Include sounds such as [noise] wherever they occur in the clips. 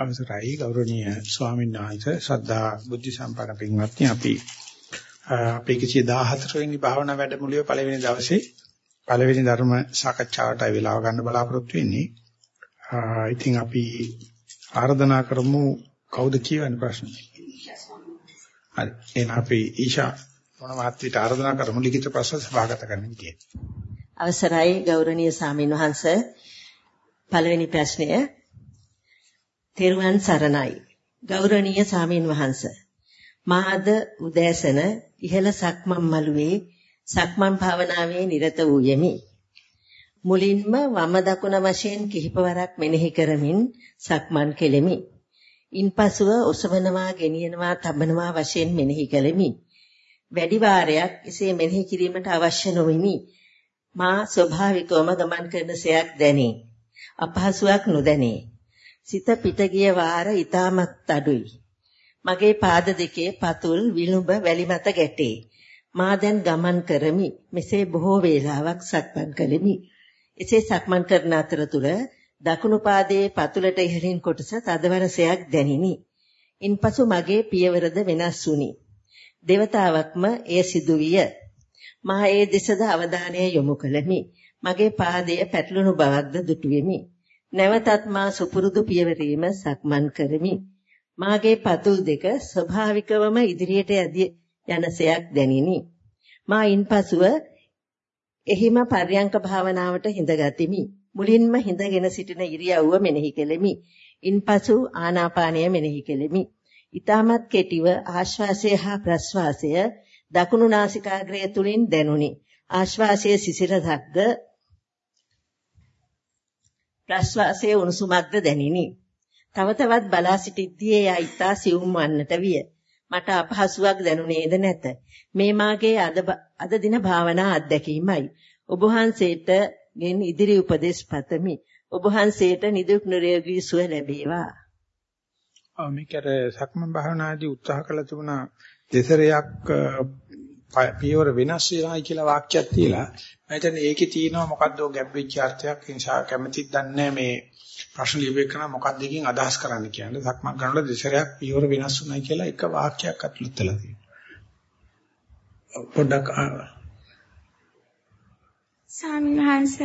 අවසරයි ගෞරවනීය ස්වාමීන් වහන්සේ ශ්‍රද්ධා බුද්ධ සම්පන්න පින්වත්නි අපි අපේ 114 වෙනි භාවනා වැඩමුළුවේ පළවෙනි දවසේ පළවෙනි ධර්ම සාකච්ඡාවටයි වෙලාව ගන්න බලාපොරොත්තු වෙන්නේ. ඉතින් අපි ආරාධනා කරමු කවුද කියවන්නේ ප්‍රශ්න. හරි. එහෙනම් අපි ඊෂා මොන මාත්‍රිට ආරාධනා කරමු ලිඛිත ප්‍රශ්න සභාගත කරන්න කියලා. අවසරයි ගෞරවනීය ස්වාමීන් වහන්සේ පළවෙනි ප්‍රශ්නය තෙරුවන් සරණයි. ගෞරවනීය සාමීන් වහන්ස. මාද උදෑසන ඉහළ සක්මන් මළුවේ සක්මන් භාවනාවේ නිරත වූ යෙමි. මුලින්ම වම දකුණ වශයෙන් කිහිපවරක් මෙනෙහි කරමින් සක්මන් කෙලෙමි. ඉන්පසුව ඔසවනවා, ගෙනියනවා, තබනවා වශයෙන් මෙනෙහි කළෙමි. වැඩි වාරයක් එසේ මෙනෙහි කිරීමට අවශ්‍ය නොවිමි. මා ස්වභාවිකවම ගමන් කරන සයක් දැනේ. අපහසුයක් නොදැනේ. සිත පිට ගිය වාර ඊටමත් අඩුයි. මගේ පාද දෙකේ පතුල් විලුඹ වැලි මත ගැටේ. මා දැන් ගමන් කරමි. මෙසේ බොහෝ වේලාවක් සක්මන් කළෙමි. එසේ සක්මන් කරන අතරතුර දකුණු පාදයේ පතුලට ඉහළින් කොටස තදවරසයක් දැනිනි. ඉන්පසු මගේ පියවරද වෙනස් වුනි. దేవතාවක්ම එය සිදු විය. මා ඒ දෙසද අවධානය යොමු කළෙමි. මගේ පාදයේ පැටලුණු බවක්ද දුටුවෙමි. නැවතත් මා සුපුරුදු පියවරීම සක්මන් කරමි. මාගේ පතුල් දෙක ස්වභාවිකවම ඉදිරියට යන සයක් දැනිනි. මා ඉන්පසුව එහිම පර්යංක භාවනාවට හිඳගතිමි. මුලින්ම හිඳගෙන සිටින ඉරියව්ව මෙනෙහි කෙලෙමි. ඉන්පසු ආනාපානය මෙනෙහි කෙලෙමි. ඊටමත් කෙටිව ආශ්වාසය හා ප්‍රශ්වාසය දකුණු නාසිකාග්‍රය තුලින් දැනුනි. ආශ්වාසයේ සිසිලසක්ද ප්‍රශ්වාසයේ උණුසුමක්ද දැනිනි. තව තවත් බලා සිටිද්දී එය ඊතා සිවුම් වන්නට විය. මට අපහසුයක් දැනුනේද නැත. මේ මාගේ අද අද දින භාවනා අත්දැකීමයි. ඔබ වහන්සේට ගෙන් ඉදිරි උපදෙස් පතමි. ඔබ වහන්සේට නිදුක් නිරෝගී සුව ලැබේවා. මේකර සක්මන් භාවනාදී උත්සාහ කළ තිබුණා දෙසරයක් පියවර වෙනස් වෙනයි කියලා වාක්‍යයක් තියලා මම හිතන්නේ ඒකේ තියෙනවා මොකද්ද ඔය ගැප් වෙච්ච අර්ථයක්? ඒ නිසා කැමැතිත් දන්නේ මේ ප්‍රශ්න ලියවෙකන මොකක්ද එකකින් අදහස් කරන්න කියන්නේ. සක්මන් කරනකොට දෙසරයක් පියවර වෙනස් වුණයි කියලා එක වාක්‍යයක් අතුලත් වෙලා තියෙනවා. පොඩ්ඩක් සම්හංශ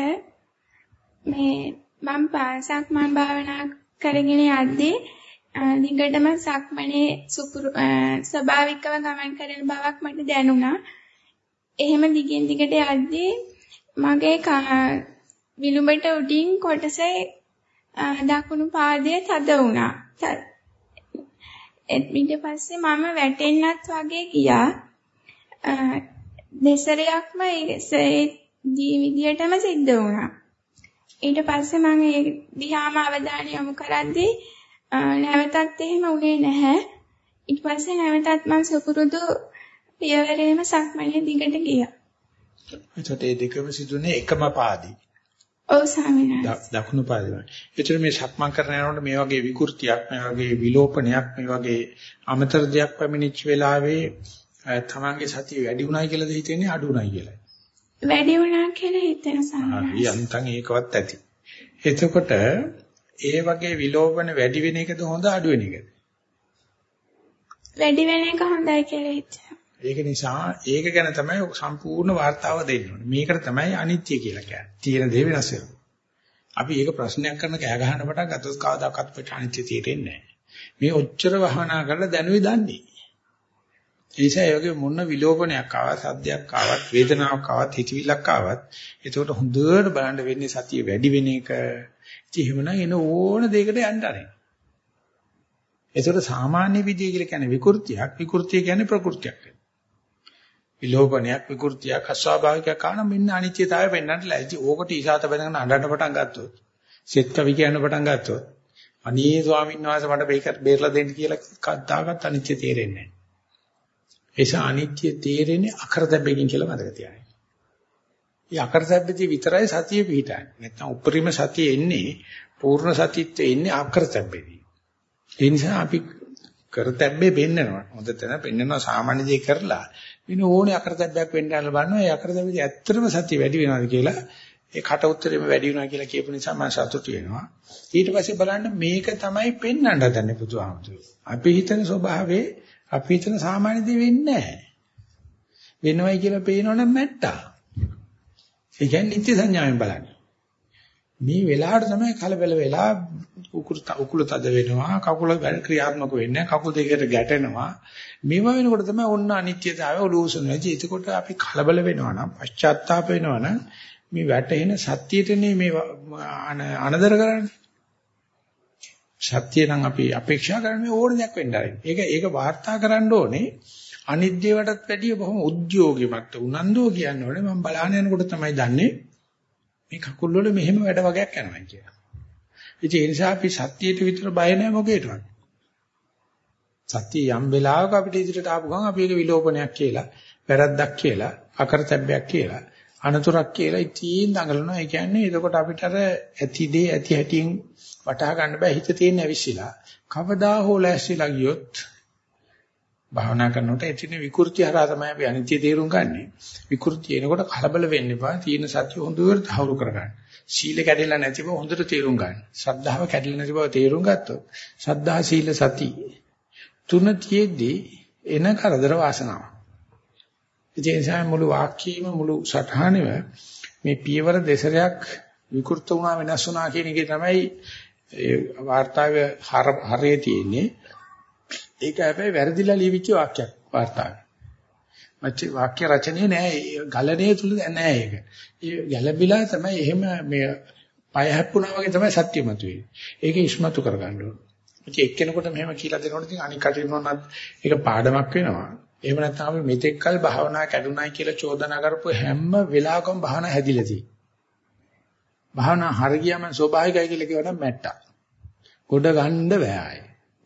මේ මම සක්මන් භාවනා කරගෙන යද්දී දිගටම සක්මනේ සුපුරු ස්වභාවිකව ගමන් කරන බවක් මට දැනුණා. එහෙම දිගින් දිගට යද්දී මගේ විලුඹට උඩින් කොටසේ දකුණු පාදයේ තද වුණා. ඊට පස්සේ මම වැටෙන්නත් වගේ ගියා. දෙසරයක්ම ඒ විදියටම සිද්ධ වුණා. ඊට පස්සේ මම ඒ දිහාම අවධානය යොමු කරද්දී නැවතත් එහෙම වුණේ නැහැ. ඊට පස්සේ නැවතත් මම සුපුරුදු පියවරේම සක්මනේ දිගට ගියා. එතකොට මේ දෙකම සිදුනේ එකම පාදී. ඔව් ස්වාමීනි. දකුණු පාදේ. එතකොට මේ සක්මන් කරන යනකොට මේ වගේ විකෘතියක්, මේ වගේ විලෝපනයක්, මේ වගේ අමතර දෙයක් පැමිණිච්ච වෙලාවේ තමන්ගේ සතිය වැඩි උනායි කියලාද හිතෙන්නේ අඩු උනායි කියලා? වැඩි උනා කියලා හිතෙන අන්තං ඒකවත් ඇති. එතකොට ඒ වගේ විලෝපන වැඩි වෙන එකද හොඳ අඩු වෙන එකද? වැඩි වෙන එක හොඳයි කියලා හිතනවා. ඒක නිසා ඒක ගැන තමයි සම්පූර්ණ වார்த்தාව දෙන්න ඕනේ. මේකට තමයි අනිත්‍ය කියලා කියන්නේ. තියෙන දේ වෙනස් වෙනවා. අපි ඒක ප්‍රශ්නයක් කරන කෑ ගහන පටන් ගත්තොත් කවදාකවත් පිට අනිත්‍ය තේරෙන්නේ නැහැ. මේ ඔච්චර වහනා කරලා දැනුයි දන්නේ. ඒ නිසා ඒ වගේ මොන විලෝපනයක් ආවත්, සද්දයක් ආවත්, වේදනාවක් ආවත්, හිතවිල්ලක් ආවත්, ඒකට හොඳට බලන්න වෙන්නේ සතිය වැඩි වෙන එක. ඉතින් එහෙමනම් එන ඕන දෙයකට යන්න ආරයි. ඒකට සාමාන්‍ය විදිය කියලා කියන්නේ විකෘතියක්, විකෘතිය කියන්නේ ප්‍රകൃතියක්. විලෝපනයක්, විකෘතියක්, අස්වාභාවිකයක් කාණ මෙන්න අනිත්‍යතාවය පෙන්වන්නට ලැජි. ඕකට ඊසాత බඳගෙන අඬන්න පටන් ගත්තොත්, සෙත් කවි කියන්න පටන් ගත්තොත්, අනේ ස්වාමීන් වහන්සේ මට මේක බේරලා දෙන්න කියලා කද්දාගත් අනිත්‍ය තේරෙන්නේ නැහැ. ඒසා අනිත්‍ය තේරෙන්නේ අකරතැබ්බකින් කියලා මතක තියාගන්න. මේ අකරතැබ්බදී විතරයි සතිය පිහිටන්නේ. නැත්නම් උපරිම සතිය එන්නේ පූර්ණ සතිත්වය එන්නේ අකරතැබ්බේදී. ඒ නිසා අපි කරතැබ්බේ පෙන්නනවා. හොඳ තැන පෙන්නනවා සාමාන්‍ය දේ කරලා වෙන ඕනේ අකරතැබ්බයක් වෙන්න යන බලනවා. ඒ අකරතැබ්බේදී ඇත්තටම සතිය වැඩි වෙනවද කියලා ඒ කට උත්තරෙම වැඩි වෙනවා කියලා කියපු නිසා මම සතුටු වෙනවා. ඊට පස්සේ බලන්න මේක තමයි පෙන්වන්න හදන්නේ බුදුහාමුදුරුවෝ. අපි හිතන ස්වභාවයේ අපි හිතන සාමාන්‍ය දේ වෙන්නේ නැහැ. වෙනවයි කියලා පේනවනම් මැට්ටා. ඒ කියන්නේ නිත්‍ය සංඥාවෙන් බලන්න. මේ වෙලාවට තමයි කලබල වෙලා උකුල උකුල තද වෙනවා කකුල ක්‍රියාත්මක වෙන්නේ කකුල් දෙකට ගැටෙනවා. මේව වෙනකොට තමයි ඔන්න අනිත්‍යතාවය ඔලූසන වෙයි එතකොට අපි කලබල වෙනවා නම් පශ්චාත්තාප වෙනවා නම් මේ වැටෙන සත්‍යයටනේ මේ අනදර කරන්නේ. සත්‍ය නම් අපි අපේක්ෂා කරන්නේ ඕන දෙයක් වෙන්න ආරයි. ඒක ඒක වාර්තා කරන්න ඕනේ. අනිත්‍යවටත් වැඩිය බොහොම උද්‍යෝගිමත් උනන්දුව කියන්නේ මම බලහන් යනකොට තමයි දන්නේ මේ කකුල් වල මෙහෙම වැඩ වගේක් යනවා කියලා. ඉතින් ඒ නිසා අපි සත්‍යයට විතර බය නැහැ මොකේටවත්. සත්‍ය යම් වෙලාවක අපිට ඉදිරියට ආපු ගමන් අපි ඒක විලෝපනයක් කියලා, වැරද්දක් කියලා, අකරතැබ්බයක් කියලා, අනතුරක් කියලා ඉතින් දඟලනවා. ඒ කියන්නේ එතකොට අපිට අර ඇති දේ ඇති හැටියෙන් වටහා ගන්න බෑ හිත තියෙන ඇවිස්සලා. කවදා හෝ ලෑස්තිලා ගියොත් භාවනා කරනකොට එතින විකෘති හරහා තමයි අපි අනිත්‍ය තේරුම් ගන්නෙ. විකෘති එනකොට කලබල වෙන්න එපා. තීන සත්‍ය හොඳට තහවුරු කරගන්න. සීල කැඩෙලා නැති බව හොඳට තේරුම් ගන්න. ශ්‍රද්ධාව කැඩෙලා නැති බව තේරුම් ගත්තොත් ශ්‍රද්ධා සීල සති තුන තියේදී එන කරදර වාසනාව. ඒ නිසා මුළු වාක්‍යයේම මුළු සටහනෙම මේ පියවර දෙසරයක් විකෘත වුණා වෙනස් වුණා කියන එකේ තමයි ඒ වාර්තාවේ හරයේ තියෙන්නේ. ඒක හැබැයි වැරදිලා ලියවිච්ච වාක්‍යයක් වාර්තාවේ. මච්ච වාක්‍ය රචනයේ නෑ ගලණයේ තුල නෑ ඒක. ඒ ගැළබිලා තමයි එහෙම මේ පය හැප්පුණා වගේ තමයි සත්‍ය මතුවේ. ඒක ඉස්මතු කරගන්න ඕන. ඉතින් එක්කෙනෙකුට මෙහෙම කියලා දෙනකොට ඉතින් අනික් කටිනොනත් ඒක පාඩමක් වෙනවා. එහෙම නැත්නම් අපි මෙතෙක්කල් භාවනා කැඩුනායි කියලා චෝදනා කරපු හැම වෙලාවකම භාවනා හැදිලා තියෙනවා. භාවනා හරියම ස්වභාවිකයි කියලා කියවනම් මැට්ටා. ගොඩ ගන්න බෑ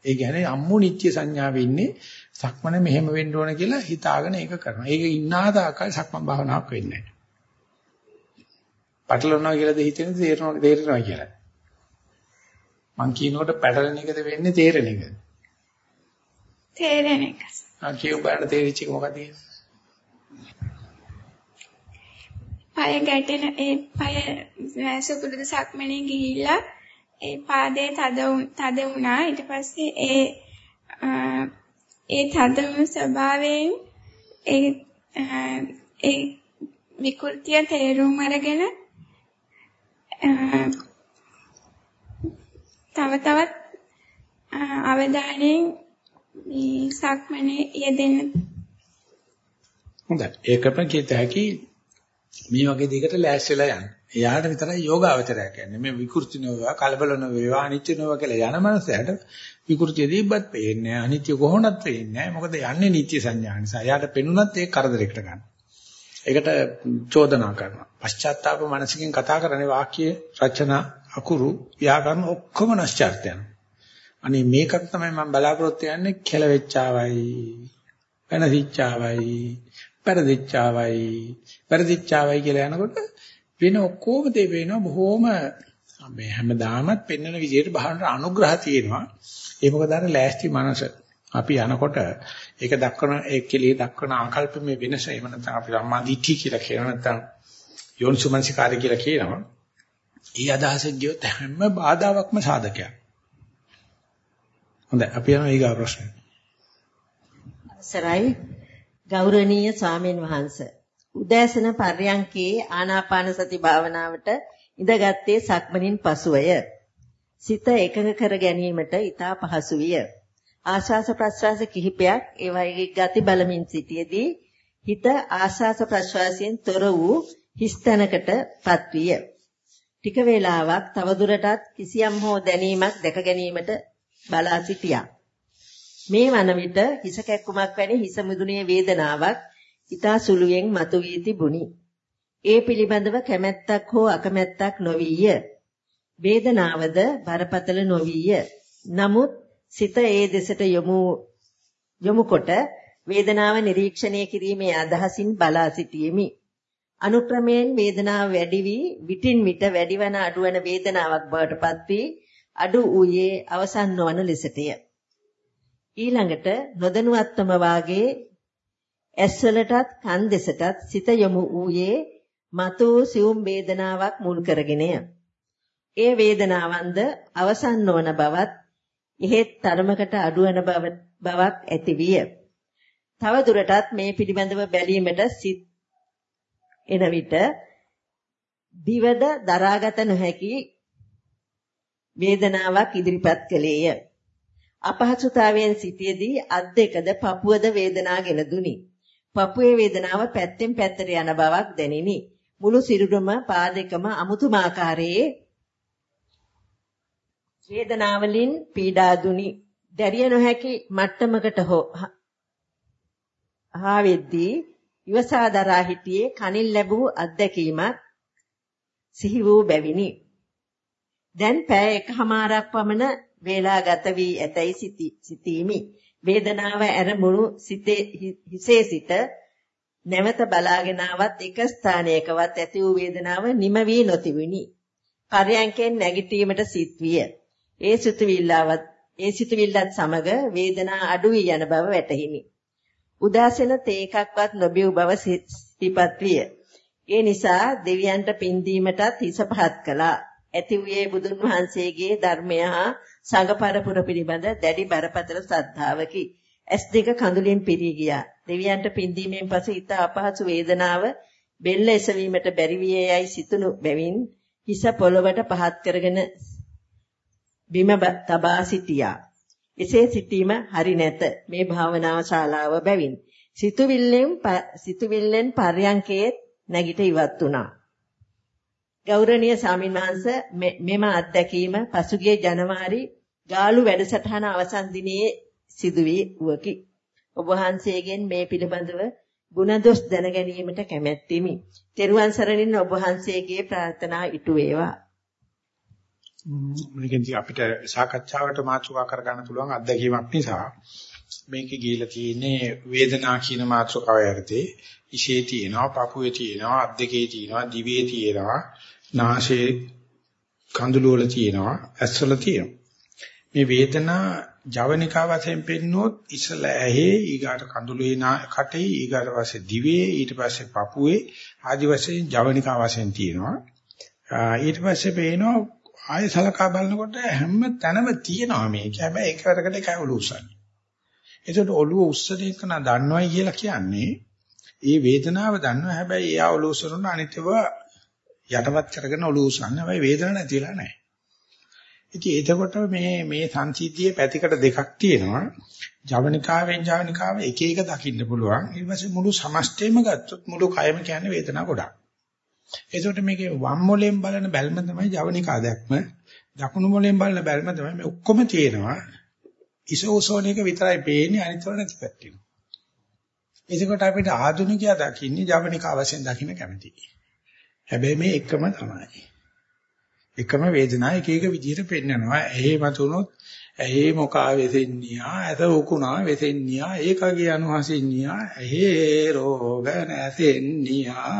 ඒ කියන්නේ අම්මු නිත්‍ය සංඥාවේ ඉන්නේ සක්මන මෙහෙම වෙන්න ඕන කියලා හිතාගෙන ඒක කරනවා. ඒක ඉන්නා තාකල් සක්මන් භාවනාවක් වෙන්නේ නැහැ. පටලවනවා කියලාද හිතෙන්නේ තේරෙනවා තේරෙනවා කියලා. මං කියනකොට පැටලෙන එකද වෙන්නේ තේරෙන එකද? තේරෙන එක. ආ කියු බලන්න තේරිච්ච එක මොකද කියන්නේ? පය ගැටෙන ඒ පය සුපුරුදු සක්මනේ ගිහිල්ලා ඒ පාදයේ තද තද වුණා. ඊට පස්සේ ඒ ඒ තදම ස්වභාවයෙන් ඒ ඒ විකෘතිය තේරුම් අරගෙන තව තවත් අවධානයෙන් මේ සක්මනේ යෙදෙන්න හොඳයි. ඒකම කියත හැකි මේ වගේ දෙයකට ලෑස්තිලා යන්න. එයාට විතරයි යෝගාවචරය කියන්නේ. මේ විකෘති නොවේවා, කලබල නොවේවා, අනිත්‍ය නොවේවා කියලා යන මනසට විකෘතිය දීබ්බත් පේන්නේ නැහැ. අනිත්‍ය කොහොමවත් පේන්නේ නැහැ. මොකද යන්නේ නිත්‍ය සංඥා නිසා. එයාට පෙනුනත් ඒක කරදරයකට ගන්න. ඒකට චෝදනා කරනවා. පශ්චාත්තාප මනසකින් කතා කරන්නේ වාක්‍ය රචනා අකුරු ව්‍යාකරණ ඔක්කොම නැස්චාර්ත්‍යන. අනේ මේකක් තමයි මම බලාපොරොත්තු වෙන්නේ කෙලවෙච්චාවයි. වෙනදිච්චාවයි. පෙරදිච්චාවයි. පෙරදිච්චාවයි කියලා යනකොට වෙන ඔක්කොම දේ වෙනවා බොහොම මේ හැමදාමත් පෙන්වන විදිහට බහනට අනුග්‍රහ තියෙනවා. ඒ මොකද අර ලෑස්ති මනස. අපි යනකොට ඒක දක්වන ඒ කෙලිය දක්වන ආකල්පමේ වෙනස එහෙම නැත්නම් අපි සම්මා දිට්ඨිය කියලා කියනවා නැත්නම් යෝනිසුමනසිකාරය කියලා කියනවා. ඊ අදහසෙන් ගියොත් හැම බාධාවක්ම සාධකයක්. හොඳයි අපි යනවා ඊගා ප්‍රශ්නෙට. සරයි ගෞරවනීය ස්වාමීන් වහන්සේ උදෑසන පර්යංකේ ආනාපාන සති භාවනාවට ඉඳගත්තේ සක්මනින් පසුවය. සිත එකඟ කර ගැනීමට ඊටා පහසු විය. ආශාස ප්‍රශ්වාස කිහිපයක් ඒ වගේ ගති බලමින් සිටියේදී හිත ආශාස ප්‍රශ්වාසයෙන් තොර වූ හිස්තැනකටපත් විය. ටික වේලාවක් තවදුරටත් කිසියම් හෝ දැනීමක් දැක ගැනීමට බලා සිටියා. මේ වන විට හිස කැක්කුමක් වැනි හිස මුදුනේ වේදනාවක් ඊතා සුළුයෙන් මතුවී තිබුණි. ඒ පිළිබඳව කැමැත්තක් හෝ අකමැත්තක් නොවිය. වේදනාවද බරපතල නොවිය. නමුත් සිත ඒ දෙසට යොමු යොමුකොට වේදනාව නිරීක්ෂණය කිරීමේ අදහසින් බලා සිටියෙමි. අනුක්‍රමයෙන් වේදනාව වැඩි වී විටින් විට වැඩිවන අඩුවන වේදනාවක් බවට පත් වී අඩු ඌයේ අවසන් නොවන ලෙසටය. ඊළඟට නොදැනුවත්වම වාගේ ඇස්වලටත් කන් දෙසටත් සිත යොමු වූයේ මතු සියුම් වේදනාවක් මුල් කරගෙනය. ඒ වේදනාවන්ද අවසන් නොවන බවත් එහෙත් තරමකට අඩුවන බවක් ඇතිවිය. තව දුරටත් මේ පිළිබඳව බැලීමට සිත් එන විට දිවද දරාගත නොහැකි වේදනාවක් ඉදිරිපත් කළේය. අපහසුතාවයෙන් සිටියේදී අත් දෙකද පපුවද වේදනාගෙන දුනි. පපුවේ වේදනාව පැත්තෙන් පැත්තට යන බවක් දැනිනි. මුළු සිරුරම පාදයකම අමුතුම ආකාරයේ වේදනාවලින් පීඩා දුනි. දැරිය නොහැකි මට්ටමකට හෝ හා වෙද්දී ඉවසා දරා හිටියේ කනින් ලැබූ අත්දැකීමක් සිහි වූ බැවිනි. දැන් පෑ එකහමාරක් පමණ වේලා ගත වී ඇතැයි සිතීමි. වේදනාව ඇරමුණු සිතේ හිසේ සිට නැවත බලාගෙන ආවත් එක ස්ථානයකවත් ඇති වූ වේදනාව නිම වී නොතිබුණි. පරයන්කෙන් නැගිටීමට සිත් විය. ඒ සිතුවිල්ලවත් ඒ සිතුවිල්ලත් සමග වේදනා අඩු වී යන බව වැටහිනි. උදාසෙන තේ එකක්වත් නොබිව් බව සිහිපත් විය. ඒ නිසා දෙවියන්ට පින් දීමටත් හිස පහත් කළා. ඇති වූයේ බුදුන් වහන්සේගේ ධර්මය හා සංඝ පරපුර පිළිබඳ දැඩි බරපතල ශ්‍රද්ධාවකි. ඇස් දෙක කඳුලින් පිරී ගියා. දෙවියන්ට පින් දීමෙන් පසු ඊට අපහසු වේදනාව බෙල්ල එසවීමට බැරි විය යයි සිතුණු බැවින් හිස පොළවට පහත් කරගෙන බිම තබා සිටියා. එසේ සිටීම හරි නැත. මේ භාවනා ශාලාව බැවින් සිතුවිල්ලෙන් සිතුවිල්ලෙන් පර්යංකයේ නැගිට ඉවත් වුණා. ගෞරවනීය ස්වාමින්වහන්ස මෙම අත්දැකීම පසුගිය ජනවාරි ගාලු වැඩසටහන අවසන් දිනේ සිදුවී වූකි. ඔබ වහන්සේගෙන් මේ පිළිබඳව ගුණදොස් දැන ගැනීමට කැමැත්තෙමි. තෙරුවන් සරණින් ඔබ වහන්සේගේ ප්‍රාර්ථනා ඉටු වේවා. මේකෙන්දී අපිට සාකච්ඡාවට මාතෘකා කරගන්න පුළුවන් අත්දැකීමක් නිසා මේකේ ගිහිලා තියෙන්නේ වේදනා කියන මාතෘකාව යටතේ ඉෂේ තියෙනවා, පපුවේ තියෙනවා, අත් දෙකේ තියෙනවා, දිවේ තියෙනවා, නාසයේ කඳුළු වල තියෙනවා, ඇස්වල තියෙනවා. මේ වේදනා ජවනිකා වශයෙන් පෙන්නොත් ඉසල ඇහි ඊගාට කඳුළුේ කටේ ඊගාට පස්සේ දිවේ ඊට පස්සේ පපුවේ ආදි වශයෙන් ජවනිකා වශයෙන් තියෙනවා. ඊට පස්සේ පේනවා ආයෙ සලකා බලනකොට හැම තැනම තියෙනවා මේක. හැබැයි එකවරකට එකයි ඔලුව උස්සන්නේ. ඒකට ඔලුව උස්සන එක නා දන්නවයි කියලා කියන්නේ ඒ වේදනාව දන්නවා හැබැයි එයා ඔලුව උස්සන අනිත්‍යව යටවත් කරගෙන ඔලුව උස්සන්නේ. හැබැයි වේදනාවක් නැතිලා නැහැ. ඉතින් එතකොට මේ මේ සංසිද්ධියේ පැතිකඩ දෙකක් තියෙනවා. ජවනිකාවෙන් ජවනිකාව එක එක දකින්න පුළුවන්. ඊට පස්සේ මුළු සමස්තයම ගත්තොත් මුළු කයම කියන්නේ වේදනාව ගොඩක්. ඒකට මේකේ වම් මොලෙන් බලන බැල්ම තමයි ජවනිකා දැක්ම. දකුණු මොලෙන් බලන බැල්ම තමයි මේ ඔක්කොම තියෙනවා. ඉසෝසෝන එක විතරයි පේන්නේ අනිත් ඒවා නැති පැත්තේ. එතකොට අපිට ආධුනිකයා දකින්නේ ජවනිකා වශයෙන් දකින්න කැමතියි. හැබැයි මේ එකම තමයි. එකම වේදනාව එක එක විදිහට පෙන්නනවා. ඇහි මතුනොත් ඇහි මොකා වෙසෙන්නියා, ඇත උකුණා වෙසෙන්නියා, ඒක කියනු හසින්නියා, ඇහි රෝග නැසෙන්නියා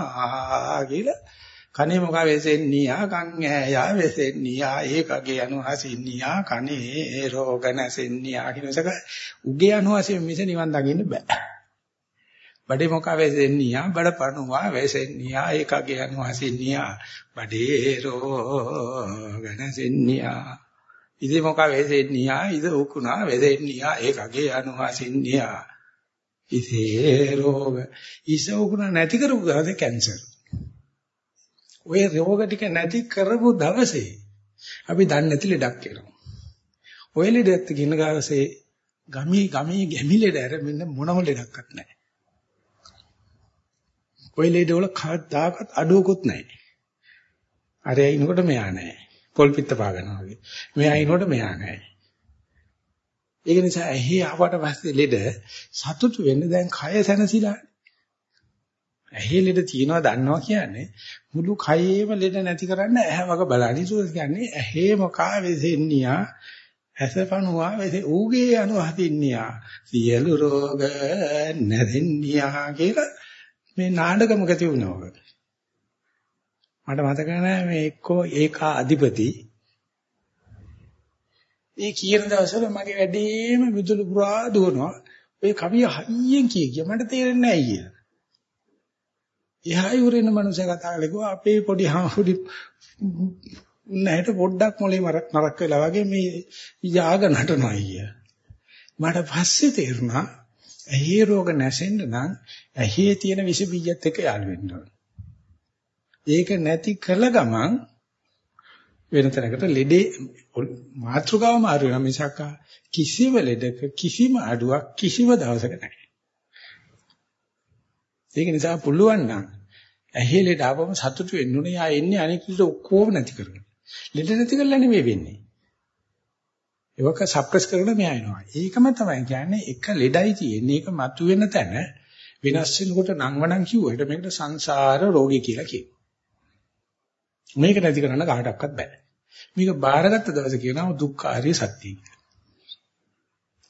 කියලා. කනේ මොකා වෙසෙන්නියා, කන් ඈයා වෙසෙන්නියා, ඒක කියනු හසින්නියා, කනේ රෝග නැසෙන්නියා කියන එක උගේ අනුහසින් මිස නිවන් දකින්න බෑ. බඩේ මොකා වෙසෙන්නියා? බඩ පණුවා වෙසෙන්නියා ඒකගේ අනුහසින්නියා බඩේ රෝගනසෙන්නියා ඉදි මොකා වෙසෙන්නියා? ඉද උකුණා වෙසෙන්නියා ඒකගේ අනුහසින්නියා ඉතේ රෝග. ඉස උකුණා නැති කරපු දවසේ කැන්සර් ඔය රෝග ටික නැති කරපු දවසේ අපි දන්නේ නැති ලෙඩක් වෙනවා ඔය ලෙඩත් කියන ගාවසේ ගමී ගමී ගැමිලෙඩ අර මෙන්න මොනම ලෙඩක්වත් නැහැ. ওই ලේඩ වල කවදාකවත් අඩුවකුත් නැහැ. අර ඇයිනකොට මෙයා නැහැ. පොල් පිට පාගනවා වගේ. මෙයා ඇයිනකොට මෙයා නැහැ. ඒක නිසා ඇහි ආවට පස්සේ ලෙඩ සතුටු වෙන්න දැන් කය සැනසීලා. ඇහි ලෙඩ තියනවා දන්නවා කියන්නේ මුළු කයේම ලෙඩ නැති කරන්න ඇහැ වග බලන්නේ. ඒක කියන්නේ ඇහි මොකා වෙසෙන්නියා ඇසපණුවා වෙසේ ඌගේ අනුහතින්නියා සියලු රෝග නැදෙන්නියා කියලා මේ නාඩගමක තිබුණා ඔක. මට මතක නැහැ මේ එක්කෝ ඒකා අධිපති ඒ කියන දවසවල මගේ වැඩේම විදුලි පුරා දුවනවා. ඒ කවිය හයියෙන් කිය කිය මට තේරෙන්නේ නැහැ කියලා. එහා යුරේන මනුස්සය කතා කරලා කිව්වා අපේ පොඩි හාමුදුරි උන්නහිට පොඩ්ඩක් මොලේ මරක් නරක් වෙලා වගේ මේ යාග නටනවා අයිය. මට පස්සේ තේරුණා ඇහි රෝග නැසෙන්න නම් ඇහි තියෙන විස බීජත් එක්ක යාළු වෙන්න ඕන. ඒක නැති කළ ගමන් වෙන තැනකට ලෙඩේ මාත්‍රකාව මාරු වෙනවා මිසක් කිසිම ලෙඩක කිසිම අඩුවක් කිසිම දවසක නැහැ. ඒක නිසා පුළුවන් නම් ඇහි ලෙඩ ආවම සතුටු වෙන්න ඕනේ. යා එන්නේ අනික ලෙඩ ඔක්කොම නැති කරගෙන. ලෙඩ නැති කරලා නෙමෙයි වෙන්නේ. ඒක සප්‍රෙස් කරගෙන මෙයා එනවා. ඒකම තමයි කියන්නේ එක ලෙඩයි තියෙන්නේ. ඒක මතුවෙන තැන වෙනස් වෙනකොට නංවනම් කිව්වට මේකට සංසාර රෝගී කියලා කියනවා. මේක නැති කරන්න කාටවත් බෑ. මේක බාරගත්ත දවසේ කියනවා දුක්ඛාරිය සත්‍යය කියලා.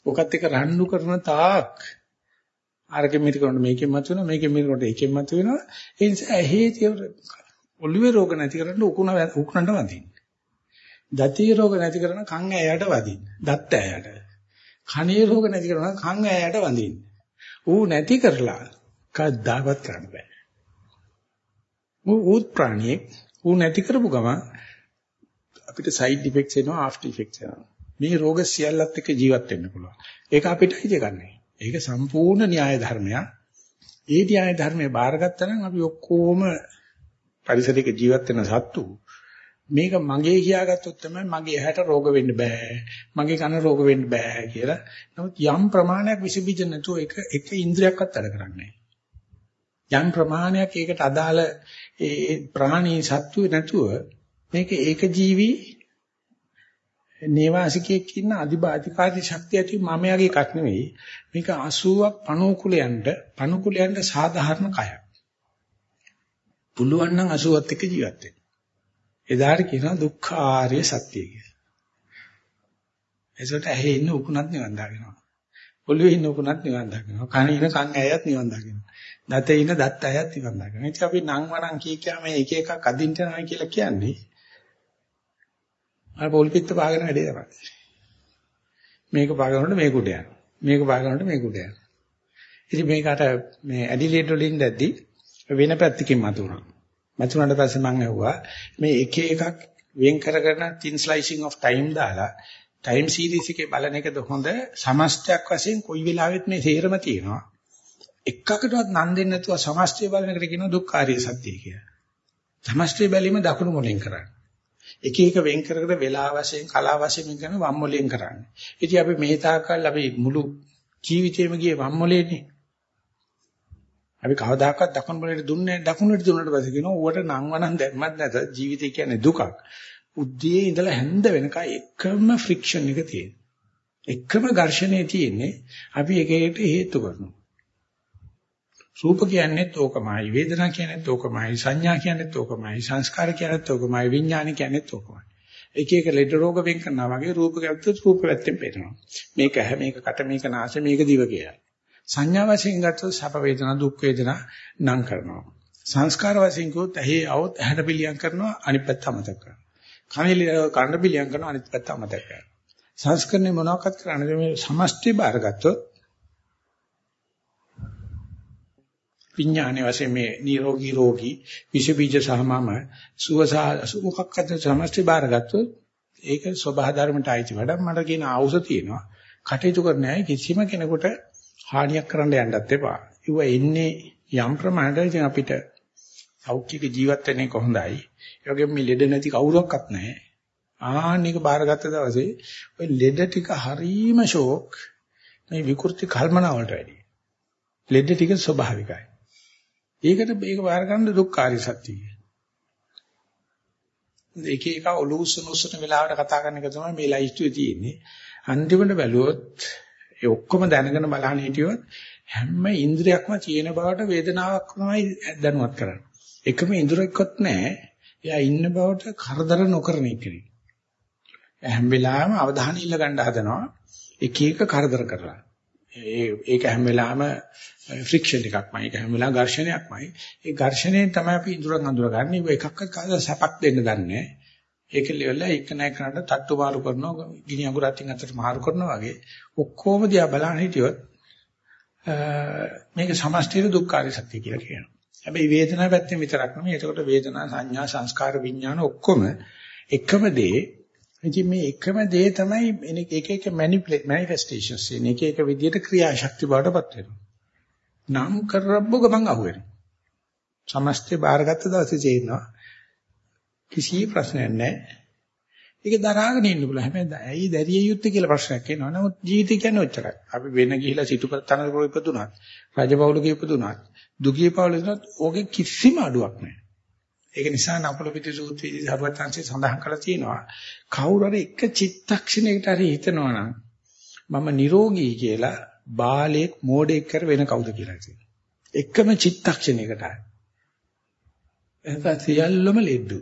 ඔකත් එක රණ්ඩු කරන තාක් අරගෙ මිට කරනකොට මේකෙන් මතුවෙනවා මේකෙන් මිට කරනකොට ඒකෙන් මතුවෙනවා ඒ නිසා ඇහි තියෙන ඔළුවේ රෝග නැති කරන්න උකුණ උකුණට වදින්න. දතිය රෝග නැති කරන කන් ඇයට වදින්න. දත් ඇයට. කනේ රෝග නැති කරන කන් ඇයට වදින්න. ඌ නැති කරලා කද්දාවත් කරන්න බෑ. ඌ උත් ප්‍රාණියෙක් ඌ නැති කරපු ගමන් අපිට සයිඩ් ඉෆෙක්ට්ස් එනවා ආෆ්ටර් ඉෆෙක්ට්ස් එනවා. මේ රෝග සියල්ලත් එක්ක ජීවත් වෙන්න පුළුවන්. ඒක අපිට හිතේ ගන්නෑ. ඒක සම්පූර්ණ න්‍යාය ධර්මයක්. ඒ න්‍යාය ධර්මයේ බාරගත්තා නම් අපි ඔක්කොම පරිසරයක ජීවත් වෙන සත්තු මේක මගේ කියාගත්තොත් තමයි මගේ ඇහැට රෝග වෙන්න බෑ. මගේ කන රෝග වෙන්න බෑ කියලා. නමුත් යම් ප්‍රමාණයක් විස බීජ නැතුව එක එක ඉන්ද්‍රියක්වත් වැඩ කරන්නේ යම් ප්‍රමාණයක් ඒකට අදාළ ඒ ප්‍රාණී සත්තු නැතුව මේක ඒක ජීවි නේවාසිකයෙක් ඉන්න අධිබාධිකාරී ශක්තිය ඇති මමයාගේ එකක් නෙවෙයි මේක 80ක් පණුකුලයන්ට පණුකුලයන්ට සාධාරණ කයක් පුළුවන් නම් 80ත් එක්ක ජීවත් වෙන්න එදාට කියනවා දුක්ඛාරිය සත්‍ය කියලා එසට ඇහි ඉන්න උකුණත් නිවන් දාගෙනවා ඔළුවේ ඉන්න උකුණත් නිවන් දාගෙනවා කනේ ඉන්න කන් ඇයත් නිවන් දාගෙනවා දතේ ඉන්න දත් ඇයත් නිවන් දාගෙනවා ඉතින් අපි නම් වරන් කී කියා මේ එක එකක් අදින්න යනවා කියලා කියන්නේ අර පොල් පිට පාගෙන වැඩේ තමයි. මේක පාගනකොට මේක උඩ යනවා. මේක පාගනකොට මේක උඩ යනවා. ඉතින් මේකට මේ ඇඩිලේට් වලින් දැද්දි වෙන පැත්තකින් මතුණා. මතුණාට පස්සේ මම ඇහුවා මේ එක එකක් වෙන් කරගෙන thin slicing of time දාලා time series එකේ බලන එකද හොඳ සමස්තයක් වශයෙන් කොයි වෙලාවෙත් මේ තේරම තියෙනවා. එකකටවත් නන් දෙන්නේ නැතුව සමස්තය බලන එකට කියනවා දුක්ඛාරිය සත්‍ය කියලා. සමස්තය බැලීම දකුණු මොලෙන් කරන්නේ. එක එක වෙන් කර කර වෙලා වශයෙන් කලා වශයෙන් කරන වම්මොලෙන් කරන්නේ. ඉතින් අපි මේ තාකල් අපි මුළු ජීවිතේම ගියේ වම්මොලේනේ. අපි කවදාකවත් දකුණු මොලේට දුන්නේ නැහැ. දකුණට දුන්නට පස්සේ කියනවා ඌවට නම් වනම් දැම්මත් නැත ජීවිතය කියන්නේ දුකක්. උද්දී ඉඳලා හැන්ද වෙනකන් එකම ෆ්‍රික්ෂන් එක තියෙනවා. එකම ඝර්ෂණේ තියෙන්නේ අපි එක එකට හේතු කරනවා. රූප කියන්නේත් ඕකමයි වේදනා කියන්නේත් ඕකමයි සංඥා කියන්නේත් ඕකමයි සංස්කාර කියන්නේත් ඕකමයි විඥාන කියන්නේත් ඕකමයි එක එක ලෙඩ රෝග වෙන් කරනවා වගේ රූප ගැත්තොත් රූප පැත්තෙන් පේනවා මේක ඇහැ මේක කට මේක නාසය මේක දිව කියලා සංඥා වශයෙන් ගත්තොත් සැප වේදනා දුක් වේදනා නම් කරනවා. සංස්කාර වශයෙන් කිව්වොත් ඇහි આવොත් ඇහැට පිළියම් කරනවා අනිත් පැත්ත අමතක කරනවා. කනෙලි කන්න පිළියම් කරනවා අනිත් පැත්ත අමතක කරනවා. සංස්කරණය මොනවාක්වත් කරන්නේ මේ සමස්තය බාරගත්තොත් විඥානයේ වශයෙන් මේ නිරෝගී රෝගී විෂ බීජ සහ මම සුවස මොකක්ද සමස්තය බාරගත්තොත් ඒක ස්වභාව ධර්මයට අයිති වැඩ මට කියන ආවුස තියෙනවා. කටයුතු කරන්නේ කිසිම කෙනෙකුට හානියක් කරන්න යන්නත් එපා. ඒව එන්නේ යම් ප්‍රමාණයකට ඉතින් අපිට සෞඛ්‍යක ජීවත් වෙන්නේ කොහොඳයි. ඒ වගේම මේ ලෙඩ නැති කවුරක්වත් නැහැ. ආන්නේක බාරගත්ත දවසේ ওই ලෙඩ ටික හරීම ෂෝක් මේ විකෘති කල්පනා වලට වැඩි. ලෙඩ ටික ස්වභාවිකයි. ඒකට මේක බාර ගන්න දුක්ඛාරිය සත්‍යය. එක එක ඔලුස්සන උස්සන වෙලාවට කතා කරන එක තමයි මේ ලයිස්ට්ුවේ තියෙන්නේ. අන්තිමට බැලුවොත් ඒ ඔක්කොම දැනගෙන බලන්න හිටියොත් හැම ඉන්ද්‍රියක්ම තියෙන බවට වේදනාවක් තමයි දැනුවත් කරන්නේ. එකම ඉන්ද්‍රියක්වත් නැහැ. එයා ඉන්න බවට කරදර නොකරන එකනේ. හැම වෙලාවෙම අවධානය ඉල්ල ගන්න හදනවා. එක එක කරදර කරලා. ඒ ඒක හැම වෙලාවෙම ෆ්‍රික්ෂන් එකක්මයි. ඒක හැම වෙලාවෙම ඝර්ෂණයක්මයි. ඒ ඝර්ෂණයෙන් තමයි අපි ඉඳුරන් අඳුරගන්නේ. ඒක එකක්වත් කාද සැපක් දෙන්න දන්නේ. ඒක ලෙවලා එක නැ කරාට තට්ටු මාරු කරනවා, ගිනි අඟුරු අතින් අතට මාරු කරනවා වගේ ඔක්කොම දිහා බලන්න හිටියොත් මේක සමස්තීර දුක්ඛාරී සත්‍ය කියලා කියනවා. හැබැයි වේදනාව පැත්තෙන් විතරක් නෙමෙයි. එතකොට වේදනා සංඥා සංස්කාර විඥාන ඔක්කොම එකම දේ. ඉතින් මේ එකම දේ තමයි එක එක මැනිපුලේට් මැනිෆෙස්ටේෂන්ස් එන එක එක විදියට ක්‍රියාශක්ති බවටපත් වෙනවා. නම් කරබ්බ ගමන් අහුවෙනවා. සමස්තය බාරගත්ත දවසේ තේරෙනවා කිසි ප්‍රශ්නයක් නැහැ. ඒක දරාගෙන ඉන්න පුළුවන්. හැබැයි ඇයි දැරිය යුත්තේ කියලා ප්‍රශ්නයක් එනවා. නමුත් ජීවිතය කියන්නේ ඔච්චරයි. අපි වෙන ගිහිලා සිටුපතනක ඉපදුනත්, රජපෞලක ඉපදුනත්, දුගී පෞලක ඕකේ කිසිම අඩුවක් නැහැ. ඒක නිසා නකුල පිටි සූත්‍රයේදී සර්වඥාන්සේ සඳහන් කරලා තියෙනවා. කවුරු හරි එක චිත්තක්ෂණයකට හරි හිතනවා නම් මම නිරෝගී කියලා බාලයෙක් මෝඩයෙක් කර වෙන කවුද කියලා කියනවා. එකම චිත්තක්ෂණයකට. එහෙනම් සියල්ලම ලෙඩු.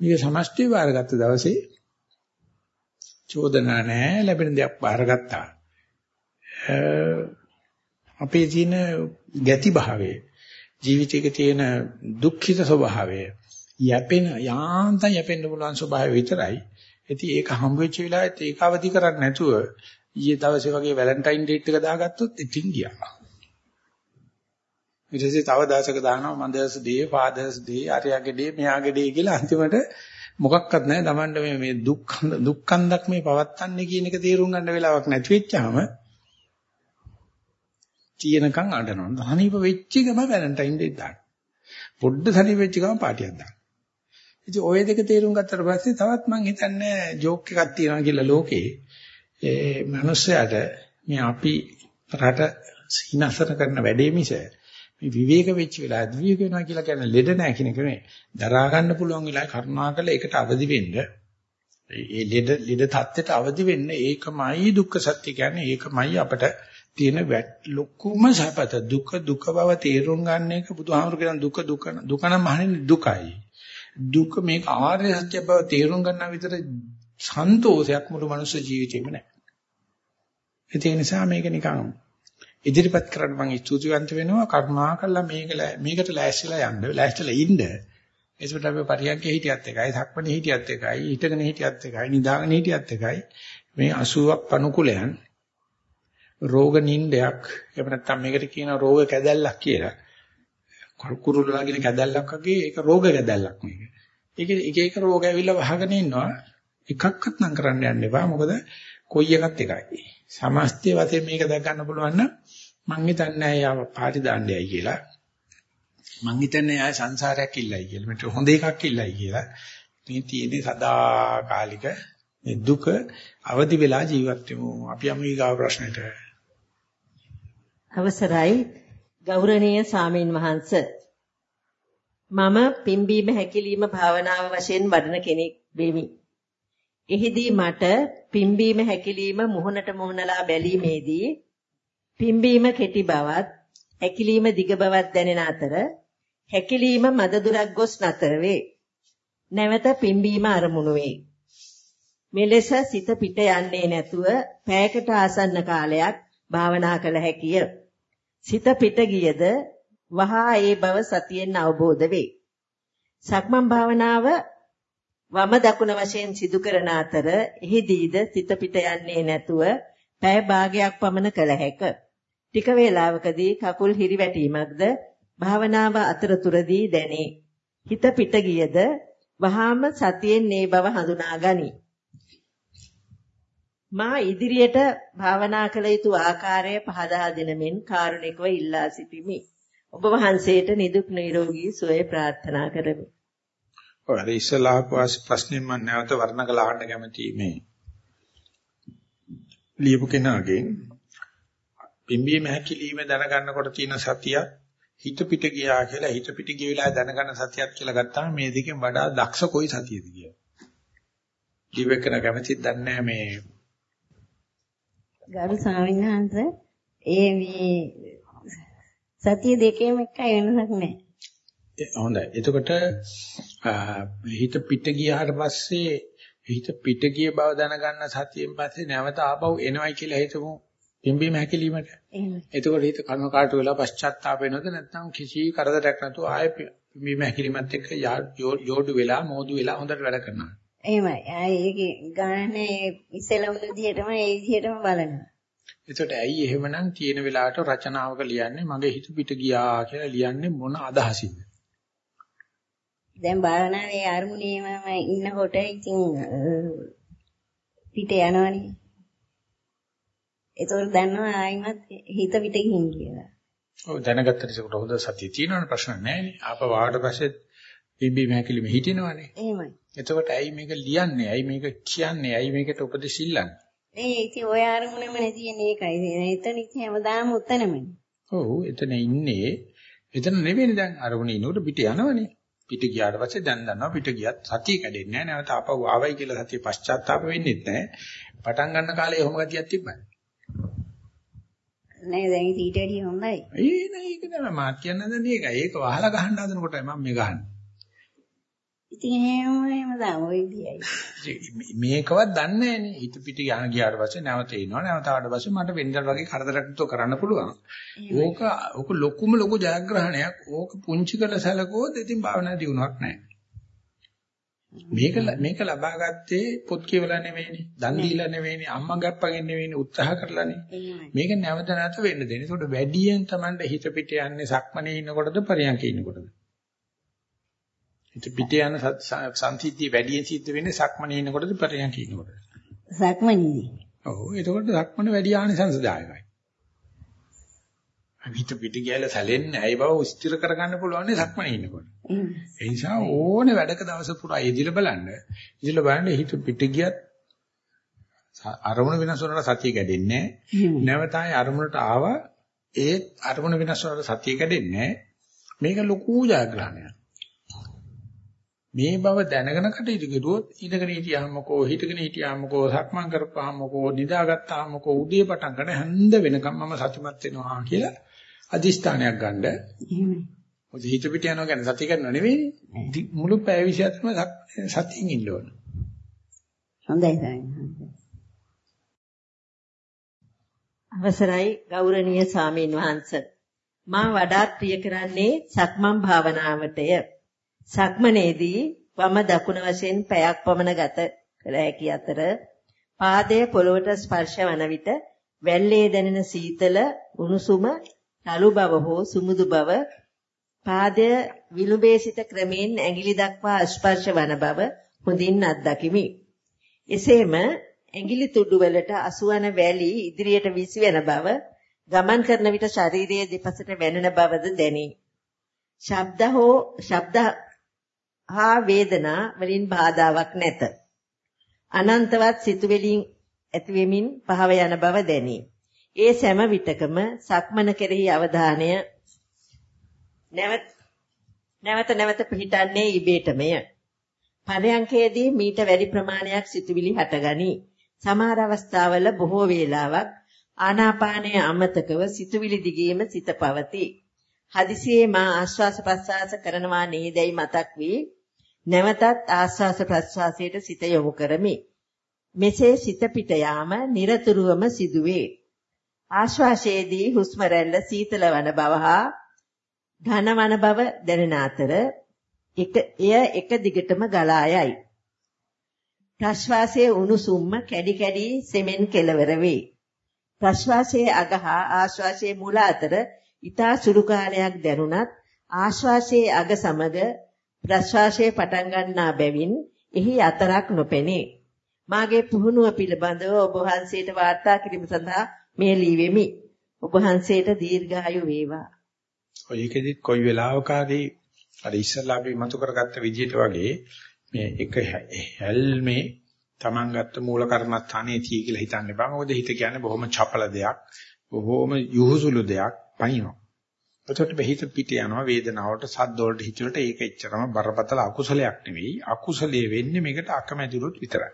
මේක සමස්තය බාරගත්ත දවසේ චෝදනා නැහැ ලැබෙන දෙයක් බාරගත්තා. අපේ තියෙන ගැති භාවය ජීවිතයක තියෙන දුක්ඛිත ස්වභාවය යැපෙන යාන්තම් යැපෙන්න පුළුවන් ස්වභාවය විතරයි. ඉතින් ඒක හම්බ වෙච්ච වෙලාවෙත් ඒක අවදි කරන්නේ නැතුව ඊයේ දවසේ වගේ වැලන්ටයින් ඩේට් එක දාගත්තොත් ඉතින් ගියා. ඊට පස්සේ තව දවසක දානවා මන්දර්ස් ඩේ, ෆාදර්ස් ඩේ, ආර්යගේ ඩේ, මෙයාගේ ඩේ කියලා අන්තිමට මොකක්වත් නැහැ. Tamanට මේ මේ දුක් දුක්ඛන්දක් මේ පවත්තන්නේ කියන එක තේරුම් ගන්න වෙලාවක් නැති වෙච්චාම තියෙනකන් අඬනවා. සනීප වෙච්ච ගම වැලන්ටයින් ඩේ දාන්න. පොඩ්ඩ සනීප වෙච්ච ගම පාටියක් දාන්න. ඉතින් ওই දෙක තේරුම් ගත්තට පස්සේ තවත් මං හිතන්නේ ජෝක් එකක් තියෙනවා කියලා ලෝකේ. ඒ මිනිස්සයාට මේ අපි රට සිනසන කරන වැඩේ මිස මේ විවේක වෙච්ච වෙලාව විවේක වෙනවා කියලා කියන්නේ ලෙඩ නැහැ කියන එක නෙවෙයි. දරා ගන්න පුළුවන් වෙලාව කරුණාකරලා ඒකට අවදි වෙන්න. ඒ ලෙඩ ලෙඩ தත්ත්වයට අවදි වෙන්න ඒකමයි දුක්ඛ සත්‍ය කියන්නේ ඒකමයි අපට තියෙන ලොකුම සපත දුක දුක බව තේරුම් ගන්න එක බුදුහාමුදුරු කියන දුක දුක දුක නම් මහන්නේ දුකයි. දුක මේක ආර්ය සත්‍ය බව තේරුම් ගන්න විතර සන්තෝෂයක් මුළු මනුස්ස ජීවිතේම නැහැ. ඒ නිසා මේක නිකන් ඉදිරිපත් කරන්න මම ස්තුතිවන්ත වෙනවා. කරුණාකරලා මේක මේකට ලෑස්තිලා යන්න ලෑස්තිලා ඉන්න. ඒකට අපි පරියන්කේ හිටියත් එකයි සක්මණේ හිටියත් එකයි හිටගෙන හිටියත් එකයි නිදාගෙන හිටියත් එකයි. මේ 80ක් පනුකුලයන් රෝග නින්දයක් එහෙම නැත්නම් මේකට කියන රෝග කැදැල්ලක් කියලා. කුරුල්ලාගෙන කැදැල්ලක් වගේ ඒක රෝග කැදැල්ලක් මේක. ඒක එක එක රෝග ඇවිල්ලා වහගෙන ඉන්නවා. එකක්වත් නම් කරන්න යන්න එපා. මොකද කොයි එකත් එකයි. සමස්තය වශයෙන් මේක දැක ගන්න පුළුවන් නම් මං හිතන්නේ ආය පාටි දාන්නේයි කියලා. මං හිතන්නේ ආය සංසාරයක් ඉල්ලයි කියලා. මෙතන හොඳ එකක් ඉල්ලයි කියලා. මේ තියෙන්නේ සදාකාලික මේ දුක අවදි වෙලා ජීවත් වෙමු. අපි යමු ඊගාව ප්‍රශ්නෙට. අවසරයි ගෞරවනීය සාමීන් වහන්ස මම පිම්බීම හැකිලිම භාවනාව වශයෙන් වඩන කෙනෙක් වෙමි. එහිදී මට පිම්බීම හැකිලිම මුහුණට මුහුණලා බැලීමේදී පිම්බීම කෙටි බවත් හැකිලිම දිග බවත් දැනෙන අතර හැකිලිම මද දුරක් ගොස් නතර වේ. නැවත පිම්බීම අරමුණු වේ. මෙලෙස සිත පිට යන්නේ නැතුව පැයකට ආසන්න කාලයක් භාවනා කළ හැකිය. සිත පිට ගියද වහා ඒ බව සතියෙන් අවබෝධ වේ. සක්මන් භාවනාව වම දකුණ වශයෙන් සිදු කරන අතර එහිදීද සිත පිට යන්නේ නැතුව පැය භාගයක් පමණ කළ හැක. ටික වේලාවකදී කකුල් හිරිවැටීමක්ද භාවනාව අතරතුරදී දැනේ. හිත පිට ගියද වහාම සතියෙන් මේ බව හඳුනා ගනී. මා ඉදිරියට භාවනා කළ යුතු ආකාරය පහදා දෙන මෙන් කාරුණිකව ඉල්ලා සිටිමි. ඔබ වහන්සේට නිදුක් නිරෝගී සුවය ප්‍රාර්ථනා කරමි. ඔය අර ඉස්සලා ප්‍රශ්නේ මම නැවත වර්ණ කළ අහන්න කැමති මේ ලියපු කෙනාගෙන් පිම්බීම හැකිලිම දැනගන්නකොට තියෙන සතිය හිත පිට ගියා කියලා හිත පිට ගිය වෙලාවේ දැනගන්න සතියක් කියලා ගත්තාම මේ දෙකෙන් වඩා දක්ෂ කොයි සතියද කියලා. ජීවකන කැමතිද දන්නේ මේ ගරු ස්වාමීන් වහන්සේ ඒ මේ සතිය දෙකේම එකයි වෙනසක් නැහැ. හොඳයි. එතකොට හිත පිට ගියාට පස්සේ හිත පිට ගිය බව දැනගන්න සතියෙන් පස්සේ නැවත ආපහු එනවයි කියලා හිතමු. පිම්බීම හැකිලීමට. එහෙමයි. එතකොට හිත කන කාට වෙලා පශ්චාත්තාප වෙනවද නැත්නම් කිසි කරදරයක් නැතුව ආයෙ පිම්බීම හැකිලීමත් එක්ක යෝඩු වෙලා මෝදු වෙලා හොඳට වැඩ කරනවා. එහෙමයි. ඒක ගානේ උන විදිහටම ඒ විදිහටම බලනවා. එතකොට ඇයි එහෙමනම් තියෙන වෙලාවට රචනාවක ලියන්නේ මගේ හිත පිට ගියා කියලා ලියන්නේ මොන අදහසින්ද? දැන් භාවනාවේ අරමුණේම ඉන්නකොට ඉතින් පිට යනවනේ. ඒතකොට දන්නවා ආයිමත් හිත පිට ගිහින් කියලා. ඔව් දැනගත්තට ඒකට හොඳ සතිය තියෙනවනේ ප්‍රශ්න නැහැ නේ. ආප වාට පස්සේ බිබි මහකිලිම හිටිනවනේ. එහෙමයි. එතකොට ඇයි මේක ලියන්නේ? ඇයි මේක කියන්නේ? ඇයි මේකට උපදෙස් ඉල්ලන්නේ? නේ ඉතින් ඔය අරමුණම නැතිනේ ඒකයි. එතන ඉතින් හැමදාම උතනමනේ. ඔව් එතන ඉන්නේ එතන නෙවෙයි දැන් අරමුණේ ඉන්නකොට පිට යනවනේ. පිට ගියාට පස්සේ දැන් දන්නවා පිට ගියත් සතිය කැඩෙන්නේ නැහැ. නැවත ආපහු ආවයි කියලා සතිය පශ්චාත්තාප වෙන්නේ නැහැ. පටන් ගන්න කාලේ එහෙම ගතියක් තිබ්බයි. නෑ දැන් ඊට වැඩිය හොඳයි. ඒ නෑ ඒක තමයි මාත් කියන්න හදන්නේ ඒකයි. ඒක වහලා ගහන්න හදනකොටයි මම මේ ගහන්නේ. ඉතින් එහෙම එහෙම විදියයි. මේකවත් දන්නේ නැහනේ. හිත පිට යන ගියාට පස්සේ නැවත එනවා. නැවත ආවට පස්සේ මට වෙනදට වගේ කරදරයක් කරන්න පුළුවන්. ඕක ඕක ලොකුම ලොකු ජයග්‍රහණයක්. ඕක පුංචි කළ සැලකුවොත් ඉතින් භාවනා දියුණුවක් නැහැ. මේක මේක ලබා ගත්තේ පොත් කියවලා නෙවෙයිනේ. දන් දීලා නෙවෙයිනේ. අම්මා ගප්පගෙන් නෙවෙයිනේ. උත්සාහ කරලානේ. මේක නැවත නැවත වෙන්න දෙන්න. ඒකට වැඩියෙන් Tamande හිත පිට යන්නේ සක්මනේ ඉන්නකොටද පරියන්කේ ඉන්නකොටද? හිත පිට යන සංසිද්ධිය වැඩියෙන් සිද්ධ වෙන්නේ සක්මනේ ඉන්නකොටද පරියන්කේ ඉන්නකොටද? සක්මනේදී. ඔව් එතකොට සක්මන වැඩි ආනිසංසදායකයි. හිත පිට ගියලා සැලෙන්නේ ඇයි බව ස්ථිර කරගන්න පුළුවන් සක්මනේ ඉන්නකොට. ඒ නිසා ඕනේ වැඩක දවස පුරා එදිල බලන්න. එදිල බලන්න හිත පිට ගියත් අරමුණ වෙනස් වුණාට සතිය කැඩෙන්නේ නැහැ. නැවත ආයේ අරමුණට ආවා ඒ අරමුණ වෙනස් වුණාට සතිය කැඩෙන්නේ. මේක ලොකු ජයග්‍රහණයක්. මේ බව දැනගෙන කටයුතු කරුවොත් ඉඳගෙන හිටියාමකෝ හිටගෙන හිටියාමකෝ සක්මන් කරපුවාමකෝ නිදාගත්තාමකෝ උදේ පටන් ගන්න හැන්ද වෙනකම් මම සතුටුමත් වෙනවා කියලා අදිස්ථානයක් ගන්න. එහෙමයි. මොකද හිත පිට යනවා කියන්නේ සතිය කරනව නෙවෙයි. මුළු පැය 24ම සතියින් ඉන්න ඕන. හොඳයි සාරයි. අවසරයි ගෞරවනීය සාමීන් වහන්ස. මා වඩාත් ප්‍රිය කරන්නේ සක්මන් භාවනාවටය. සක්මනේදී වම දකුණ වශයෙන් පැයක් පමණ ගත කළ හැකි අතර පාදයේ පොළවට ස්පර්ශ වන විට වැල්ලේ දැනෙන සීතල උණුසුම තලු බව හෝ සුමුදු බව පාදය විලුඹේ සිට ක්‍රමෙන් ඇඟිලි දක්වා ස්පර්ශ වන බව හොඳින් අත්දකිමි. එසේම ඇඟිලි තුඩු වලට අසුවන වැලි ඉදිරියට විසිවෙන බව ගමන් කරන විට ශරීරයේ දෙපසට වැනෙන බවද දැනේ. ශබ්ද හෝ ශබ්ද හා වේදනා වලින් බාධාවක් නැත. අනන්තවත් සිතුවිලින් ඇතිවෙමින් පහව යන බව දැනේ. ඒ සෑම විටකම සක්මන කෙරෙහි අවධානය නැවත නැවත නැවත පිහිටන්නේ ඉබේටමය. පරයන්කේදී මීට වැඩි ප්‍රමාණයක් සිතුවිලි හටගනී. සමහර අවස්ථාවල බොහෝ වේලාවක් ආනාපානය අමතකව සිතුවිලි දිගේම සිත පවතී. හදිසියේ මා ආශ්වාස ප්‍රශ්වාස කරනවා නේදයි මතක් වී නැවතත් ආශ්වාස ප්‍රශ්වාසයට සිත යොමු කරමි. මෙසේ සිත පිට යාම নিরතුරුවම සිදුවේ. ආශ්වාසයේදී හුස්ම රැල්ල සීතල වන බව හා ඝනවන බව දැනෙන අතර එක එය එක දිගටම ගලා යයි. ප්‍රශ්වාසයේ උණුසුම්ම කැඩි කැඩි සෙමෙන් කෙලවර වේ. ප්‍රශ්වාසයේ අග හා ආශ්වාසයේ මුල අතර ඊතා සුළු කාලයක් දැනුණත් ආශ්වාසයේ අග සමග ප්‍රශ්වාසයේ පටන් ගන්නා බැවින් එහි අතරක් නොපෙනේ. මාගේ පුහුණුව පිළිබඳව ඔබ වහන්සේට වාර්තා කිරීම සඳහා මේ ලියවෙමි. ඔබ වහන්සේට දීර්ඝායු වේවා. ඔය එකෙදි කොයි වෙලාවකදී අර ඉස්සල්ලා අපි මතු කරගත්ත විදිහට වගේ මේ එක හැල්මේ Taman ගත්ත මූල කර්මස්ථානයේ තිය කියලා හිතන්න එපා. මොකද හිත කියන්නේ බොහොම චපල දෙයක්, බොහොම යහුසුළු දෙයක් පනිනවා. එතකොට බහිත පිට යනවා වේදනාවට, සද්ද වලට හිතුවට ඒක එච්චරම බරපතල අකුසලයක් නෙවෙයි. අකුසලයේ වෙන්නේ මේකට අකමැතිරුත් විතරයි.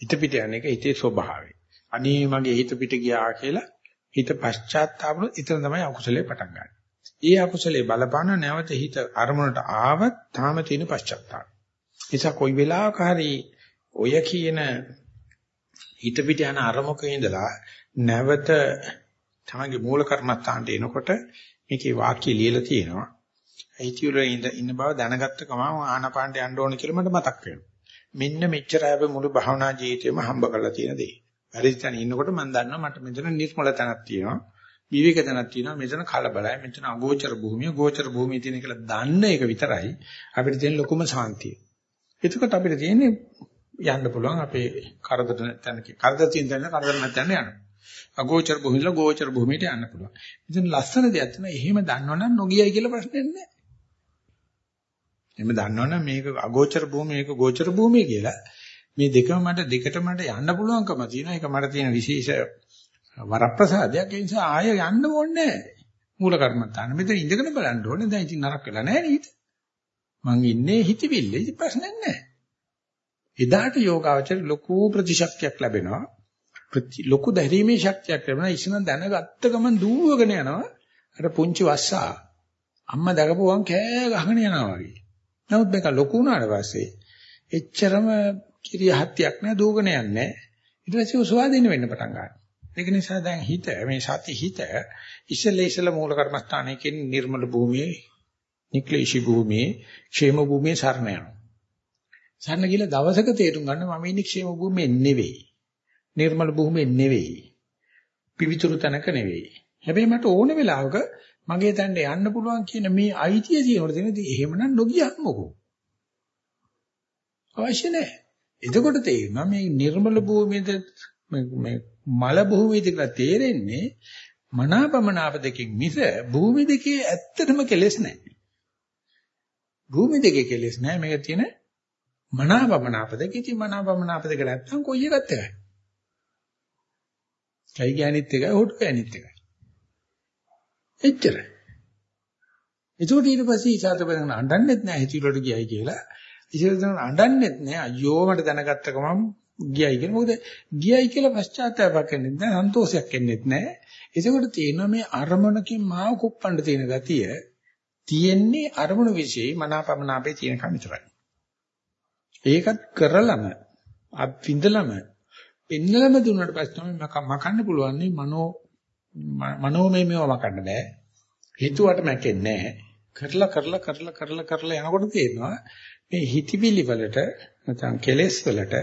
හිත පිට යන එක හිතේ ස්වභාවය. අනේ මගේ හිත පිට ගියා කියලා හිත පශ්චාත්තාපන ඉතන තමයි අකුසලේ පටන් ගන්න. ඒ අකුසලේ බලපාන නැවත හිත අරමුණට ආවත් තාම තියෙන පශ්චාත්තාපය. නිසා කොයි වෙලාවක හරි ඔය කියන හිත පිට යන අරමුණක ඉඳලා නැවත තමගේ මූල කර්මත්තාන්ට එනකොට මේකේ වාක්‍ය ලියලා තියෙනවා. හිතියුල ඉඳ ඉන්න බව දැනගත්ත ගමන් ආනපානට යන්න ඕන කියලා මට මතක් වෙනවා. මෙන්න මෙච්චරයි අපි මුළු භාවනා ජීවිතේම හම්බ කරලා තියෙන දේ. වැරදි තැන ඉන්නකොට මම දන්නවා මට මෙතන නිර්මල තැනක් තියෙනවා. විවේක තැනක් තියෙනවා. මෙතන කලබලයි. මෙතන අගෝචර භූමිය, ගෝචර භූමිය තියෙන කියලා දන්න එක විතරයි අපිට තියෙන ලොකුම සාන්තිය. එතකොට අපිට තියෙන්නේ යන්න පුළුවන් අපේ කරදර නැත්නම් කරදර තියෙන තැන කරදර නැත්නම් යන්න. අගෝචර භූමියල ගෝචර භූමියට යන්න පුළුවන්. ඉතින් ලස්සන දෙයක් තමයි එහෙම දන්නවනම් නොගියයි කියලා ප්‍රශ්නයක් නැහැ. එහෙම දන්නවනම් මේක අගෝචර භූමිය මේක ගෝචර භූමිය කියලා මේ දෙකම මට දෙකට මට යන්න පුළුවන්කම තියෙනවා. ඒක මට තියෙන විශේෂ වරප්‍රසාදයක්. ඒ නිසා ආය යන්න ඕනේ නැහැ. මූල කර්මත්තාන. මෙතන ඉඳගෙන බලන්න ඕනේ. දැන් ඉතින් නරක වෙලා නැහැ නේද? මං ඉන්නේ හිතවිල්ල. ඉතින් ප්‍රශ්නයක් නැහැ. එදාට යෝගාවචර ලොකු ප්‍රතිශක්තියක් ලැබෙනවා. ලොකු දැරීමේ ශක්තියක් ලැබෙනවා. ඉස්සන දැනගත්ත ගමන් දුවගෙන යනවා. අර පුංචි වස්සා අම්මා දැකපුවම කෑ ගහගෙන යනවා වගේ. නමුත් මේක ලොකු වුණාට පස්සේ එච්චරම කිරිය හත්තියක් නෑ දෝගණයක් නෑ. ඊට පස්සේ උසවාදින වෙන්න පටන් ගන්නවා. ඒක නිසා දැන් හිත මේ සති හිත ඉසල ඉසල මූල කර්මස්ථානයේ කියන නිර්මල භූමියේ නික්ලේශී භූමියේ ക്ഷേම භූමියේ සරණ යනවා. සරණ කියලා දවසක තේරුම් ගන්න මම ඉන්නේ ക്ഷേම භූමියේ නෙවෙයි. නිර්මල භූමියේ නෙවෙයි. පිවිතුරු තැනක නෙවෙයි. හැබැයි මට ඕන වෙලාවක මගේ තැන්න යන්න පුළුවන් කියන මේ අයිතිය තියෙනකොට තියෙන ඉතින් එහෙමනම් නොගියම්මකෝ අවශ්‍ය නැහැ එතකොට තේරෙනවා මේ නිර්මල භූමියද මේ මල භූමියද කියලා තේරෙන්නේ මනාපමනාප දෙකකින් මිස භූමි දෙකේ ඇත්තටම කෙලෙස් නැහැ. භූමි දෙකේ කෙලෙස් නැහැ මේක තියෙන මනාපමනාප දෙක. ඉතින් මනාපමනාප දෙක නැත්තම් කොයි එකත් එකයි. කයි ගෑනිත් එකයි හොටු ගෑනිත් එකයි. එච්චරයි. ඒකට ඊට පස්සේ ඉසాత බඳගෙන අඬන්නෙත් නැහැ හිතිලට ගියයි කියලා. ඉතින් අඬන්නෙත් නෑ අයියෝ මට දැනගත්ත ගමන් ගියයි කියලා. මොකද ගියයි කියලා පශ්චාත්තාවයක් එන්නේ නැහැ, සන්තෝෂයක් එන්නේ නැහැ. ඒකෝට තියෙනවා මේ අරමුණකින් මාව කුප්පන්න තියෙන ගතිය තියෙන්නේ අරමුණු વિશે මනාපමනාපේ තියෙන කම විතරයි. ඒකත් කරලම අත්විඳලම පෙන්නලම දුන්නාට පස්සේ තමයි මකන්න පුළුවන් මනෝ මනෝමය මේව මකන්න බෑ. හිතුවට මැකෙන්නේ නැහැ. කරලා කරලා කරලා කරලා කරලා යනකොට තේරෙනවා මේ හිතවිලි වලට නැත්නම් කෙලෙස් වලට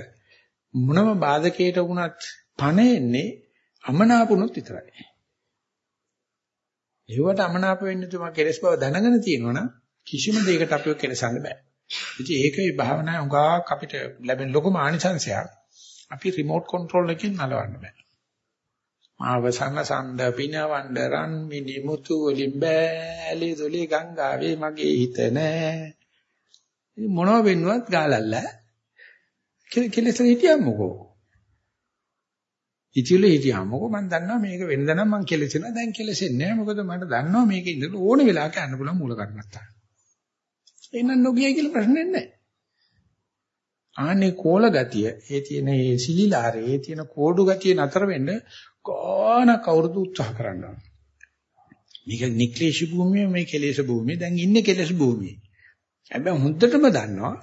මොනම බාධකයකට වුණත් පණ එන්නේ අමනාපුනොත් විතරයි. ඒවට අමනාප වෙන්න තුමා කෙලස් බව දැනගෙන තියෙනවනම් කිසිම දෙයකට අපිව කෙලසන්න බෑ. ඉතින් ඒකේ භාවනාවේ උගාක් අපිට ලැබෙන ලොකුම ආනිසංශයක් අපි රිමෝට් කන්ට්‍රෝල් එකකින් නලවන්න බෑ. මාව සංසන්ද පිනවන්න රන් මිනිමුතු වලින් බෑලි දොලි ගංගාවේ මගේ හිත නෑ මොනව වෙන්නවත් ගාලල්ල. කෙලෙස හිටියම්මකෝ. ඉතිල හිටියම්මකෝ. මම දන්නවා මේක වෙනද නම් මං කෙලෙසෙනවා දැන් කෙලෙසෙන්නේ නැහැ. මොකද මට දන්නවා මේක ඉඳලා ඕන වෙලාවක යන්න පුළුවන් මූල කර්මත්තා එහෙනම් නොගියයි කියලා ප්‍රශ්නේ නැහැ. ආනේ කෝල ගතිය ඒ තියෙන ඒ සිලිලාරේ ඒ තියෙන කෝඩු ගතිය නතර වෙන්න කොන කවුරුද උත්සාහ කරනවා මේක නික්ලේශ භූමිය මේ කෙලෙස භූමිය දැන් ඉන්නේ කෙලෙස භූමියේ. හැබැයි හොඳටම දන්නවා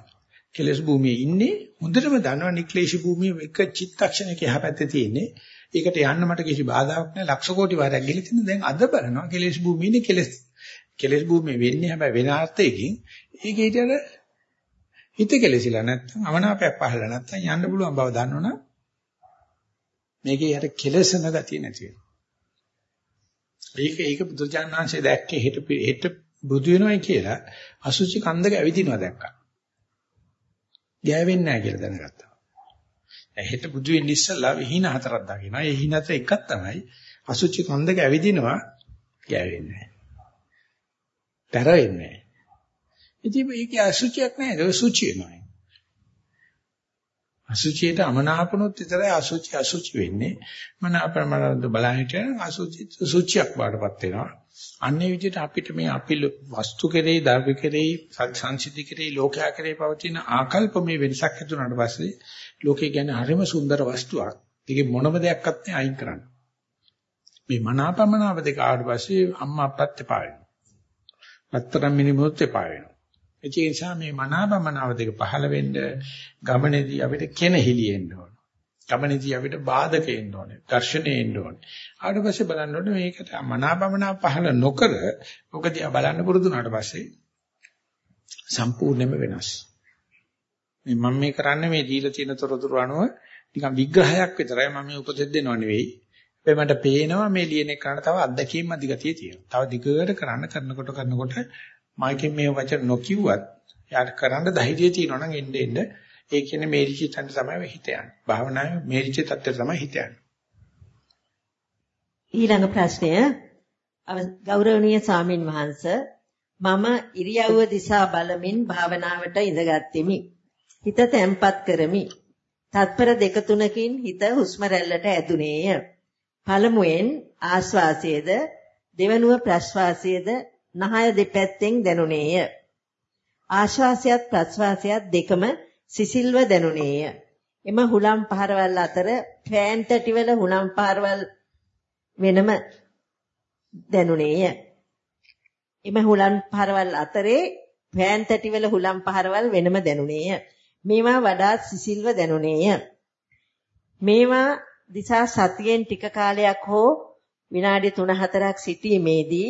කෙලස් භූමියේ ඉන්නේ හොඳටම දන්නවා නික්ලේශ භූමියේ එක චිත්තක්ෂණයක එහා පැත්තේ තියෙන්නේ. ඒකට යන්න මට කිසි බාධාවක් නැහැ. ලක්ෂ කෝටි වාරයක් ගිහින් තියෙන දැන් අද බලනවා කෙලස් භූමියේ කෙලස් කෙලස් භූමියේ වෙන්නේ හැබැයි වෙන අර්ථයකින් ඒකේ ඊටර හිත කෙලසිලා නැත්නම් අමනාපයක් පහළ නැත්නම් යන්න පුළුවන් බව දන්නවනම් මේකේ යට කෙලසන ගතිය නැති වෙනවා. ඒක ඒක බුදුජානනාංශය දැක්කේ හෙට හෙට බුදු වෙනවයි කියලා අසුචි කන්දක ඇවිදිනවා දැක්කා. ගෑවෙන්නේ නැහැ කියලා දැනගත්තා. හෙට බුදු වෙන්න ඉස්සලා විහිණ හතරක් දාගෙනවා. ඒ හිණ හතර එකක් තමයි අසුචි කන්දක ඇවිදිනවා ගෑවෙන්නේ නැහැ. තර වෙන්නේ නැහැ. ඉතින් මේකේ අසුචියක් නැහැ. ඒක සුචි වෙනවා. අසුචියට අමනාපනොත් විතරයි අසුචි අසුචි වෙන්නේ. මනාපමනද බලහිට අසුචි සුචියක් වඩපත් වෙනවා. අන්නේ විදිහට අපිට මේ අපි වස්තු කෙරෙහි, ධර්ම කෙරෙහි, සංසිද්ධි කෙරෙහි, ලෝකයා කෙරෙහි පවතින ආකල්ප මේ වෙනසක් ඇති වුණාට පස්සේ ලෝකේ කියන්නේ හරිම සුන්දර වස්තුවක්. ඒකේ මොනම දෙයක්වත් නැහැ අයින් කරන්න. මේ මනාපමනාව දෙක ආවට පස්සේ අම්මා අප්පත් එපා වෙනවා. අත්තරම් මිනිමුත් එපා වෙනවා. ඒ නිසා මේ මනාපමනාව දෙක පහළ වෙන්න ගමනේදී අපිට කෙනහිලි එන්න ඕන. ගමනේදී අපිට බාධක එන්න ඕනේ. ඝර්ෂණේ එන්න ඕනේ. ආවට පස්සේ බලන්න ඕනේ මේකට මනාපමනාව පහළ නොකර ඔක දිහා බලන්න පුරුදු වුණාට පස්සේ සම්පූර්ණයෙන්ම වෙනස්. මේ මම මේ කරන්නේ මේ දීලා තියෙන තොරතුරු අනුව නිකන් විග්‍රහයක් විතරයි මම මේ උපදෙස් දෙනව නෙවෙයි. ඒ මට පේනවා මේ ලියන එක කරන්න තව අත්දැකීම් අධිගතිය තියෙනවා. තව දිගට කරන්න කරනකොට කරනකොට මයිකෙන් මේ වචන නොකියුවත් යාට කරන්න ධෛර්යය තියෙනවා නම් එන්න එන්න ඒ කියන්නේ මේරිචි තන්ට තමයි හිත යන්නේ. භාවනාවේ මේරිචි තත්ත්වයට තමයි හිත යන්නේ. ඊළඟ ප්‍රශ්නය ගෞරවනීය සාමින් වහන්ස මම ඉරියව්ව දිසා බලමින් භාවනාවට ඉඳගත්ෙමි. හිත තැම්පත් කරමි. තත්පර දෙක තුනකින් හිත හුස්ම රැල්ලට ඇදුනේය. පළමුවෙන් ආශ්වාසයේද දෙවනුව ප්‍රශ්වාසයේද නහය දෙපැත්තෙන් දැනුනේය. ආශ්වාසයත් ප්‍රශ්වාසයත් දෙකම සිසිල්ව දැනුනේය. එම හුලම් පහරවල් අතර ෆෑන් තැටිවල හුලම් පහරවල් වෙනම දැනුනේය. එම හුලම් පහරවල් අතරේ ෆෑන් තැටිවල හුලම් පහරවල් වෙනම දැනුනේය. මේවා වඩාත් සිසිල්ව දැනුනේය. මේවා දිසා සතියෙන් ටික කාලයක් හෝ විනාඩි 3-4ක් සිටීමේදී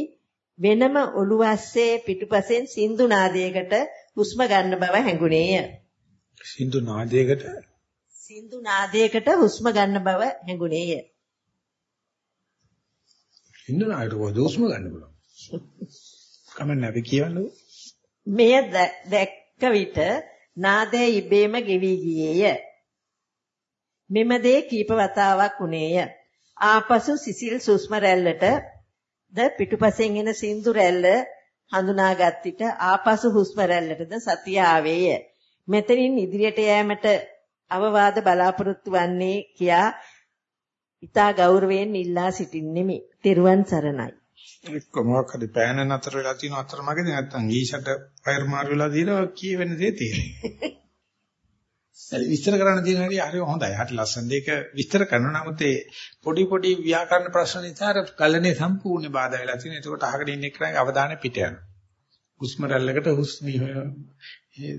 වෙනම ඔළුව ඇස්සේ පිටුපසෙන් සින්දු නාදයකට හුස්ම ගන්න බව හැඟුණේය. සින්දු නාදයකට සින්දු නාදයකට හුස්ම ගන්න බව හැඟුණේය. සින්දු නාදයට හුස්ම ගන්න පුළුවන්. කමන්න අපි කියවන්නකො. මෙය දැක්ක විට නාදය ඉබේම ගෙවි ගියේය. මෙම දේ කීප වතාවක් වුණේය. ආපසු සිසිල් සුස්ම රැල්ලට ද පිටුපසෙන් එන සින්දු රැල්ල හඳුනාගත් විට ආපසු හුස්ම රැල්ලටද සතිය ආවේය. මෙතනින් ඉදිරියට යෑමට අවවාද බලාපොරොත්තු වන්නේ කියා ඊතා ගෞරවයෙන් ඉල්ලා සිටින්නෙමි. තෙරුවන් සරණයි. එක්ක මොකක් හරි පෑන නතර වෙලා තියෙන අතරමැදදී නැත්තම් ඊෂට ෆයර් මාරු වෙලා දීලා කියවෙන දේ තියෙනවා. [laughs] ඒ විස්තර කරන්න තියෙන හැටි හරි හොඳයි. හරි ලස්සනද ඒක විස්තර කරනවා. නමුත් ඒ පොඩි පොඩි ව්‍යාකරණ ප්‍රශ්න නිසා අර ගලනේ සම්පූර්ණ බාධා වෙලා තියෙනවා. ඒකට අහගෙන ඉන්න එක්කනගේ අවධානය පිට යනවා. හුස්ම රැල්ලකට හුස්ම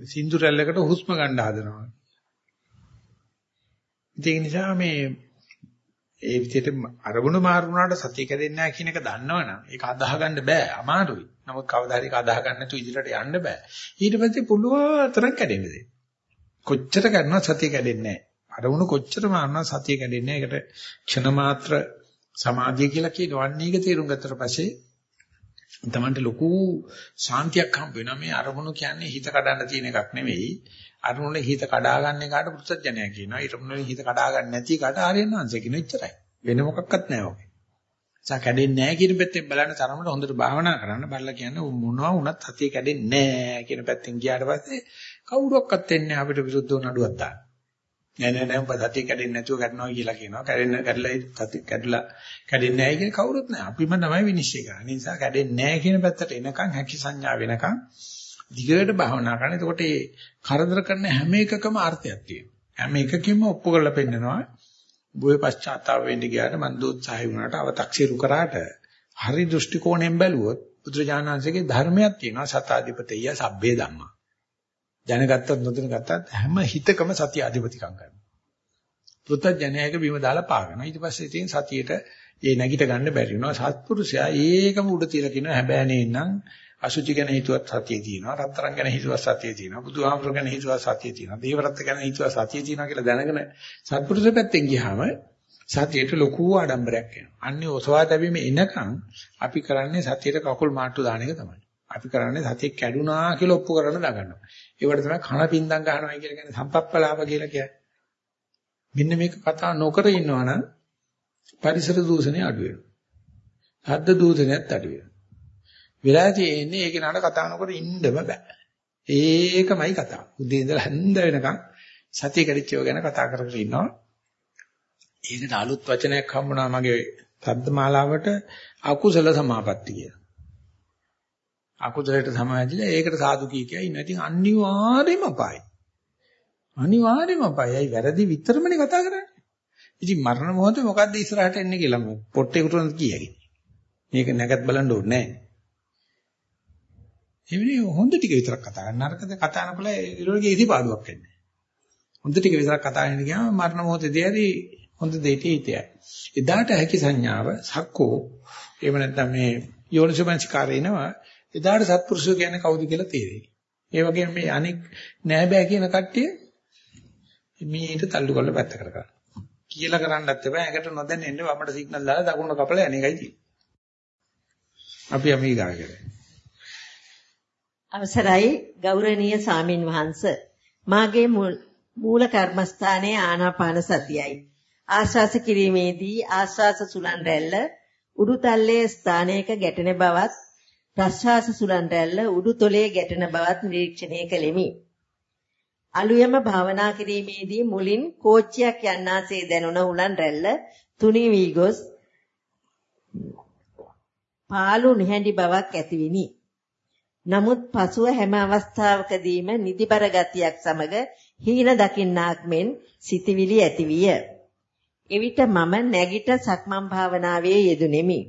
සින්දු රැල්ලකට හුස්ම ගන්න හදනවා. ඒක නිසා මේ ඒ විදිහට අරමුණු මාරු වුණාට සතිය කැදෙන්නේ නැහැ කියන එක දන්නවනම් ඒක අදාහ ගන්න බෑ අමාරුයි. නමුත් කවදා හරි ඒක අදාහ ගන්න නැතුව ඉදිරියට යන්න බෑ. ඊට පස්සේ පුළුවන් තරම් කැඩෙන්න දෙන්න. කොච්චර කරනවත් සතිය කැඩෙන්නේ නැහැ. අරමුණු කොච්චර මාරුණා සතිය කැඩෙන්නේ නැහැ. ඒකට ක්ෂණ මාත්‍ර සමාධිය කියලා කියනවා. අන්න ඒක තේරුම් ගත්තට පස්සේ තමන්ට ලොකු ශාන්තියක් හම්බ වෙනවා. මේ අරමුණු කියන්නේ හිත කඩන්න තියෙන එකක් නෙවෙයි. අරමුණේ හිත කඩා ගන්න එකට පුත්‍ත්ජනය කියනවා. ඊටමුණේ හිත කඩා ගන්න නැති එකට ආර්යයන් වංශය කියන එච්චරයි. වෙන මොකක්වත් නැහැ ඔගේ. සා කැඩෙන්නේ නැහැ කියන පැත්තෙන් බලන්න තරමට හොඳට භාවනා කරන්න බලලා කියන්නේ මොනවා වුණත් සතිය කැඩෙන්නේ නැහැ කියන පැත්තෙන් ගියාට පස්සේ කවුරුවක්වත් එන්නේ අපිට විරුද්ධව නඩුවක් දාන්න. නෑ නෑ නෑ උඹ සතිය කැඩෙන්නේ නැතුව කැඩනවා කියලා කියනවා. කැඩෙන්න කැඩලා සතිය කැඩලා කැඩෙන්නේ නැහැ කියන කවුරුත් නෑ. අපිම තමයි විනිශ්චය කරන්නේ. ඒ නිසා කැඩෙන්නේ නැහැ කියන පැත්තට එනකන් හැකි සංඥා වෙනකන් දිගට භාවනා කරන්න. එතකොට මේ කරදර කරන හැම එකකම අර්ථයක් තියෙනවා. හැම එකකින්ම ඔප්පු කරලා පෙන්නනවා. බුවේ පශ්චාත්තාප වෙන්න ගියාට මන් දෝත්සහය වුණාට අව탁සිරු කරාට හරි දෘෂ්ටි කෝණයෙන් බැලුවොත් බුදුරජාණන්සේගේ ධර්මයක් තියෙනවා සතාධිපතිය සබ්බේ ධම්මා. දැනගත්තත් නොදැනගත්තත් හැම හිතකම සතිය අධිපතිකම් කරනවා. පෘථජ්ජනයක බිම දාලා පාගනවා. ඊට පස්සේ ඉතින් සතියේට ඒ නැගිට ගන්න බැරි වෙනවා. සත්පුරුෂයා ඒකම උඩ තියලා කියනවා හැබැයි නේනම් අසුචි ගැන හිතුවත් සතිය තියෙනවා. රත්තරන් ගැන හිතුවත් සතිය තියෙනවා. බුදුහාමුදුර ගැන හිතුවත් සතිය තියෙනවා. දේවරත්ත ගැන හිතුවත් සතිය තියෙනවා කියලා දැනගෙන සත්පුරුෂ පැත්තෙන් ගියාම සතියට ලොකු ආඩම්බරයක් එනවා. අන්නේ ඔසවා තැබීම එනකන් අපි කරන්නේ සතියට කකුල් මාට්ටු දාන එක තමයි. අපි කරන්නේ සතිය කැඩුනා කියලා ඔප්පු කරන්න දගන්නවා. ඒවට තමයි කන පින්දම් ගන්නවා කියලා කියන්නේ සම්පප්පලාප කියලා කියන්නේ. මෙන්න මේක කතා නොකර ඉන්නවනම් පරිසර දූෂණය අඩු වෙනවා. ශබ්ද දූෂණයත් අඩු වෙනවා. වෙලා තියෙන්නේ ඒක නඩ කතා නොකර ඉන්නම බෑ. ඒකමයි කතාව. උදේ ඉඳලා හැන්ද වෙනකන් සතිය කැඩිච්චව ගැන කතා කර කර ඉන්නවා. ඒකට අලුත් වචනයක් හම්බුණා මගේ සද්දමාලාවට අකුසල සමාපatti කියලා. අකුසලයට සමාදිලා ඒකට සාදු කී කිය ඉන්න. ඉතින් අනිවාර්යයෙන්ම අපායයි. අනිවාර්යයෙන්ම අපායයි. ඇයි වැරදි විතරමනේ කතා කරන්නේ. ඉතින් මරණ මොහොතේ මොකද්ද ඉස්සරහට එන්නේ කියලා මම පොට්ටේකට කියයි. මේක නැගත් බලන්න ඕනේ නැහැ. එන්නේ හොඳ ටික විතරක් කතා කරන්න. නරකද කතා කරනකොට ඒරෝගේ ඉති පාඩුවක් වෙන්නේ. හොඳ ටික විතරක් කතා කරන්න ගියාම මරණ මොහොතේදී හරි හොඳ දෙයට හිතයයි. එදාට හැකි සංඥාව සක්කෝ එහෙම නැත්නම් මේ යෝනිසෝමනසිකාරය එනවා. එදාට සත්පුරුෂය කියන්නේ කවුද කියලා තේරෙයි. ඒ වගේම මේ අනික් නෑ බෑ කියන කට්ටිය මේට තල්ලු කරලා පැත්තකට කරන්න. කියලා කරන්නත් එපා. ඒකට නොදැන්න එන්න වමට සිග්නල් දාලා දකුණ කපලා යන එකයි තියෙන්නේ. අපි යමි ගාගෙන. අවසරයි ගෞරවනීය සාමින් වහන්ස මාගේ මූල කර්මස්ථානයේ ආනාපාන සතියයි ආශ්වාස කිරීමේදී ආශ්වාස සුලන් රැල්ල උඩුතල්ලේ ස්ථානයක ගැටෙන බවත් ප්‍රශ්වාස සුලන් රැල්ල උඩුතොලේ ගැටෙන බවත් නිරීක්ෂණය කළෙමි. අලුයම භාවනා කිරීමේදී මුලින් කෝච්චියක් යන්නාසේ දැනුණ උලන් රැල්ල තුනී වී ගොස් පාළු නිහැඬි බවක් ඇතිවිනි. නමුත් පසුව හැම අවස්ථාවකදීම නිදිබර ගතියක් සමග හීන දකින්නාක් මෙන් සිතවිලි ඇතිවිය. එවිට මම නැගිට සක්මන් භාවනාවේ යෙදුණෙමි.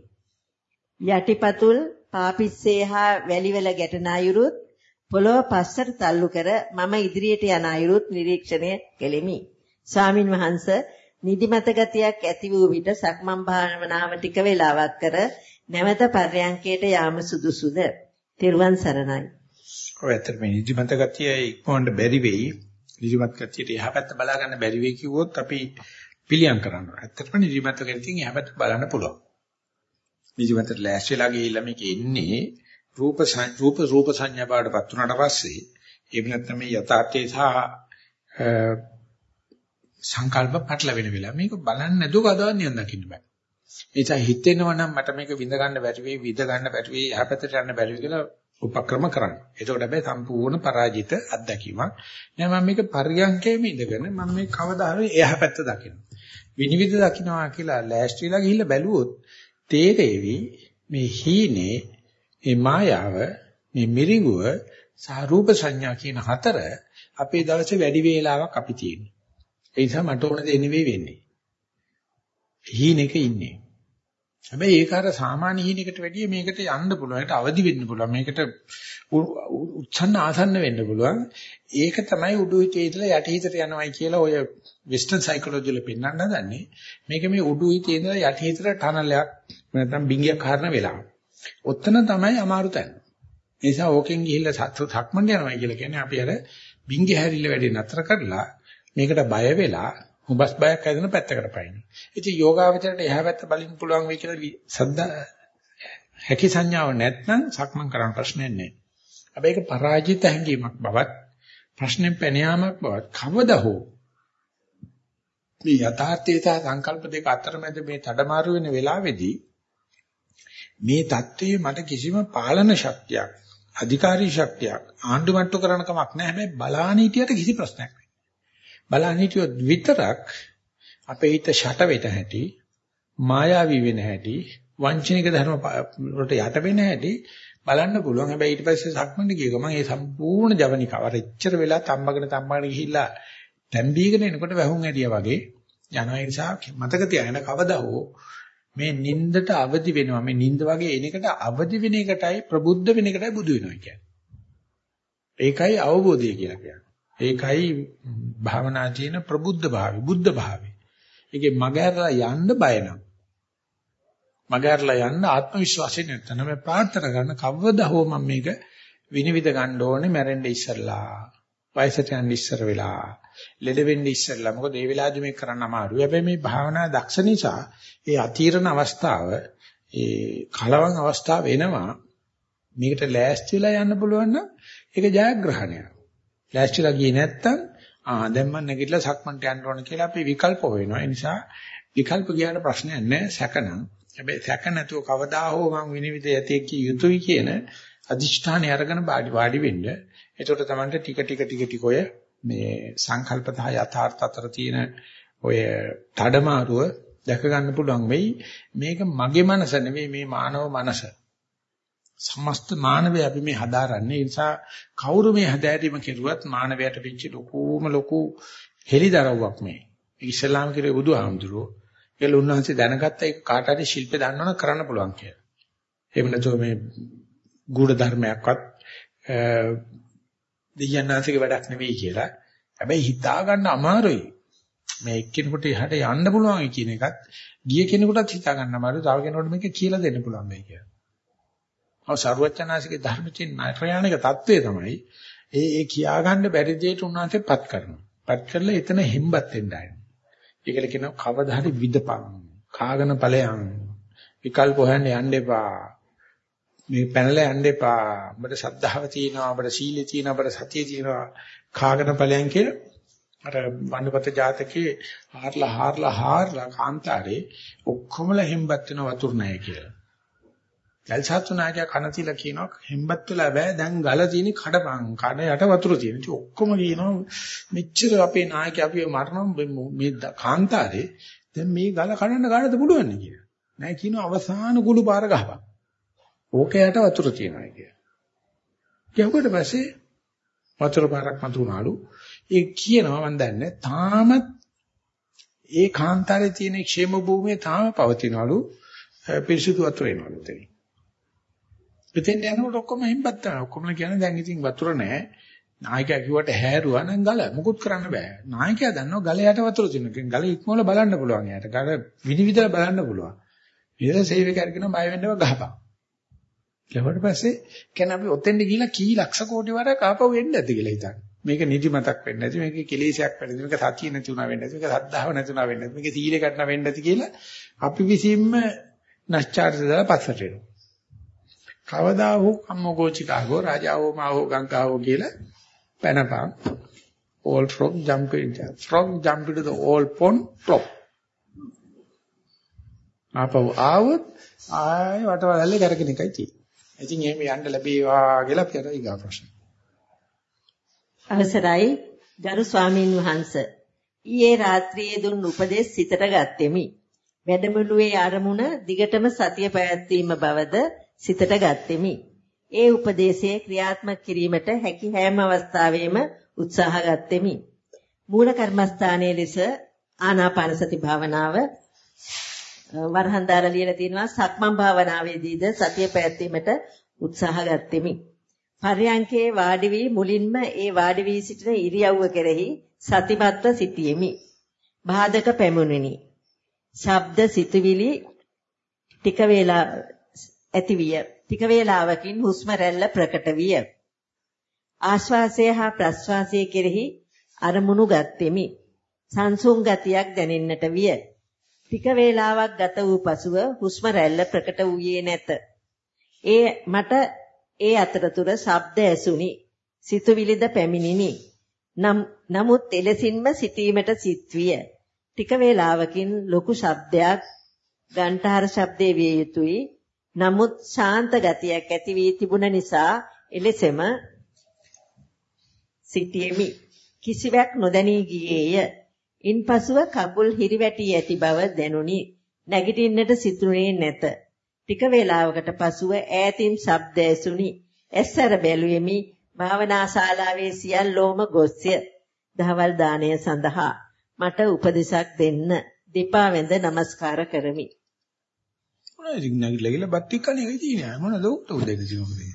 යටිපතුල් පාපිස්සේ හා වැලිවල ගැටෙන අයුරුත් පොළොව පස්සට තල්ලු කර මම ඉදිරියට යන අයුරුත් නිරීක්ෂණය කෙලිමි. ස්වාමින් වහන්සේ නිදිමත ගතියක් ඇති වූ විට සක්මන් භාවනාව ටික වේලාවක් කර නැවත පර්යංකයට යාම සුදුසුද? තෙරුවන් සරණයි. ඔය ඇත්තට මේ නිදිමත ගතිය ඉක්මවන්න බැරි වෙයි. නිදිමත ගතියට එහා පැත්ත බලා ගන්න බැරි වෙයි කිව්වොත් අපි පිළියම් කරනවා. ඇත්තටම නිදිමත ගතියෙන් එහා පැත්ත බලන්න පුළුවන්. නිදිමතට ලෑස්තිලා ගිහිල්ලා මේක එන්නේ රූප රූප රූප සංඥා බාටපත් වුණාට පස්සේ ඒ වෙනත් මේ යථාර්ථය සහ සංකල්ප පටල වෙන වෙලාව මේක බලන්නේ නැතුව කවදාවත් නියම් දකින්න බෑ. ඒ නිසා හිතෙනවා නම් මට මේක විඳ ගන්න බැරි වෙයි විඳ ගන්න බැරි වෙයි යහපතට යන්න බැරි වෙයි කියලා උපක්‍රම කරන්න. ඒකෝට හැබැයි සම්පූර්ණ පරාජිත අත්දැකීමක්. නෑ මම මේක පරියන්කේම ඉඳගෙන මම මේ කවදා හරි එහා පැත්ත දකිනවා. විනිවිද දකින්නවා කියලා ලෑස්තිලා ගිහිල්ලා බැලුවොත් තේරෙවි මේ හීනේ මේ මායාව මේ මිරිඟුව සාරූප සංඥා කියන හතර අපේ දවසේ වැඩි වේලාවක් අපි තියෙන්නේ. ඒ නිසා මට ඕන දේ නෙවෙයි වෙන්නේ. හීනෙක ඉන්නේ. හැබැයි ඒක අර සාමාන්‍ය හීනෙකට වැඩිය මේකට යන්න පුළුවන්. ඒකට අවදි වෙන්න පුළුවන්. මේකට උච්ඡන්න ආසන්න වෙන්න පුළුවන්. ඒක තමයි උඩු හිතේ ඉඳලා යටි හිතට යනවයි කියලා ඔය වෙස්ටර්න් සයිකොලොජි වල පෙන්වන්න හදන්නේ. මේක මේ උඩු හිතේ ඉඳලා යටි හිතට ටනලයක් නැත්නම් බිංගියක් හරන වෙලාව. ඔතන තමයි අමාරු තැන. ඒ නිසා ඕකෙන් ගිහිල්ලා සක්මන් යනවා කියලා කියන්නේ අපි අර බිංගි හැරිල්ල වැඩි නතර කරලා මේකට බය වෙලා හුබස් බයක් ඇදෙන පැත්තකට පයින්. ඉතින් යෝගාවචරයට එහා පැත්ත බලින්න පුළුවන් වෙයි කියලා සද්දා හැකි සංඥාව නැත්නම් සක්මන් කරන්න ප්‍රශ්නයක් නැහැ. හැබැයි ඒක පරාජිත හැඟීමක් බවත් ප්‍රශ්නෙන් පැන යාමක් බවත් කවදා හෝ මේ යථාර්ථය සහ සංකල්ප දෙක අතරමැද මේ තඩමාරු වෙන වෙලාවේදී මේ தત્ත්වයේ මට කිසිම පාලන ශක්තියක් අධිකාරී ශක්තියක් ආණ්ඩුමට්ටු කරන කමක් නැහැ හැබැයි බලාන හිටියට කිසි ප්‍රශ්නයක් බලන්න හිටියොත් විතරක් අපේ හිත ෂට වෙත හැටි මායාවී වෙන හැටි වංචනික ධර්ම වලට යට වෙන හැටි බලන්න පුළුවන්. හැබැයි ඊට පස්සේ සක්මන්ට ගිය ගමන් ඒ සම්පූර්ණ ජවනිකාව අර එච්චර වෙලා තම්බගෙන තම්බගෙන ගිහිල්ලා තැම්බීගෙන එනකොට වැහුම් ඇදියා වගේ යනවා. ඒ නිසා මතක තියාගන්න කවදා හෝ මේ නින්දට අවදි වෙනවා. මේ නින්ද වගේ එන එකට අවදි වෙන එකටයි ප්‍රබුද්ධ වෙන එකටයි බුදු වෙනවා කියන්නේ. ඒකයි අවබෝධය කියලා කියන්නේ. ඒකයි භාවනා තියෙන ප්‍රබුද්ධ භාවය, බුද්ධ භාවය. ඒකේ මගහැරලා යන්න බය නම්. මගහැරලා යන්න ආත්ම විශ්වාසය නැත්නම් මේ ප්‍රාර්ථනා කරන කවදා හෝ මම මේක විනිවිද ගන්න ඕනේ මැරෙන්න ඉස්සෙල්ලා. වයසට යන්න ඉස්සර වෙලා. ලෙඩ වෙන්න ඉස්සෙල්ලා. මොකද ඒ වෙලාවේදී මේක කරන්න අමාරුයි. හැබැයි මේ භාවනා දක්ෂ නිසා ඒ අතීරණ අවස්ථාව ඒ කලවම් අවස්ථාව වෙනවා. මේකට ලෑස්ති වෙලා යන්න පුළුවන් නම් ඒක ජයග්‍රහණයක්. ලෑස්තිලා ගියේ නැත්තම් ආ දැන් මම නැගිටලා සක්මන්ට යන්න ඕන කියලා අපි විකල්ප හොයනවා. ඒ නිසා විකල්ප ගියාට ප්‍රශ්නයක් නැහැ සැකනම්. හැබැයි සැක නැතුව කවදා හෝ මම විනිවිද යතේ කිය යුතුයි කියන අදිෂ්ඨානය අරගෙන වාඩි වෙන්න. එතකොට තමයි ටික ටික ටික ටික ඔය මේ සංකල්ප තහ යථාර්ථ අතර තියෙන ඔය තඩමාරුව දැක ගන්න පුළුවන් වෙයි. මේක මගේ මනස නෙවෙයි මේ මානව මනස. සමස්ත මානවය අපි මේ හදාරන්නේ ඒ නිසා කවුරු මේ හදාරීම කෙරුවත් මානවයට වෙච්ච ලොකුම ලොකු හෙලිදරව්වක් මේ. ඉස්ලාම් කිරේ බුදුහාමුදුරුවෝ ඒල උන්වහන්සේ දැනගත්ත ඒක කාට හරි ශිල්පේ දන්නවනම් කරන්න පුළුවන් කියලා. එහෙම නැතුව මේ ගුඪ ධර්මයක්වත් දෙයයන්ාසික වැඩක් නෙවෙයි කියලා. හැබැයි හිතා ගන්න අමාරුයි. මේ එක්කෙනෙකුට එහාට යන්න පුළුවන් කියන එකත් ගිය කෙනෙකුටත් හිතා ගන්න අමාරුයි. තව කෙනෙකුට මේක කියලා දෙන්න පුළුවන් මේ කියලා. ඔව් සරුවචනාසිකේ ධර්මචින් නෛර්යානික தત્ත්වය තමයි ඒ ඒ කියාගන්න බැරි දෙයට උන්වහන්සේපත් කරනවා. පත් කරලා එතන හෙම්බත් වෙන්න ආයි. ඒකට කියනවා කවදා හරි විදපන්. කාගෙන ඵලයන්. විකල්ප හොයන්න යන්න එපා. මේ පැනලා යන්න එපා. ඔබට ශ්‍රද්ධාව තියෙනවා, ඔබට සීලය තියෙනවා, ඔබට සතිය තියෙනවා. කාගෙන ඵලයන් කියලා අර වන්නපත ජාතකයේ හාරලා හාරලා හාරලා කාන්තාරේ ඔක්කොමලා හෙම්බත් වෙන වතුර නැහැ කියලා. ගල්සත්තු නායකයා කන තියලා කියනවා හෙම්බත් වෙලා බෑ දැන් ගල තියෙන කඩපන් කඩ යට වතුර තියෙන. ඉතින් ඔක්කොම කියනවා මෙච්චර අපේ නායකයා අපිව මරනවා මේ කාන්තාරේ දැන් මේ ගල කඩන්න කාටද පුළුවන් කියලා. නෑ කියනවා අවසාන කුළු පාර ගහපන්. ඕක යට වතුර තියෙනවා කියලා. කියවුවට පස්සේ වතුර පාරක් මතුනාලු. ඒ කියනවා මම දන්නේ තාමත් ඒ කාන්තාරේ තියෙන ക്ഷേම භූමියේ තාම පවතිනවලු පිරිසිදු වතුර එනවලු එතනින්. එතෙන් යනකොට ඔක්කොම හිම්පත් තමයි. ඔක්කොම කියන්නේ දැන් ඉතින් වතුර නැහැ. නායකයා කිව්වට හැරුවා නම් ගල මුකුත් කරන්න බෑ. නායකයා දන්නවා ගල යට වතුර තියෙනවා. ගල ඉක්මවල බලන්න පුළුවන් යාට. ගල විනිවිදලා බලන්න පුළුවන්. ඊට සේවකයන් කියනවා බය වෙන්නව ගහපන්. ඊට පස්සේ කියන අපි ඔතෙන්ද ගිහිලා කී ලක්ෂ කෝටි වරක් ආපහු එන්න ඇති කියලා හිතන්නේ. මේක නිදිමතක් වෙන්නේ නැති මේක කෙලෙසයක් වෙන්නේ නැති මේක සතිය නැති වුණා වෙන්නේ නැති මේක සද්ධාව නැති වුණා වෙන්නේ නැති මේක සීලේ කඩන වෙන්නේ නැති කියලා අපි විසින්ම නැස්චාර්ජ දාලා පස්සට එනවා. කවදා හෝ කම්මෝගෝචිකාගෝ රාජාවෝ මාවෝ ගංගාවෝ කියලා පැනපන් all frog jump in frog jump into the all pond plop ආපහු ආවොත් ආයෙ වටවලල්ලේ කරගෙන එකයි තියෙන්නේ. ඉතින් එහෙම යන්න ලැබේවා කියලා අපි අර ඊගා ප්‍රශ්න. අවසරයි ගරු ස්වාමීන් වහන්ස. ඊයේ රාත්‍රියේ දුන් උපදේශ සිතට ගත්ෙමි. වැඩමුළුවේ ආරමුණ දිගටම සතිය පැවැත්වීම බවද සිතට ගත්ෙමි. ඒ උපදේශයේ ක්‍රියාත්මක කිරීමට හැකි හැම අවස්ථාවෙම උත්සාහ ගත්ෙමි. මූල කර්මස්ථානයේ ලෙස ආනාපාන සති භාවනාව වරහන්දාර ලියලා තියෙනවා සක්මන් භාවනාවේදීද සතිය පැවැත්වීමට උත්සාහ ගත්ෙමි. පර්යංකේ වාඩි වී මුලින්ම ඒ වාඩි වී සිටින ඉරියව්ව කෙරෙහි සතිමත්ව සිටියෙමි. බාධක පැමුණෙනි. ශබ්ද සිතුවිලි ටික වේලා ඇතිවිය. ටික වේලාවකින් හුස්ම රැල්ල ප්‍රකට විය. ආශ්වාසය හා ප්‍රශ්වාසය කෙරෙහි අරමුණු ගත්ෙමි. සංසුන් ගතියක් දැනෙන්නට විය. ටික වේලාවක් ගත වූ පසුව හුස්ම රැල්ල ප්‍රකට වූයේ නැත. ඒ මට ඒ අතරතුර ශබ්ද ඇසුනි. සිතුවිලිද පැමිණිනි. නමුත් එලෙසින්ම සිටීමට සිත්විය. ටික වේලාවකින් ලොකු ශබ්දයක් ගන්ඨාර ශබ්දේ විය යුතුයි. නමුත් ශාන්ත ගතියක් ඇති වී තිබුණ නිසා එලෙසම සිටියෙමි. කිසිවක් නොදැනී ගියේය. ඉන්පසුව කකුල් හිරිවැටි ඇති බව දැනුනි. නැගිටින්නට සිතුනේ නැත. ටික වේලාවකට පසුව ඈතින් ශබ්ද ඇසුනි. ඇස්සර බැලුවෙමි. භාවනා ශාලාවේ සියල්ලෝම ගොස්ය. දහවල් දාණය සඳහා මට උපදෙසක් දෙන්න. දෙපා වැඳ নমස්කාර කරමි. මොනවද ඉතින් නැගිටලා ගිහලා බත් එක්ක කන්නේ තියෙන්නේ මොනවද උට උදේට තියෙන්නේ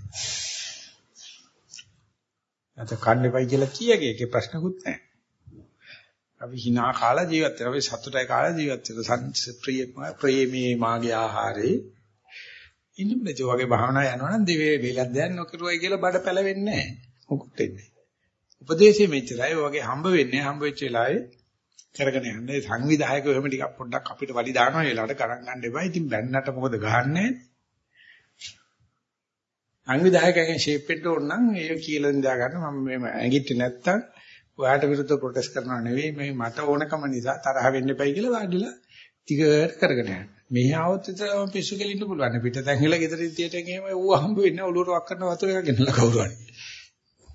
අත කන්න එපයි කියලා කියගේ ඒකේ ප්‍රශ්නකුත් නැහැ අපි hina කාලා ජීවත් වෙනවා. අපි සතුටයි කාලා ජීවත් වෙනවා. ප්‍රිය ප්‍රේමී මාගේ ආහාරේ. ඉන්නනේ ඒ වගේ භාවනා යනවනම් දෙවේ වේලක් දැන් නොකරුවයි කියලා බඩ පැලවෙන්නේ නැහැ. මොකුත් වෙන්නේ උපදේශයේ මෙච්චරයි. වගේ හම්බ වෙන්නේ හම්බ වෙච්ච වෙලාවේ කරගෙන යන්නේ. සංවිධායකව එහෙම ටිකක් පොඩ්ඩක් අපිට වලි දානවා. ඒලාට ගණන් ගන්න එපා. ඉතින් බැන්නට මොකද ගහන්නේ? සංවිධායකයන් ෂේප් එන්න ඕන නම් ඒක කියලා දා ගන්න මම මේ ඇඟිට නැත්තම් ඔයාට විරුද්ධව ප්‍රොටෙස්ට් කරනව නෙවෙයි මේ මට ඕනකම නිසා තරහ වෙන්න එපයි කියලා වාඩිලා ටිකට කරගෙන යන්න. මෙහා આવොත් ඉතින් පිස්සු කෙලින්න පුළුවන්. පිටතෙන් ගිහලා ගෙදරින් තියටෙන් එහෙම ඌ හම්බ වෙන්නේ ඔලුවට වක් කරන වතුර එකක් ගෙනලා කවුරු හරි.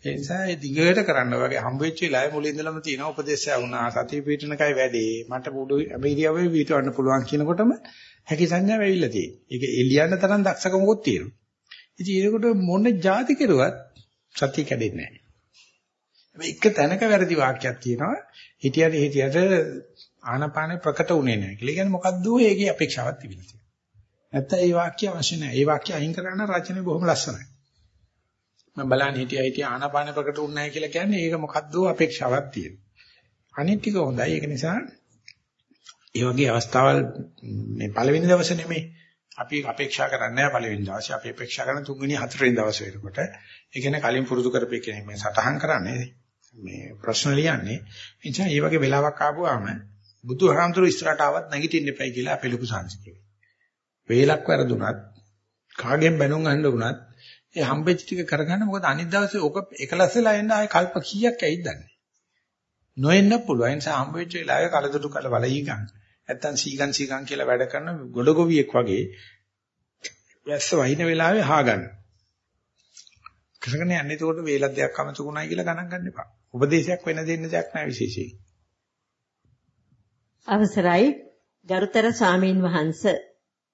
ඒ නිසා ඒ දිගට කරන්න වගේ හම්බ වෙච්ච වෙලාවේ මුලින් ඉඳලම තියෙන උපදේශය වුණා සතිය පිටනකයි වැඩේ. මට බුදු ඇමීරියාවේ වීටවන්න පුළුවන් කියනකොටම හැකි සංඥාව ඇවිල්ලා තියෙන්නේ. ඒක එලියන්න තරම් දක්ෂකමකුත් තියෙනවා. ඉතින් ඒකට මොන જાති කෙරුවත් සතිය කැඩෙන්නේ නැහැ. හැබැයි එක තැනක වැරදි වාක්‍යයක් තියෙනවා. හිටියට හිටියට ආනපානෙ ප්‍රකට උනේ නැහැ කියලා. ඒ කියන්නේ මොකද්ද ඒකේ අපේක්ෂාවක් තිබිලා තියෙනවා. නැත්තම් ඒ වාක්‍ය අවශ්‍ය නැහැ. ඒ වාක්‍ය අයින් කරන්න රචනය බොහොම ලස්සනයි. මම බලන්නේ හිටියා හිටියා ආනාපාන ප්‍රකට වුනේ නැහැ කියලා කියන්නේ ඒක මොකද්ද අපේක්ෂාවක් තියෙනවා. අනිත් ටික හොඳයි. ඒක නිසා ඒ වගේ අවස්ථාවල් මේ පළවෙනි දවසේ නෙමෙයි අපි අපේක්ෂා කරන්නේ නැහැ පළවෙනි දවසේ. අපි අපේක්ෂා කරන තුන්වෙනි හතරවෙනි දවසේ වෙනකොට. ඒ කියන්නේ කලින් පුරුදු කරපේ කෙනෙක් මේ සටහන් කරන්නේ මේ ප්‍රශ්න ලියන්නේ. ඒ නිසා මේ වගේ වෙලාවක් ආපුවාම බුදුහාමුදුරු ඉස්සරහට ආවත් නැගිටින්න එපයි කියලා අපේ ලොකු සංස්කෘතිය. වේලක් වැරදුනත් කාගෙන් බැනුම් අහන්න වුණත් ඒ හම්බෙච්ච ටික කරගන්න මොකද අනිත් දවසේ ඕක එකලස් වෙලා එන්න ආයේ කල්ප කීයක් ඇයිද දන්නේ. නොෙන්න පුළුවන්. ඒ නිසා හම්බෙච්ච වෙලාවේ කලදුටු කල වලයි ගන්න. නැත්තම් සීගන් සීගන් කියලා වැඩ කරන ගොඩගොවියෙක් වගේ වැස්ස වහින වෙලාවේ හාගන්න. කරගෙන යන්නේ එතකොට වේලක් දෙයක් අමතකුණයි කියලා ගණන් ගන්න එපා. උපදේශයක් වෙන දෙන්න දෙයක් නැහැ විශේෂයෙන්. අවසරයි ගරුතර ස්වාමීන් වහන්ස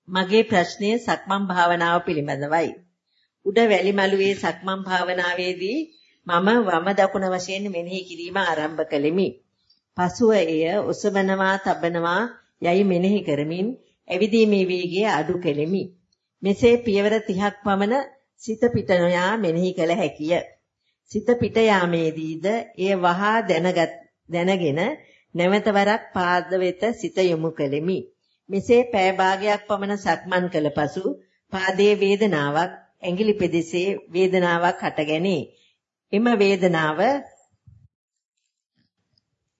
මගේ ප්‍රශ්නය සක්මන් භාවනාව පිළිබඳවයි. උඩ වැලිමලුවේ සක්මන් භාවනාවේදී මම වම දකුණ වශයෙන් මෙනෙහි කිරීම ආරම්භ කළෙමි. පසුව එය ඔසවනවා තබනවා යයි මෙනෙහි කරමින් ඇවිදීමේ වේගය අඩු කෙලෙමි. මෙසේ පියවර 30ක් පමණ සිත පිට නොයා මෙනෙහි කළ හැකිය. සිත පිට යාමේදීද එය වහා දැනගත් දැනගෙන නැවත වරක් පාද වෙත සිත යොමු කෙලෙමි. මෙසේ පෑ භාගයක් පමණ සක්මන් කළ පසු පාදයේ වේදනාවක් ඇඟිලි පෙදෙසේ වේදනාවක් හටගැනේ. එම වේදනාව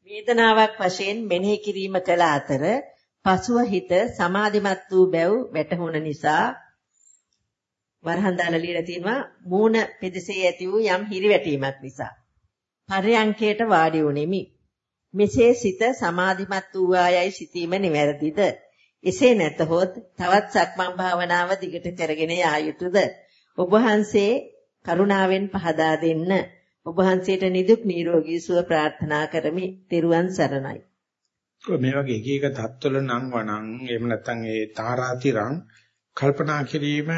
වේදනාවක් වශයෙන් මෙනෙහි කිරීම කළ අතර පසුව හිත සමාධිමත් වූ බැව් වැටහුණ නිසා වරහන් දාලා ලියලා තියෙනවා මූණ පෙදෙසේ ඇති වූ යම් හිරිවැටීමක් නිසා. පරයන්කයට වාඩි වුනිමි මෙසේ සිත සමාධිමත් වූවායයි සිතීම නිවැරදිද? එසේ නැතහොත් තවත් සක්මන් භාවනාව දිගට කරගෙන යා යුතුයද ඔබ වහන්සේ කරුණාවෙන් පහදා දෙන්න. ඔබ වහන්සේට නිදුක් නිරෝගී සුව ප්‍රාර්ථනා කරමි. තෙරුවන් සරණයි. මේ වගේ එක එක தත්වල නම් වණන් එහෙම නැත්නම් ඒ තාරාතිරං කල්පනා කිරීම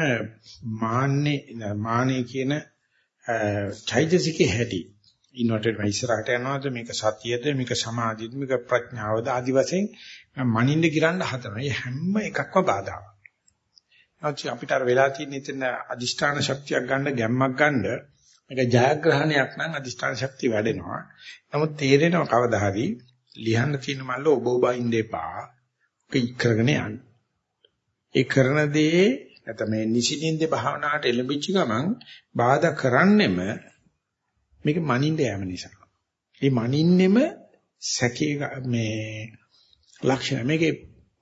මාන්නේ මානේ කියන චෛතසිකේ හැටි ඉන්නවට ඉස්සරහට යනවාද මේක සතියද මේක සමාධියද මේක ප්‍රඥාවද ආදි වශයෙන් මනින්න ගිරන්න හදන. මේ හැම එකක්ම බාධාවක්. නැත්නම් අපිට අර වෙලා තියෙන ඉතින් අදිෂ්ඨාන ශක්තියක් ගන්න ගැම්මක් ගන්න මේක ජයග්‍රහණයක් නම් අදිෂ්ඨාන ශක්තිය වැඩෙනවා. නමුත් තේරෙනවා කවදා හරි ලියන්න තියෙන මල්ල ඔබ ඔබ ඉන්න එපා. ඒක කරගෙන යන්න. ඒ කරන දේ නැත්නම් මේ නිසින්ින්ද භාවනාවට එළඹිච්ච ගමන් බාධා කරන්නෙම මේක මනින්න යෑම නිසා. මේ මනින්නෙම සැකේ මේ ලක්ෂණ මේකේ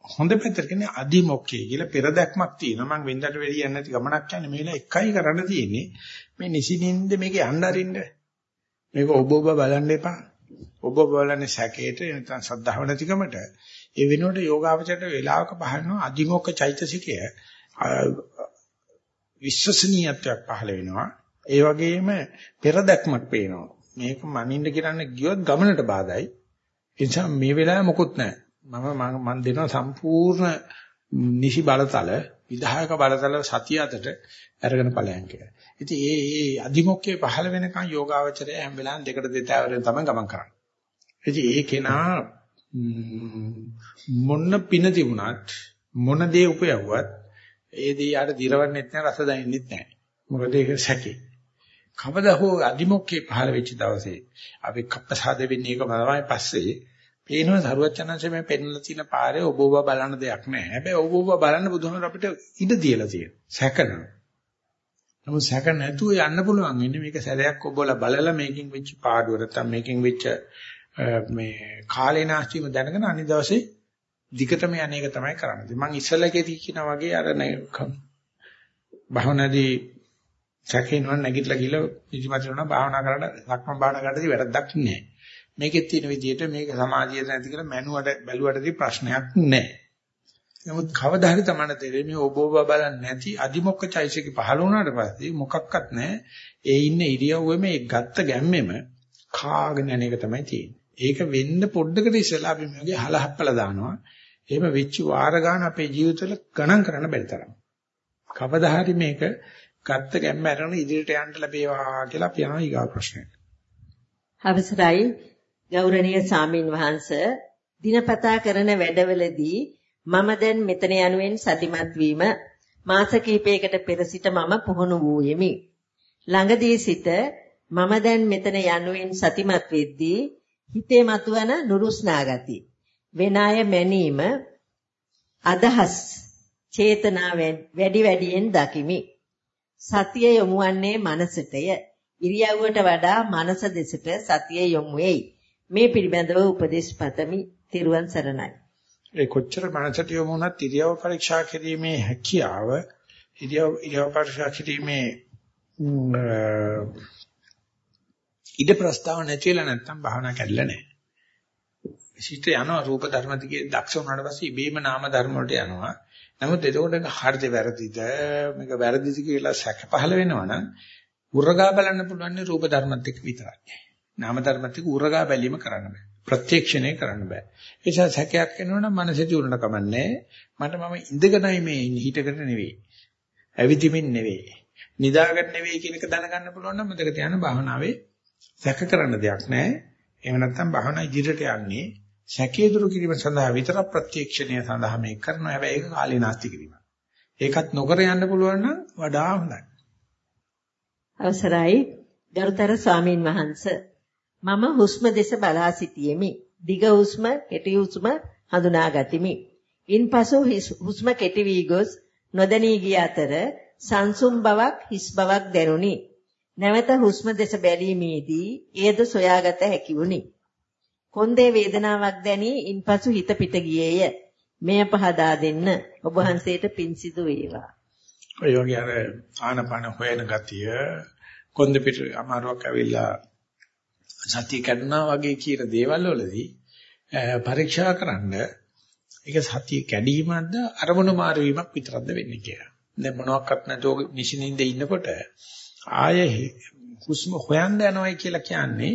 හොඳ පැත්තට කියන්නේ අදිමොක්කේ කියලා පෙරදැක්මක් තියෙනවා. මම වෙන්දට වෙලිය යන්නේ නැති ගමනක් යන්නේ මේලා එකයි කරන්න තියෙන්නේ. මේ නිසින්ින්ද මේක යන්න අරින්න. මේක ඔබ ඔබ බලන්න එපා. ඔබ ඔබ බලන්නේ සැකේට නැත්නම් සද්ධාව නැතිකමට. ඒ වෙනුවට යෝගාවචරයට වේලාවක පහළනවා අදිමොක්ක චෛතසිකය විශ්වසනීයත්වයක් පහළ වෙනවා. ඒ වගේම පෙරදැක්මක් පේනවා. මේක මනින්න කියන්න ගියොත් ගමනට බාධායි. ඒ නිසා මේ වෙලාවේ මොකුත් නැහැ. මම මම දෙනවා සම්පූර්ණ නිසි බලතල විධායක බලතල සතිය අතට අරගෙන ඵලයන් කියලා. ඉතින් ඒ ඒ අදිමොක්කේ පහළ වෙනකන් යෝගාවචරය හැම වෙලාවෙම දෙකට දෙතාවරෙන් තමයි ගමන් කරන්නේ. ඉතින් ඒ කෙනා මොන පින තිබුණත් මොන දේ උපයවුවත් ඒ දේ යාට දිරවන්නෙත් නැහැ රස දැනෙන්නෙත් නැහැ. මොකද ඒක සැකේ. කවදා හෝ අදිමොක්කේ පහළ වෙච්ච දවසේ අපි කප්පසාද වෙන්නේ ඒකම තමයි පස්සේ පේනවා සරුවචනංශ මේ පෙන්ලා තියෙන පාරේ ඔබ ඔබ බලන්න දෙයක් නැහැ. හැබැයි ඔබ ඔබ බලන්න බුදුහාමර අපිට ඉඩ දීලා තියෙනවා. සැකන. නමුත් සැක නැතුව යන්න පුළුවන් ඉන්නේ මේක සැරයක් ඔබලා බලලා මේකෙන් වෙච්ච පාඩුව නැත්නම් මේකෙන් වෙච්ච මේ කාලේ නාස්තිම දැනගෙන අනිත් දවසේ දිගටම යන එක තමයි කරන්නේ. මම ඉස්සලකේදී කියනා වගේ අර භවනදී සැකේනව නැගිටලා ගිහලා ඉදිමත් වෙනවා භාවනා කරලා ලක්මන් භාවනා කරද්දී වැරද්දක් නෑ. මේකෙත් තියෙන විදිහට මේක සමාජීය නැති කියලා මැනුවට බැලුවටදී ප්‍රශ්නයක් නැහැ. නමුත් කවදා හරි තමයි තේරෙන්නේ ඔබ ඔබ බලන්නේ නැති අදිමොක්ක චෛසික පහළ වුණාට පස්සේ මොකක්වත් නැහැ. ඒ ඉන්න ඉරියව්වෙම ඒ ගත්ත ගැම්මෙම කාගෙන යන එක තමයි තියෙන්නේ. ඒක වෙන්න පොඩ්ඩකට ඉස්සෙල්ලා අපි මේ වගේ හලහප්පලා දානවා. එහෙම වෙච්ච වාර ගන්න අපේ ජීවිතවල ගණන් කරන්න බැරි තරම්. කවදා හරි මේක ගත්ත ගැම්ම අරගෙන ඉදිරියට යන්න ලැබේවා කියලා අපි යනවා ඊගා ප්‍රශ්නයට. අවසරයි ගෞරවනීය සාමින් වහන්ස දිනපතා කරන වැඩවලදී මම දැන් මෙතන යනුවෙන් සතිමත් වීම මාස කිහිපයකට පෙර සිට මම පුහුණු වූයෙමි. ළඟදී සිට මම දැන් මෙතන යනුවෙන් සතිමත් වෙද්දී හිතේ මතුවන නුරුස්නා ගති වෙන අය මැනීම අදහස් චේතනා වැඩි වැඩියෙන් දකිමි. සතිය යොමුවන්නේ මනසටය. ඉරියව්වට වඩා මනස දෙසට සතිය යොමු වෙයි. මේ පිළිබඳව උපදේශ පතමි. තිරුවන් සරණයි. ඒ කොච්චර මනසට යොමු වුණත් ඉරියව් පරීක්ෂා කිරීමේ හැකියාව ඉරියව් ඉරියව් පරීක්ෂා කිරීමේ ඉද ප්‍රස්තාව නැතිලා නැත්තම් භාවනා කැඩලා නැහැ. විශිෂ්ට යනවා රූප ධර්ම දිගේ දක්ෂ වුණාට පස්සේ ඉබේම නාම ධර්ම වලට යනවා. නමුත් එතකොට හරිද වැරදිද මේක වැරදිද කියලා සැක පහළ වෙනවා නම් උරගා බලන්න පුළුවන් රූප ධර්මත් එක්ක විතරයි. නාම ධර්මත් එක්ක උරගා බැලීම කරන්න බෑ. ප්‍රත්‍යක්ෂණය කරන්න බෑ. ඒ නිසා සැකයක් එනවනම් මනසේ තියුණට කමන්නේ. මට මම ඉඳගෙනයි මේ හිතකට නෙවෙයි. ඇවිදිමින් නෙවෙයි. නිදාගන්න නෙවෙයි කියන එක දැනගන්න පුළුවන් නම් මතක තියාගන්න භාවනාවේ සැක කරන්න දෙයක් නැහැ. එහෙම නැත්නම් භාවනා ඉදිරියට යන්නේ සැකේ දුරු කිරීම සඳහා විතර ප්‍රත්‍යක්ෂණය සඳහා මේක කරනවා. හැබැයි ඒක කාලේ නාස්ති කිරීම. ඒකත් නොකර යන්න පුළුවන් නම් වඩා හොඳයි. අවසරයි ගරුතර ස්වාමින් වහන්සේ මම හුස්ම දෙස බලා සිටියෙමි. දිග හුස්ම, කෙටි හුස්ම හඳුනා ගතිමි. ඉන්පසු හුස්ම කෙටි වී ගොස් නොදැනී ගිය අතර සංසුම් බවක්, හිස් බවක් දැනුනි. නැවත හුස්ම දෙස බැලීමේදී එයද සොයාගත හැකි වුනි. කොන්දේ වේදනාවක් දැනී ඉන්පසු හිත පිට ගියේය. මෙය පහදා දෙන්න ඔබ වහන්සේට පින් සිදු වේවා. ඔය වගේ අර ආනපන හොයන ගතිය කොන්ද පිට අමාරුවක් ඇවිල්ලා සතිය කැඩුනා වගේ කියන දේවල් වලදී පරීක්ෂා කරන්න ඒක සතිය කැඩීමක්ද අරමුණු මාරු වීමක් විතරක්ද වෙන්නේ කියලා. දැන් මොනවත් නැතුව නිසින්ින්ද ඉන්නකොට ආයෙ හුස්ම හොයන්න යනවයි කියලා කියන්නේ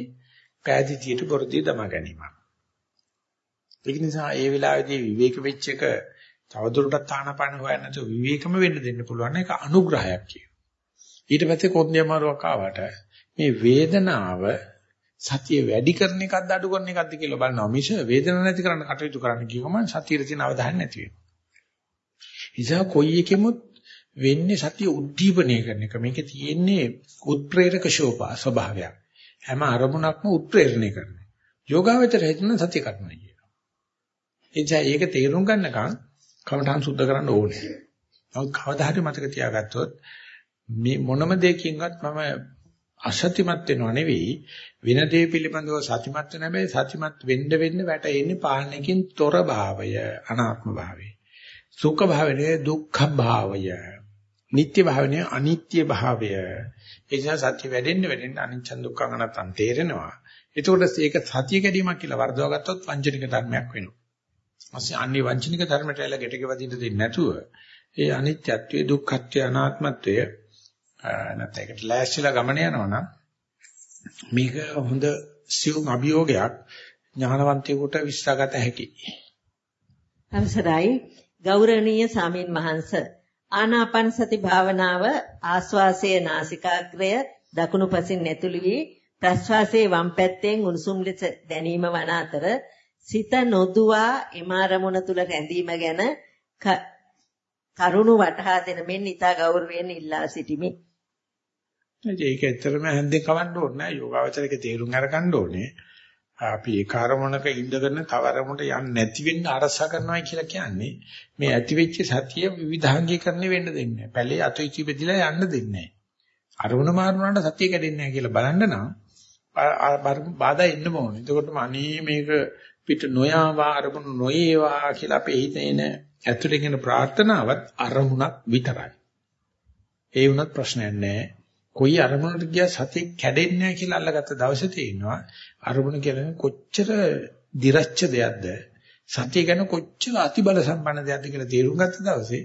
පෑදීතියට බොරදී දමා ගැනීමක්. ඒක නිසා ඒ වෙලාවේදී විවේක වෙච්ච එක තවදුරටත් ආනපාන හොයන්න නැතුව විවේකම වෙන්න දෙන්න පුළුවන් ඒක අනුග්‍රහයක් කියනවා. ඊට පස්සේ කොන්දේ මාරුවක් ආවට මේ වේදනාව සතිය වැඩි කරන එකක්ද අඩු කරන එකක්ද කියලා බලනවා මිස වේදනාවක් නැති කරන්න කටයුතු කරන්න කියවම සතියේ තියෙන අවධානය නැති වෙනවා. නිසා කොයි එකෙමුත් වෙන්නේ සතිය උද්දීපනය කරන එක. මේකේ තියෙන්නේ උත්ප්‍රේරක ශෝපා ස්වභාවයක්. හැම අරමුණක්ම උත්ප්‍රේරණය කරනවා. යෝගාවචර හිතන සතිය කරනවා කියනවා. එනිසා ඒක තේරුම් ගන්නකම් කමඨාන් සුද්ධ කරන්න ඕනේ. නමුත් කවදා හරි මතක තියාගත්තොත් මේ මොනම දෙයකින්වත් මම අසත්‍යමත් වෙනව නෙවෙයි වෙන දේ පිළිබඳව සත්‍යමත් වෙන හැබැයි සත්‍යමත් වෙන්න වෙන්න වැටෙන්නේ පාලනයකින් තොර භාවය අනාත්ම භාවය සුඛ භාවය දුක්ඛ භාවය නිට්ටය භාවය අනිත්‍ය භාවය ඒ නිසා සත්‍ය වැඩෙන්න වැඩෙන්න අනිච්ච දුක්ඛ අනත්තන් තේරෙනවා. එතකොට ඒක සත්‍ය කැඩීමක් කියලා වර්ධව ගත්තොත් වංචනික ධර්මයක් වෙනවා. ඊපස්සේ අන්නේ වංචනික ධර්මයට ඇල ගැටක වදින්න දෙන්නේ නැතුව ඒ අනිත්‍යත්වයේ දුක්ඛත්වයේ අනාත්මත්වයේ නැත්නම් ඒකට ලෑස්තිලා ගමන යනවනම් මේක හොඳ සියුම් අභියෝගයක් ඥානවන්තයෙකුට විශ්වාසගත හැකි. අවසරයි. ගෞරවනීය සාමීන් වහන්ස ආනාපාන සති භාවනාව ආස්වාසයේ නාසිකාග්‍රය දකුණු පසින් නැතුළු වී ප්‍රශ්වාසයේ වම් පැත්තෙන් උණුසුම් ලෙස දැනීම වන අතර සිත නොදුවා එමාරමුණ තුල රැඳීම ගැන කරුණු වටහා දෙන මෙන් ඊට ගෞරවයෙන් ඉල්ලා සිටිමි. ඒක ඇත්තටම හැන්දේ කවන්න ඕනේ නෑ යෝගාවචරයේ තේරුම් අරගන්න ඕනේ. අපි ඒ කාර්මණක ඉඳගෙන තව අරමුණට යන්නේ නැති වෙන්න අරසා කරනවා කියලා කියන්නේ මේ ඇති වෙච්ච සතිය විවිධාංගීකරණය වෙන්න දෙන්නේ නැහැ. පැලේ අතු ඉචි බෙදිලා යන්න දෙන්නේ නැහැ. අරමුණ මාරුනාට සතිය කැඩෙන්නේ නැහැ කියලා බලන්න නම් බාධා එන්න ඕනේ. එතකොටම අනේ මේක පිට නොයාවා අරමුණු නොයේවා කියලා අපේ හිතේන ඇතුලෙන් එන ප්‍රාර්ථනාවත් අරමුණක් විතරයි. ඒ වුණත් ප්‍රශ්නයක් නැහැ. කොයි අරමුණකට ගියා සතිය කැඩෙන්නේ නැහැ කියලා අල්ලගත්ත දවසේ තේිනවා අරමුණ කියලා කොච්චර දිරච්ච දෙයක්ද සතිය ගැන කොච්චර අතිබල සම්පන්න දෙයක්ද කියලා තේරුම් ගත්ත දවසේ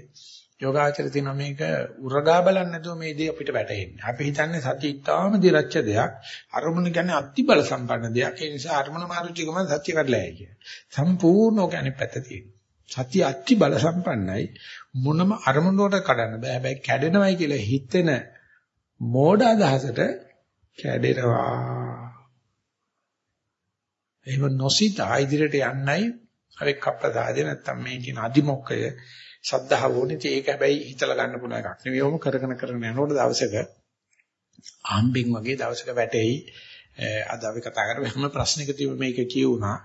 යෝගාචර තියෙන මේක උරගා බලන්නේ නැතුව මේ දේ අපිට වැටහෙන්නේ. අපි හිතන්නේ සතිය ඉතාම දිරච්ච දෙයක්. අරමුණ කියන්නේ අතිබල සම්පන්න දෙයක්. ඒ නිසා අරමුණ මාරුච්ච ගමන් සතිය කඩලා යයි කිය. සම්පූර්ණ ඕක අනිත් පැත්ත තියෙනවා. සතිය අතිබල සම්පන්නයි මොනම අරමුණකට කඩන්න බෑ. හැබැයි කැඩෙනවයි කියලා හිතෙන මෝඩ අදහසට කැඩෙනවා. එහෙම නොසිතා ඉදිරියට යන්නයි අවෙක් අප්‍රදාදේ නැත්තම් මේ කියන අදිමොක්කය සද්ධාව ඕනේ. ඒක හැබැයි හිතලා ගන්න පුළුවන් එකක් නෙවෙයි. ඔම කරගෙන කරගෙන යනකොට දවසක ආම්බෙන් වගේ දවසක වැටෙයි. අද අපි කතා කරපු හැම ප්‍රශ්නකදීම මේක කියුණා.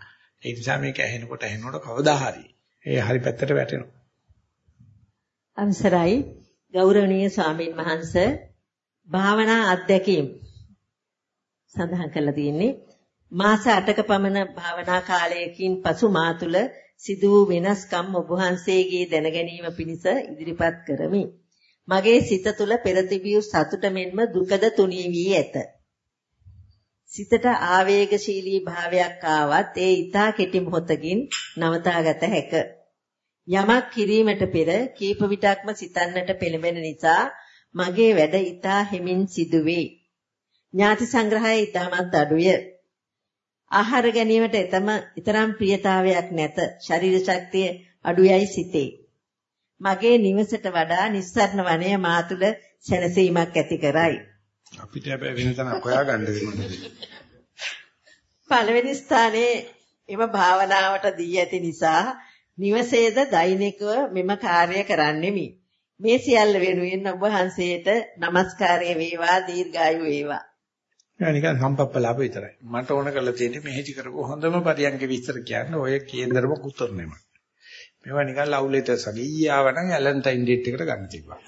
ඒ නිසා මේක ඇහෙනකොට ඇහෙනකොට කවදා හරි ඒ හරි පැත්තට වැටෙනවා. අවසරයි ගෞරවනීය ස්වාමින් වහන්සේ භාවනා අධ්‍යක්ීම් සඳහන් කරලා තියෙන්නේ මාස 8ක පමණ භාවනා කාලයකින් පසු මා තුළ සිදු වූ වෙනස්කම් ඔබ වහන්සේගේ දැනගැනීම පිණිස ඉදිරිපත් කරමි. මගේ සිත තුළ පෙර තිබිය සතුට මෙන්ම දුකද තුනී වී ඇත. සිතට ආවේගශීලී භාවයක් ආවත් ඒ ඊතා කෙටි මොහොතකින් නවතාගත හැක. යමක් කිරීමට පෙර කීප විටක්ම සිතන්නට පෙළඹෙන නිසා මගේ වැඩ ඊතා හිමින් සිදුවේ. ඥාති සංග්‍රහය ඊටමත් අඩුය. ආහාර ගැනීමට එතම ඊතරම් ප්‍රියතාවයක් නැත. ශරීර ශක්තිය අඩුයයි සිතේ. මගේ නිවසට වඩා නිස්සරණ වනය මා තුළ සැනසීමක් ඇති කරයි. අපිට හැබැයි වෙන තැනක් හොයාගන්න වෙනවා. පළවෙනි ස්ථානයේ එම භාවනාවට දී ඇති නිසා නිවසේද දෛනිකව මෙම කාර්ය කරන්නෙමි. මේ සියල්ල වෙනුවෙන් ඔබ වහන්සේට নমස්කාරය වේවා දීර්ඝායු වේවා. නිකන් සම්පප්පලාප විතරයි. මට ඕන කරලා තියෙන්නේ මෙහෙදි කරපු හොඳම පරියන්ක විස්තර කියන්න ඔය කේන්දරම කුතරනෙම. මේවා නිකන් ලව් ලෙටර්ස් වගේ ඊයාවනම් ඇලන්ටයින් ඩේට් එකට ගන්න තිබ්බා.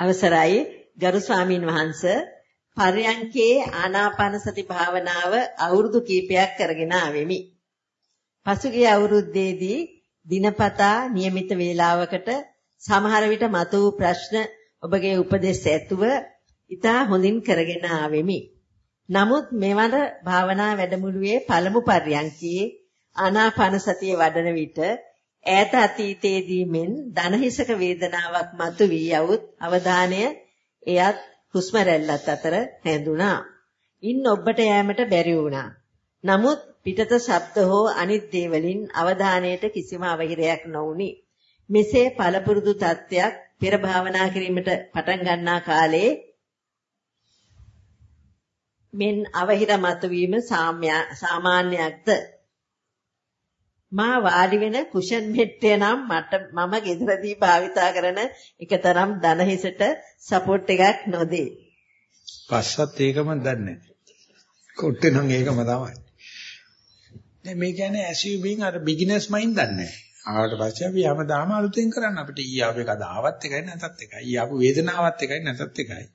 අවසරයි ගරු ස්වාමීන් වහන්ස පර්යංකේ ආනාපාන සති භාවනාව අවුරුදු කීපයක් කරගෙන ආවෙමි. පසුගිය අවුරුද්දේදී දිනපතා નિયમિત වේලාවකට සමහර විට මතුවූ ප්‍රශ්න ඔබගේ උපදෙස් ඇතුව ඉතා හොඳින් කරගෙන ආවෙමි. නමුත් මෙවර භාවනා වැඩමුළුවේ පළමු පර්යංකයේ ආනාපාන සතිය වඩන විට ඈත අතීතයේදී මෙන් දනහිසක වේදනාවක් මතු වී යවුත් අවධානය එයත් හුස්ම රැල්ලත් අතර හැඳුණා. ඉන් ඔබට යෑමට බැරි වුණා. නමුත් පිටත ශබ්ද හෝ අනිත් දේවලින් අවධානයට කිසිම අවහිරයක් නොවුනි. මෙසේ පළපුරුදු තත්ත්වයක් පෙර භාවනා කිරීමට පටන් ගන්නා කාලේ මෙන් අවහිර මතුවීම සාමාන්‍යයක්ද මා වාඩි වෙන කුෂන් මෙට්ටය නම් මට මම ගෙදරදී භාවිතා කරන එකතරම් ධන හිසට සපෝට් එකක් නොදේ. පස්සත් ඒකම දන්නේ කොට්ටේ නම් ඒකම තමයි. දැන් මේ කියන්නේ assuming අර beginners mind දන්නේ ආවට පස්සේ අපි හැමදාම අලුතෙන් කරන්න අපිට ඊයාව එක දාවත් එකයි නැතත් එකයි. ඊයාව වේදනාවත් එකයි නැතත් එකයි.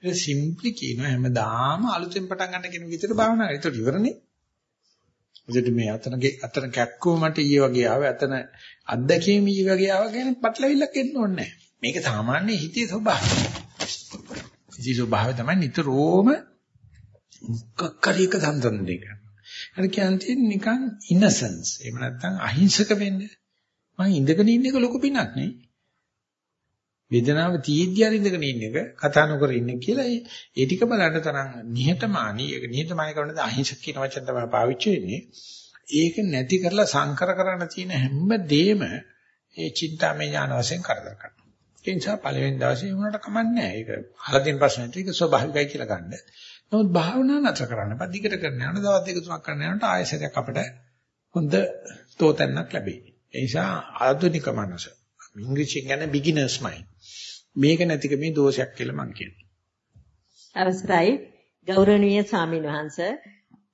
ඒක සිම්ප්ලි කියනවා හැමදාම අලුතෙන් පටන් ගන්න කෙනෙක් විතර භාවනාව. ඒක ඉවරනේ. එදිට මේ අතනගේ අතන කැක්කුව මට ඊයේ වගේ ආවේ අතන අත්දැකීම ඊයේ වගේ ආවා කියන පටලවිල්ලක් එන්න ඕනේ නැහැ. මේක සාමාන්‍ය හිතේ ස්වභාවය. හිතේ ස්වභාවය තමයි නිතරම මොකක්කරියක සම්සන්දනය කරනවා. අර කියන්නේ නිකන් ඉනසන්ස්. එහෙම නැත්නම් අහිංසක වෙන්න. මං ඉඳගෙන ඉන්න එක ලොකු පිනක් නේ. වේදනාව තියෙද්දි අර ඉඳගෙන ඉන්න එක කතා නොකර ඉන්න කියලා ඒ ටික බලන්න තරම් නිහතමානී ඒක නිහතමානී කරනද අහිංසක කියන වචන තමයි පාවිච්චි වෙන්නේ ඒක නැති කරලා සංකර කරන්න තියෙන හැම දෙෙම ඒ චින්තාමය ඥාන වශයෙන් කරදර කරනවා ඒ නිසා පළවෙනි දවසේ වුණාට කමන්නේ ඒක අහලා තියෙන ප්‍රශ්නෙට ඒක ස්වභාවිකයි කියලා ගන්න නමුත් භාවනා නතර කරන්න බෑ දිගට කරන්න යන දවස් දෙක තුනක් කරන්න යනකොට ආයෙසරයක් අපිට හොඳ තෝතැන්නක් ලැබෙයි ඒ නිසා ආධුනික මනස ඉංග්‍රීසියෙන් කියන්නේ beginners mind. මේක නැතිකමේ දෝෂයක් කියලා මම කියනවා. අවසරයි ගෞරවනීය ස්වාමීන් වහන්ස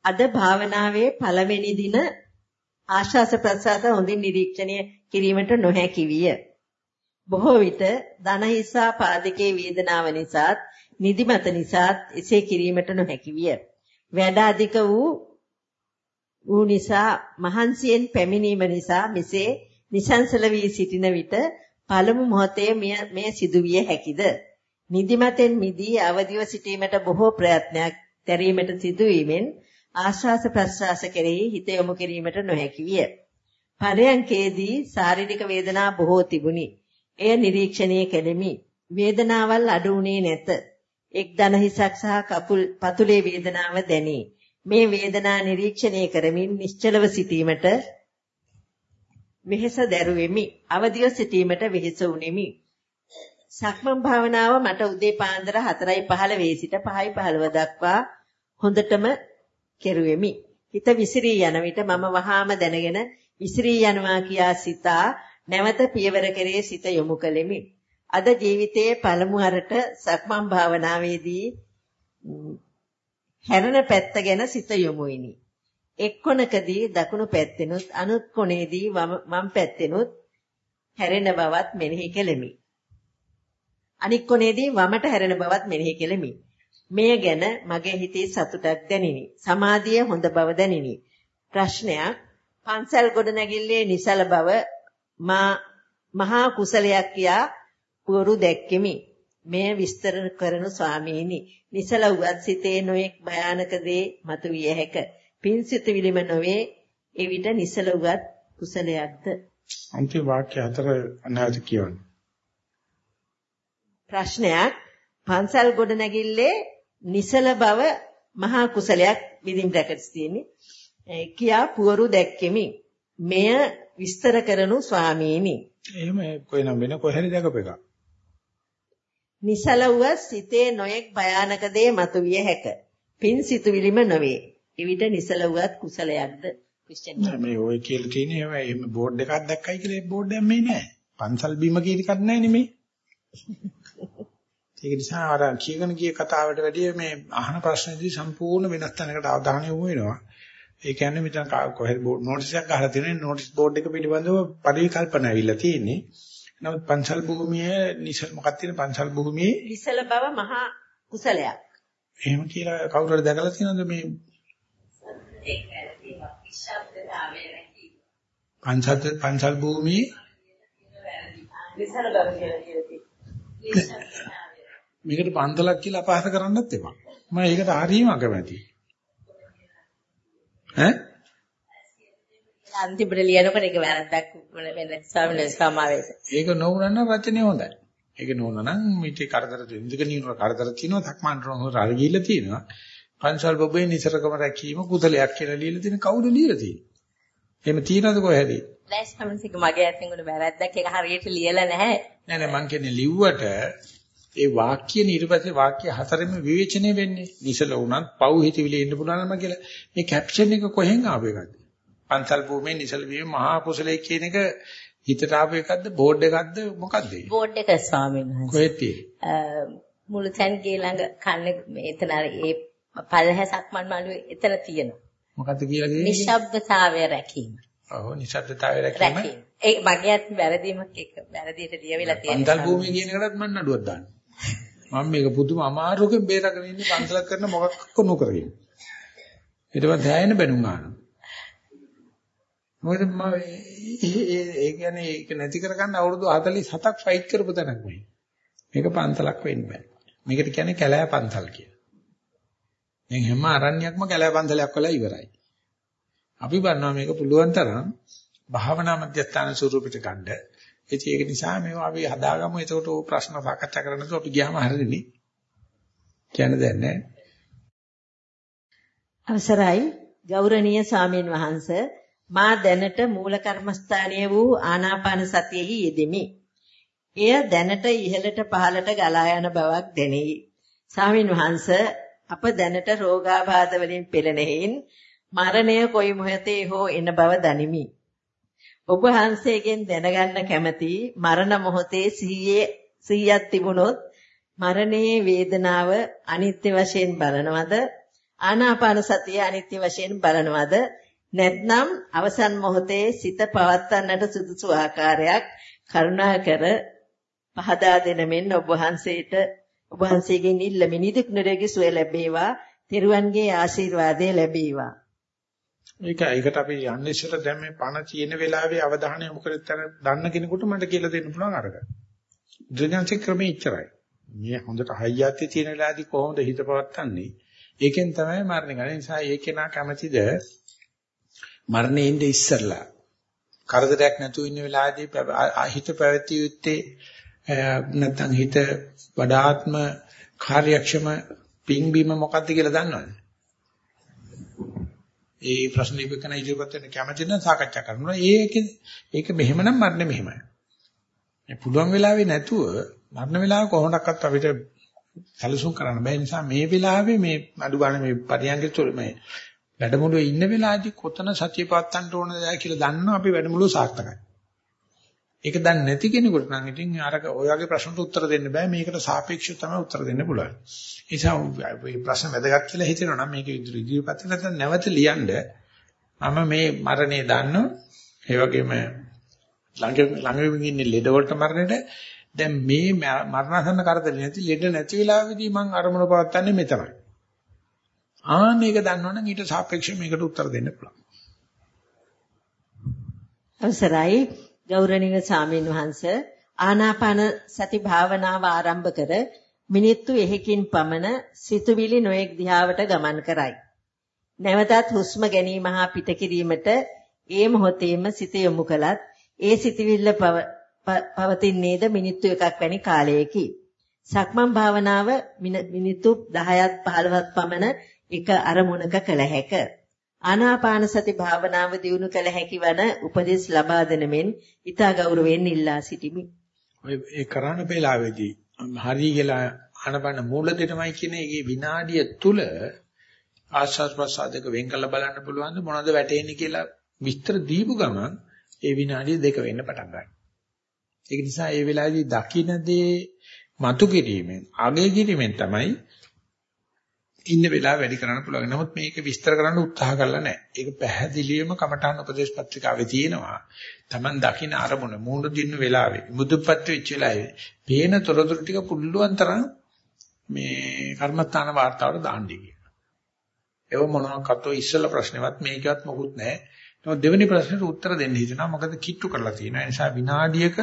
අද භාවනාවේ පළවෙනි දින ආශාස ප්‍රසආස හොඳින් නිරීක්ෂණය කිරීමට නොහැකි විය. බොහෝ විට දනහිසා පාදකේ වේදනාව නිසාත් නිදිමත නිසාත් එසේ කිරීමට නොහැකි විය. වැඩ අධික වූ වූ නිසා මහන්සියෙන් පැමිණීම නිසා මෙසේ නිසංසල වී සිටින විට පළමු මොහොතේ මේ සිදුවිය හැකිද? නිදිමතෙන් මිදී අවදිව සිටීමට බොහෝ ප්‍රයත්නයක් දැරීමට සිදුවීමෙන් ආශ්වාස ප්‍රශ්වාස කෙරෙහි හිත යොමු කිරීමට නොහැකි විය. පරයන්කේදී ශාරීරික වේදනා බොහෝ තිබුණි. එය නිරීක්ෂණය කෙලෙමි. වේදනාවල් අඩු වුණේ නැත. එක් දන හිසක් සහ කකුල් පතුලේ වේදනාව දැනේ. මේ වේදනා නිරීක්ෂණය කරමින් නිශ්චලව සිටීමට වෙහෙස දැරුවෙමි. අවදිව සිටීමට වෙහෙස වුනිමි. සක්මන් භාවනාව මට උදේ පාන්දර 4:15 වේ සිට 5:15 දක්වා හොඳටම කෙරුවෙමි. හිත විසිරී යන විට මම වහාම දැනගෙන විසිරී යනවා කියා සිතා නැවත පියවර කෙරේ සිත යොමු කළෙමි. අද ජීවිතයේ පළමු හරට සක්මන් භාවනාවේදී හැරෙන පැත්ත ගැන සිත යොමු විනි. එක් කොනකදී දකුණු පැත්තෙනුත් අනුත් කොනේදී වම් පැත්තෙනුත් හැරෙන බවත් මෙනෙහි කෙලෙමි. අනික් කොනේදී වමට හැරෙන බවත් මෙනෙහි කෙලෙමි. මෙය ගැන මගේ හිතේ සතුටක් දැනිනි. සමාධිය හොඳ බව දැනිනි. ප්‍රශ්නයක් පන්සල් ගොඩනැගිල්ලේ නිසල බව මා මහා කුසලයක් කියා පුවරු දැක්කෙමි. මෙය විස්තර කරනු ස්වාමීනි. නිසල උවත් සිතේ නොඑක් භයානක දේ මතුවිය හැක. පින් සිත විලිම නොවේ. එවිට නිසල උවත් කුසලයක්ද? අන්තිම වාක්‍ය හතර අනාද කියවන්න. ප්‍රශ්නයක් පන්සල් ගොඩනැගිල්ලේ නිසල බව මහා කුසලයක් විදින් බ්‍රැකට්ස් තියෙන්නේ. කියා පුවරු දැක්කෙමි. මෙය විස්තර කරනු ස්වාමීනි. එහෙම කොයිනම් වෙන කොහෙරි දැකපු එකක්. නිසල වූ සිතේ නොයෙක් භයානක දේ මතුවිය හැක. පින් සිතුවිලිම නොවේ. එවිට නිසල වූත් කුසලයක්ද ක්‍රිස්තියානි. නෑ මේ ඔය කියලා තියෙන්නේ එහෙම එහෙම බෝඩ් එකක් දැක්කයි කියලා ඒ බෝඩ් එකක් මේ නෑ. පන්සල් බීම කියන එකක් නෑ නෙමේ. [laughs] ඒක නිසා අර කියගෙන ගිය කතාවට වැඩිය මේ අහන ප්‍රශ්නේදී සම්පූර්ණ වෙනස් තැනකට අවධානය යොමු වෙනවා. ඒ කියන්නේ මෙතන කොහෙද නෝටිස් එකක් ගහලා තියෙනවා. නෝටිස් බෝඩ් එක පිළිබඳව පරිකල්පන ඇවිල්ලා තියෙන්නේ. නමුත් පන්සල් භූමියේ නිසල් මොකක්ද තියෙන පන්සල් භූමියේ නිසල බව මහා කුසලයක්. එහෙම කියලා කවුරු හරි දැකලා තියෙනවද මේ පන්සල් පන්සල් භූමියේ නිසල බව කියලා කියනවා. මේකට පන්තලක් කියලා අපහාස කරන්නත් එපා. මම ඒකට හරියම අකමැතියි. ඈ? අන්තිමට ලියනකොට ඒක වැරද්දක් වෙන ස්වාමීන් සමාවේශ. ඒක නොවුනනම් රචනය හොඳයි. ඒක නොවුනනම් මිටි කරදර දෙන්දික නියුන කරදර තියෙනවා, තක්මාන්තර හොර අර ගිහිල්ලා තියෙනවා. පන්සල් බබේ නිසරකම රැකීම කුසලයක් කියලා ලියලා තියෙන කවුද ලියලා තියෙන්නේ? එහෙම තියනවද කොහෙද? කමෙන්ට්ස් එක මගේ අතින් උඩ වැරද්දක් ඒක හරියට ලියලා නැහැ. නෑ නෑ මං කියන්නේ ලිව්වට ඒ වාක්‍ය ඊටපස්සේ වාක්‍ය හතරෙම විවේචනය වෙන්නේ. නිසල වුණත් පව් හිතවිලි ඉන්න පුළුවන් නම කියලා. මේ කැප්ෂන් එක කොහෙන් ආව එකද? පන්සල් භූමියේ නිසල වීම මහා කුසලයේ කියන එක හිතට ආපු එකක්ද බෝඩ් එකක්ද මොකක්ද ඒ? බෝඩ් එක ස්වාමීන් වහන්සේ. කොහෙද තියෙන්නේ? මුළු තැන්ගේ ළඟ කන්නේ එතන ඒ පල්හැ සක්මන් මළුවේ එතන තියෙනවා. මොකද්ද කියලා කියන්නේ? නිශ්ශබ්දතාවය රැකීම. ඔව් නිශ්ශබ්දතාවය රැකීම. ඒ මගේ අත් වැරදීමක් එක වැරදියට ලියවිලා තියෙනවා. පන්සල් භූමිය කියන එකටත් මම නඩුවක් දානවා. මම මේක පුදුම අමාරුවකින් බේරගෙන ඉන්නේ පන්සලක් කරන මොකක්ක නොකරගෙන. ඊට පස්සේ දැයෙන බැනුම් ගන්නවා. මොකද මම ඒ කියන්නේ ඒක නැති කරගන්න අවුරුදු 47ක් ෆයිට් කරපු තැනක් මේ. මේක පන්සලක් වෙන්න බෑ. මේකට කියන්නේ කැලෑ පන්සල් කියලා. දැන් හැම අරණ්‍යයක්ම කැලෑ පන්සලයක් වෙලා ඉවරයි. අපි බලනවා මේක පුළුවන් තරම් භාවනා මධ්‍යස්ථාන ස්වරූපෙට ගන්න. ඉතින් ඒක නිසා මේවා අපි හදාගමු. එතකොට ඕ ප්‍රශ්න සාකච්ඡා කරනකොට අපි ගියාම හරියන්නේ. කියන්න දෙයක් නැහැ. අවසරයි ගෞරවනීය සාමීන් වහන්ස මා දැනට මූල කර්මස්ථානීය වූ ආනාපාන සතියෙහි යෙදෙමි. එය දැනට ඉහළට පහළට ගලා යන බවක් දැනේ. සාමීන් වහන්ස අප දැනට රෝගාබාධ වලින් පෙළෙනෙහින් මරණය කොයි මොහොතේ හෝ එන බව දනිමි. ඔබ වහන්සේගෙන් දැනගන්න කැමති මරණ මොහොතේ සිහියේ සිහියක් තිබුණොත් මරණයේ වේදනාව අනිත්‍ය වශයෙන් බලනවද ආනාපාන සතිය අනිත්‍ය වශයෙන් බලනවද නැත්නම් අවසන් මොහොතේ සිත පවත්වන්නට සුදුසු ආකාරයක් කරුණාකර පහදා දෙන මෙන් ඔබ වහන්සේට ඔබ වහන්සේගෙන් ඉල්ලමි නිදුක් නිරෝගී සුවය ලැබේවා. තෙරුවන්ගේ ආශිර්වාදය ලැබේවා. ඒක ඒකට අපි යන්නේ ඉස්සර දැන් මේ පණ තියෙන වෙලාවේ අවධානය යොමු කරලා දන්න කෙනෙකුට මට කියලා දෙන්න පුළුවන් අරක. ද්‍රඥාන්සික ක්‍රමයේ ඉච්චරයි. මේ හොඳට හයියත්තේ තියෙන වෙලාවේදී කොහොමද හිත පවත්න්නේ? ඒකෙන් තමයි මරණය ගන්න. නිසා ඒකේ නා කැමැතිද මරණේ ඉඳ ඉස්සරලා කරදරයක් නැතුව ඉන්න වෙලාවේදී හිත පැවැත්විය යුත්තේ නැත්නම් හිත වඩාත්ම කාර්යක්ෂම පිංබීම මොකක්ද කියලා දන්නවද? ඒ ප්‍රශ්න ඉපකන ඉදිරිපත් වෙන කැමති නම් සාකච්ඡා කරනවා. ඒක ඒක මෙහෙමනම් මරන්නේ මෙහෙමයි. මේ පුළුවන් වෙලාවේ නැතුව මරණ වෙලාව කොහොමඩක්වත් අපිට සැලසුම් කරන්න බෑ. නිසා මේ වෙලාවේ මේ අඩු ගන්න මේ පරියන්ගේ තුර මේ වැඩමුළුවේ ඉන්න වෙලාවේදී කොතන සතිය පවත්තන්න ඕනද කියලා දන්නවා අපි වැඩමුළුව සාර්ථකයි. ඒක දන්නේ නැති කෙනෙකුට නම් ඉතින් අර ඔය වගේ ප්‍රශ්නට උත්තර දෙන්න බෑ. මේකට සාපේක්ෂව තමයි උත්තර දෙන්න පුළුවන්. ඒ නිසා මේ ප්‍රශ්න වැදගත් කියලා හිතෙනවා නම් මේක ඉදිරිපත් නැත්නම් නැවත ලියන්න මම මේ මරණය දන්නවා. ඒ වගේම ළඟ ළඟ ඉන්නේ ලෙඩ වලට මරණයට දැන් මේ මරණසන්න කරදර නැති ලෙඩ නැති වෙලාවෙදී මං අරමුණ පවත්න්නේ මෙතනයි. ආන්න ඒක දන්නවනම් ඊට සාපේක්ෂව මේකට උත්තර දෙන්න පුළුවන්. අවසරයි ගෞරවනීය සාමීන් වහන්ස ආනාපාන සති භාවනාව ආරම්භ කර මිනිත්තු එහෙකින් පමණ සිතුවිලි නොඑක් දිහාවට ගමන් කරයි. නැවතත් හුස්ම ගැනීම හා පිට කිරීමට ඒ මොහොතේම සිත යොමු කළත් ඒ සිතවිල්ල පවතින්නේද මිනිත්තු එකක් වැනි කාලයකි. සක්මන් භාවනාව මිනිත්තු 10ත් 15ත් පමණ එක අරමුණක කළ හැක. ආනාපාන සති භාවනාව දියුණු කළ හැකි වන උපදෙස් ලබා දෙන මෙන් ඊතා ගෞරවයෙන් ඉල්ලා සිටිමි. ඔය ඒ කරන වේලාවේදී හරි කියලා ආනපන මූල දෙටමයි කියන එකේ විනාඩිය තුල ආස්වාද ප්‍රසාදක වෙන් කළ බලන්න පුළුවන්ද මොනවද වැටෙන්නේ කියලා විස්තර දීපු ගමන් ඒ විනාඩිය දෙක වෙන්න පටන් ගන්නවා. ඒක නිසා ඒ වෙලාවේදී දකින්නදී මතු කිරීමෙන් අගය කිරීමෙන් තමයි ඉන්න වෙලාව වැඩි කරන්න පුළුවන්. නමුත් මේක විස්තර කරන්න උත්සාහ කරලා නැහැ. ඒක පැහැදිලිවම කමඨාන් උපදේශ පත්‍රිකාවේ තියෙනවා. Taman දකින්න අරමුණ මූණ දින්න වෙලාවේ මුදුපත් වෙච්ච වෙලාවේ පේන තොරතුරු ටික පුළුවන් තරම් මේ කර්මස්ථාන වාර්තාවට දාන්න කියලා. ඒව මොනවාක්වත් ඉස්සෙල්ලා ප්‍රශ්නවත් මේකවත් මොකුත් නැහැ. නමුත් දෙවෙනි ප්‍රශ්නෙට උත්තර දෙන්න හිතනවා. මොකද කිට්ටු කරලා තියෙනවා. ඒ නිසා විනාඩියක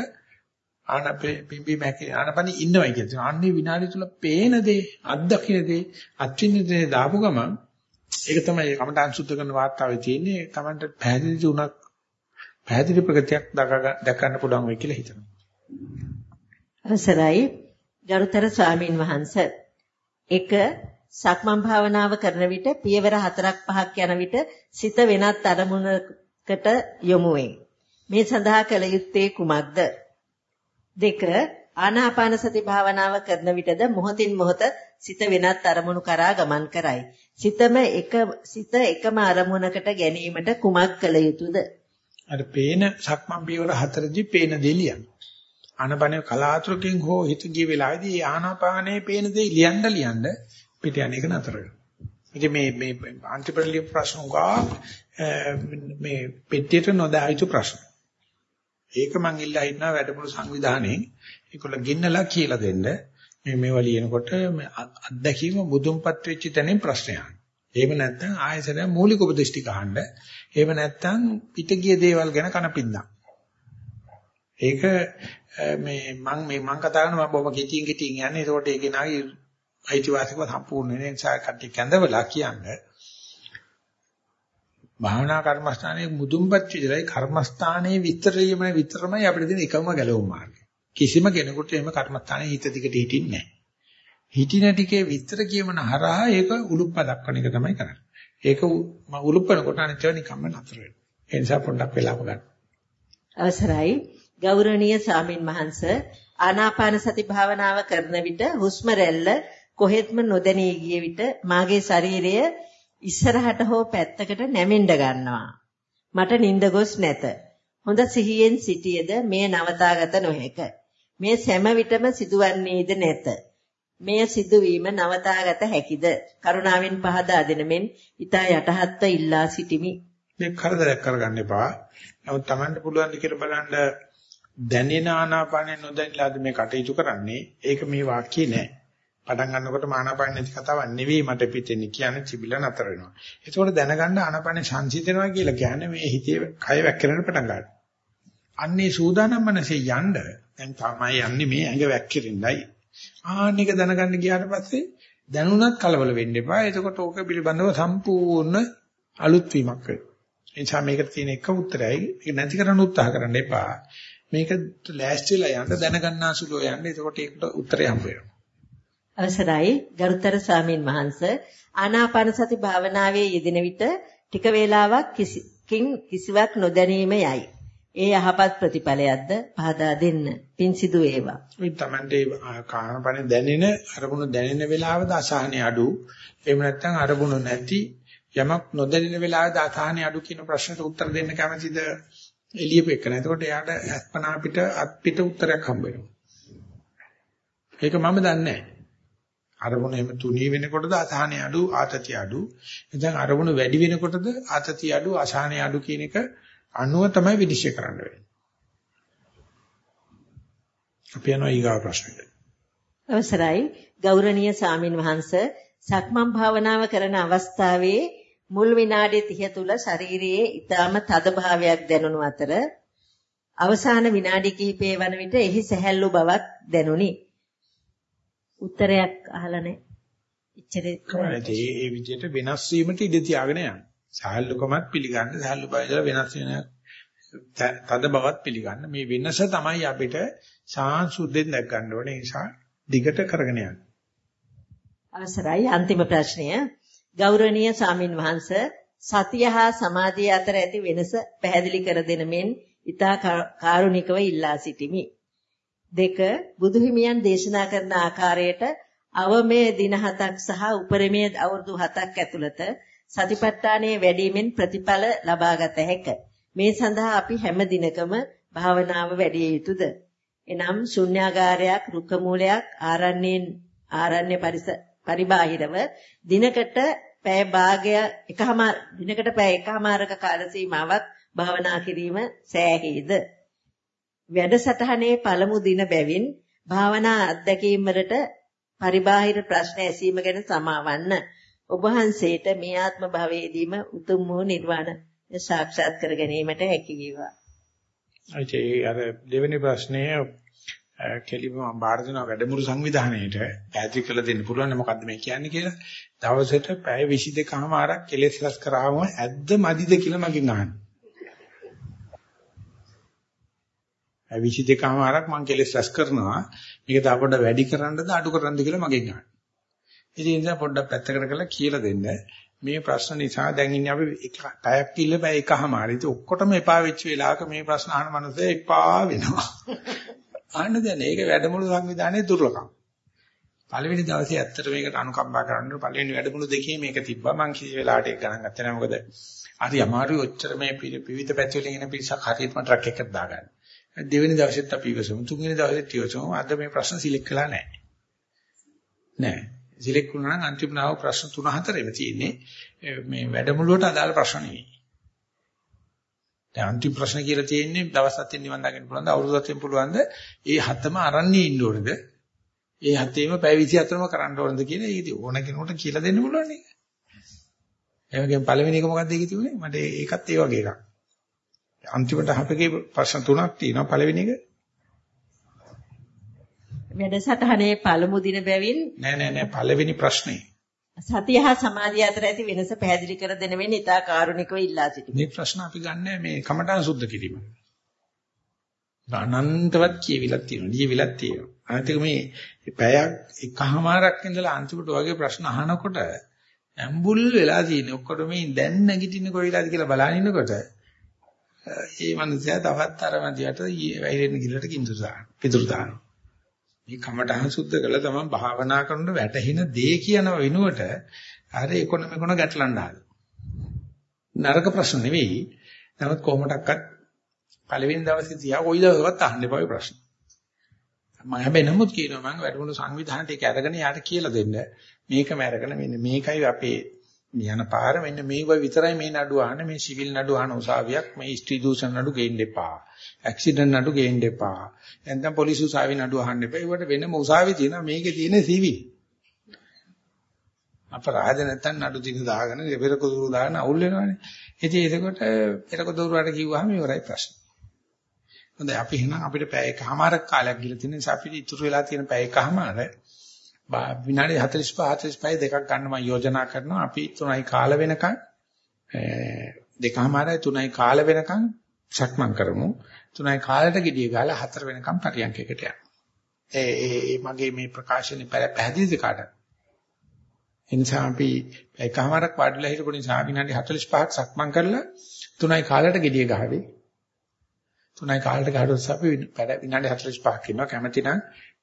ආනපේ පිම්බි මැකේ ආනපනි ඉන්නවයි කියලා. අන්නේ විනාඩිය තුල පේන දේ, අත්දකින්න දේ, අත්විඳින දේ දාපු ගමන් ඒක තමයි කමඨාන් සුද්ධ කරන වාර්තාවේ තියෙන්නේ. Tamanට පැහැදිලි උනක් පැහැදිලි ප්‍රගතියක් දක්වන්න පුළුවන් වෙයි කියලා හිතනවා. අවසරයි ගරුතර ස්වාමින් වහන්සේ. එක සක්මන් භාවනාව කරන විට පියවර 4ක් 5ක් යන විට සිත වෙනත් අරමුණකට යොමු වේ. මේ සඳහා කළ යුත්තේ කුමක්ද? දෙක ආනාපාන සති භාවනාව කරන විටද මොහොතින් මොහොත සිත වෙනත් අරමුණු කරා ගමන් කරයි. සිතම එක සිත එකම අරමුණකට ගැනීමට කුමක් කළ යුතුද? අර පේන සක්මන් පියවර හතරදී පේන දේ ලියන්න. ආනාපානේ කලාතුරකින් හෝ හිත ගිය වෙලාවේදී ආනාපානේ පේන දේ ලියන්න ලියන්න පිට යන එක නතර වෙනවා. ඉතින් මේ මේ අන්තිපරිලිය ප්‍රශ්න උගා මේ පෙට්ටියට නොදායිතු ප්‍රශ්න. ඒක මං ඉල්ලා හිටනවා වැඩමුළු සංවිධානයෙන් ඒකොල්ල ගින්නලා කියලා දෙන්න. මේ මේවා ලියනකොට අත්දැකීම මුදුන්පත් වෙච්ච තැනින් ප්‍රශ්නයක්. එහෙම නැත්නම් ආයසරය මූලික උපදේශ ටික අහන්න. එහෙම නැත්නම් පිටගිය දේවල් ගැන කනපින්දා. ඒක මේ මම මේ මම කතා කරන මම බොහොම කෙටියෙන් කෙටියෙන් යන්නේ. ඒකට ඒකේ නාගේ අයිතිවාසිකව සම්පූර්ණ වෙන නිසා කට්ටිය කැඳවලා කියන්නේ භාවනා කර්මස්ථානයේ මුදුන්පත් විදිහයි කර්මස්ථානයේ විතරයම විතරමයි අපිට දෙන එකම ගැලවුම් මාර්ගය. කිසිම කෙනෙකුට එහෙම කර්මස්ථානයේ හිත දිගට හිටින්නේ නැහැ. හිටින ටිකේ විතර කියමන හරහා ඒක උලුප්ප දක්වන එක තමයි කරන්නේ. ඒක උලුප්පනකොට අනිත්‍යව නිකම්ම නතර වෙනවා. ඒ නිසා පොඩ්ඩක් වෙලාව ගන්න. අවසරයි ගෞරවනීය ස්වාමින් වහන්සේ ආනාපාන සති භාවනාව කරන විට හුස්ම රැල්ල කොහෙත්ම නොදැනී ගිය විට මාගේ ශරීරය ඉස්සරහට හෝ පැත්තකට නැමෙන්න ගන්නවා. මට නිින්ද ගොස් නැත. හොඳ සිහියෙන් සිටියේද මේ නවතාගත නොහැක. මේ සෑම විටම සිදුවන්නේද නැත. මෙය සිදුවීම නවතාගත හැකිද? කරුණාවෙන් පහදා දෙන මෙන් ඊතා යටහත්ව ඉල්ලා සිටිමි. මේ කරදරයක් කරගන්න එපා. නමුත් Tamanට පුළුවන් ද කියලා බලන්න දැනෙන ආනාපානෙ නොදැනලාද මේ කටයුතු කරන්නේ? ඒක මේ වාක්‍යය නෑ. පටන් ගන්නකොට ආනාපාන නැති කතාවක් නෙවෙයි මට පිටින්නේ කියන්නේ තිබිලා නතර වෙනවා. ඒකෝට දැනගන්න ආනාපාන සංසිඳනවා කියලා කියන්නේ මේ හිතේ කය වැක්කිරෙන පටන් ගන්නවා. අන්නේ සූදානම් මනසේ යන්න දැන් තමයි යන්නේ මේ ඇඟ වැක්කිරෙන්නයි. ආන්නේක දැනගන්න ගියාට පස්සේ දැනුණත් කලබල වෙන්න එපා. එතකොට ඕක පිළිබඳව සම්පූර්ණ අලුත් වීමක් වෙනවා. ඒ නිසා මේකට තියෙන එක උත්තරයයි ඒක නැති කරන්න උත්සාහ කරන්න එපා. මේක ලෑස්තිලා යන්න දැනගන්නාසුලෝ යන්න. එතකොට ඒකට උත්තරය හම්බ වෙනවා. අවසරයි ගරුතර ස්වාමින් වහන්සේ ආනාපාන සති භාවනාවේ යෙදෙන විට ටික වේලාවක් කිසිකින් කිසිවක් නොදැනීම යයි. ඒ යහපත් ප්‍රතිඵලයක්ද පහදා දෙන්න. පින් සිදු වේවා. මේ Tamante ආනාපාන දැනෙන අරමුණු දැනෙන වෙලාවද අසහනෙ අඩු. එහෙම නැත්නම් අරමුණු නැති යමක් නොදැනෙන වෙලාවද අසහනෙ අඩු කියන ප්‍රශ්නට උත්තර දෙන්න කැමතිද? එළියපෙන්න. එතකොට එයාට අස්පනා පිට අත් පිට උත්තරයක් හම්බ වෙනවා. ඒක මම දන්නේ නැහැ. අරමුණ එහෙම තුනී වෙනකොටද අසහනය අඩු ආතතිය අඩු එතෙන් අරමුණ වැඩි වෙනකොටද ආතතිය අඩු අසහනය අඩු කියන එක අනුව තමයි විනිශ්චය කරන්න වෙන්නේ අපි යනවා ඊගාව ප්‍රශ්නෙට. අවසරයි ගෞරවනීය සාමින් වහන්ස සක්මන් භාවනාව කරන අවස්ථාවේ මුල් විනාඩි 30 තුල ශරීරයේ ඊටම තද භාවයක් දැනුණු අතර අවසාන විනාඩි කිහිපය වන විට එහි සැහැල්ලු බවක් දැනුනි. උත්තරයක් අහලා නැහැ. ඉච්චරේ ඒ විදිහට වෙනස් වීමට ඉඩ තියාගෙන යන්න. සාහල්ලුකමත් පිළිගන්න, සාහල්ලු බයදලා වෙනස් වෙන තද බවත් පිළිගන්න. මේ වෙනස තමයි අපිට සාංශුද්ධෙන් දැක් ගන්න ඕනේ. ඒ නිසා දිගට කරගෙන යන්න. අවසරයි අන්තිම ප්‍රශ්නය. ගෞරවනීය සාමින් වහන්ස සතිය හා සමාධිය අතර ඇති වෙනස පැහැදිලි කර දෙන මෙන් ඊතා කාරුණිකව ඉල්ලා සිටිමි. දෙක බුදුහිමියන් දේශනා කරන ආකාරයට අවමේ දින හතක් සහ උපරිමයේ අවුරුදු හතක් ඇතුළත සතිපට්ඨානයේ වැඩිමෙන් ප්‍රතිඵල ලබාගත හැක. මේ සඳහා අපි හැම දිනකම භාවනාව වැඩි යුතුද? එනම් ශුන්‍යාගාරයක්, රුක මූලයක්, ආරණ්‍යයෙන් ආරණ්‍ය පරිබාහිරව දිනකට පැය භාගය එකම දිනකට පැය එකමාරක කාල සීමාවක් භාවනා කිරීම සෑහේද? වැඩසටහනේ පළමු දින බැවින් භාවනා අත්දැකීම් වලට පරිබාහිර ප්‍රශ්න ඇසීම ගැන සමාවන්න ඔබ වහන්සේට මේ ආත්ම භවයේදීම උතුම් වූ නිර්වාණ සාක්ෂාත් කර ගැනීමට හැකි වේවා. ඒ අර දෙවෙනි ප්‍රශ්නය කෙලිම බාර දෙන වැඩමුළු සංවිධානයේට පැහැදිලි කරලා දෙන්න පුළුවන් මොකද්ද මේ කියන්නේ කියලා. දවසට පැය 22කමාරක් කෙලෙස් රැස් කරාම ඇද්ද මදිද කියලා මගෙන් අහන්න. 22කමාරක් මං කෙලෙස් රැස් කරනවා. මේක තව පොඩ්ඩක් වැඩි කරන්නද අඩු කරන්නද කියලා මගෙන් අහන්න. ඉතින් ඒ නිසා පොඩ්ඩක් පැත්තකට කරලා කියලා දෙන්න. මේ ප්‍රශ්න නිසා දැන් ඉන්නේ අපි පැයක් කිල්ල පැය එකමාරයි. ඉතින් ඔක්කොටම එපා වෙච්ච වෙලාවක මේ ප්‍රශ්න අහන මනුස්සය එපා වෙනවා. [laughs] අහන්න දැන් ඒක වැඩමුළු සංවිධානයේ දුර්ලභම. පළවෙනි දවසේ ඇත්තට මේකට අනුකම්පා කරන්න පළවෙනි වැඩමුළු දෙකේ මේක තිබ්බා. මං කිසි වෙලාවට ඒක ගණන් ගත්තේ නැහැ. මොකද හරි අමාරුයි ඔච්චර මේ විවිධ පැති වලින් එන පිරිසක් හරියටම ට්‍රක් එකකට දාගන්න. දෙවෙනි දවසෙත් අපි ඉවසමු. තුන්වෙනි දවසෙත් ඉවසමු. අද මේ ප්‍රශ්න සිලෙක්ට් කළා නැහැ. නැහැ. සිලෙක්ට් වුණා නම් අන්තිම නාව ප්‍රශ්න 3 4 තියෙන්නේ. මේ වැඩමුළුවට අදාළ ප්‍රශ්න නෙවෙයි. දැන් අන්තිම ප්‍රශ්න කියලා තියෙන්නේ දවස් හතෙන් නිවන් දකින්න පුළුවන්ද අවුරුදු හතෙන් පුළුවන්ද? ඒ හතම අරන්නේ ඉන්න ඕනද? ඒ හතේම පැය 24ම කරන්න ඕනද කියලා ඒක ඕන කෙනෙකුට කියලා දෙන්න පුළුවන් නේ. ඒ වගේම පළවෙනි එක මොකක්ද ඒකේ තිබුණේ? මට ඒකත් ඒ වගේ එකක්. අන්තිමට අපගේ ප්‍රශ්න තුනක් තියෙනවා පළවෙනි එක. වැඩසටහනේ පළමු දින බැවින් නෑ නෑ නෑ පළවෙනි ප්‍රශ්නේ. සතිය හා සමාධිය අතර ඇති වෙනස පැහැදිලි කර දෙන වෙන ඉතා කාරුණිකව ඉල්ලා සිටිමි. මේ ප්‍රශ්න අපි ගන්න මේ කමඨාන් සුද්ධ කිරීම. අනන්තවත් කියවිලක් තියෙනවා. ලියවිලක් තියෙනවා. අනිතික මේ පැයක් එකහමාරක් ඉඳලා අන්තිමට වගේ ප්‍රශ්න අහනකොට ඇම්බුල් වෙලා තියෙන ඔක්කොට මේ දැන් නැගිටින්න කොයිලාද කියලා බලන ඉන්නකොට ඒ මනුස්සයා තවත් අර මැදියට වැයිරෙන ගිලට කිඳුර දාන. පිටුරු දානවා. මේ කමඨහන් සුද්ධ කළා තමයි භාවනා කරනකොට වැටහෙන දේ කියන වෙනුවට අර එකොනොම එකොන ගැටලන්න ආද. නරක ප්‍රශ්න නෙවෙයි. නමුත් කොහොමඩක්වත් පළවෙනි දවසේ තියා කොයි දවසකවත් අහන්න එපා ප්‍රශ්න. මම හැබැයි නමුත් කියනවා මම වැඩමුළු සංවිධානයට ඒක අරගෙන යාට කියලා දෙන්න. මේකම අරගෙන මෙන්න මේකයි අපේ යන පාර මෙන්න මේව විතරයි මේ නඩුව අහන්න මේ සිවිල් නඩුව අහන උසාවියක් මේ ස්ත්‍රී දූෂණ නඩු ගේන්න එපා. ඇක්සිඩන්ට් නඩු ගේන්න එපා. නැත්නම් පොලිස් උසාවිය නඩුව අහන්න එපා. ඒවට වෙනම උසාවිය තියෙනවා මේකේ තියෙන සිවිල්. අපරාධ නැත්නම් නඩු දින දාගෙන පෙරක දුරු දාගෙන අවුල් වෙනවනේ. ඉතින් ඒකකොට පෙරක දුරුවට කිව්වහම ඉවරයි ප්‍රශ්නේ. හොඳයි අපි එහෙනම් අපිට පැය එකමාරක් කාලයක් ගිහලා තියෙන නිසා අපිට ඉතුරු වෙලා තියෙන පැය එකමාර විනාඩි 45 45 දෙකක් ගන්න මම යෝජනා කරනවා අපි 3යි කාල වෙනකන් දෙකමාරයි 3යි කාල වෙනකන් සක්මන් කරමු 3යි කාලයට gediy ගාලා 4 වෙනකන් පරියන්කයකට යන්න. ඒ ඒ මගේ මේ ප්‍රකාශනේ පැහැදිලිද කාටද? එනිසා අපි එකමාරක් වාඩිලා හිටපු නිසා විනාඩි 45ක් සක්මන් කරලා 3යි කාලයට gediy ගහවේ. 3යි කාලයට ගහුවොත් අපි විනාඩි 45ක් ඉන්නවා කැමති නම්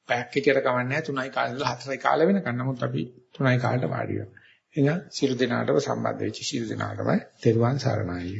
පැයක් හිටියට කමන්නේ 3යි කාලේ ඉඳලා 4යි කාලේ වෙනකන්. නමුත් අපි 3යි කාලට වාඩි වෙනවා. එහෙනම් සියලු දෙනාටම සම්බන්ධ වෙච්ච සියලු දෙනාටම තෙරුවන් සරණයි.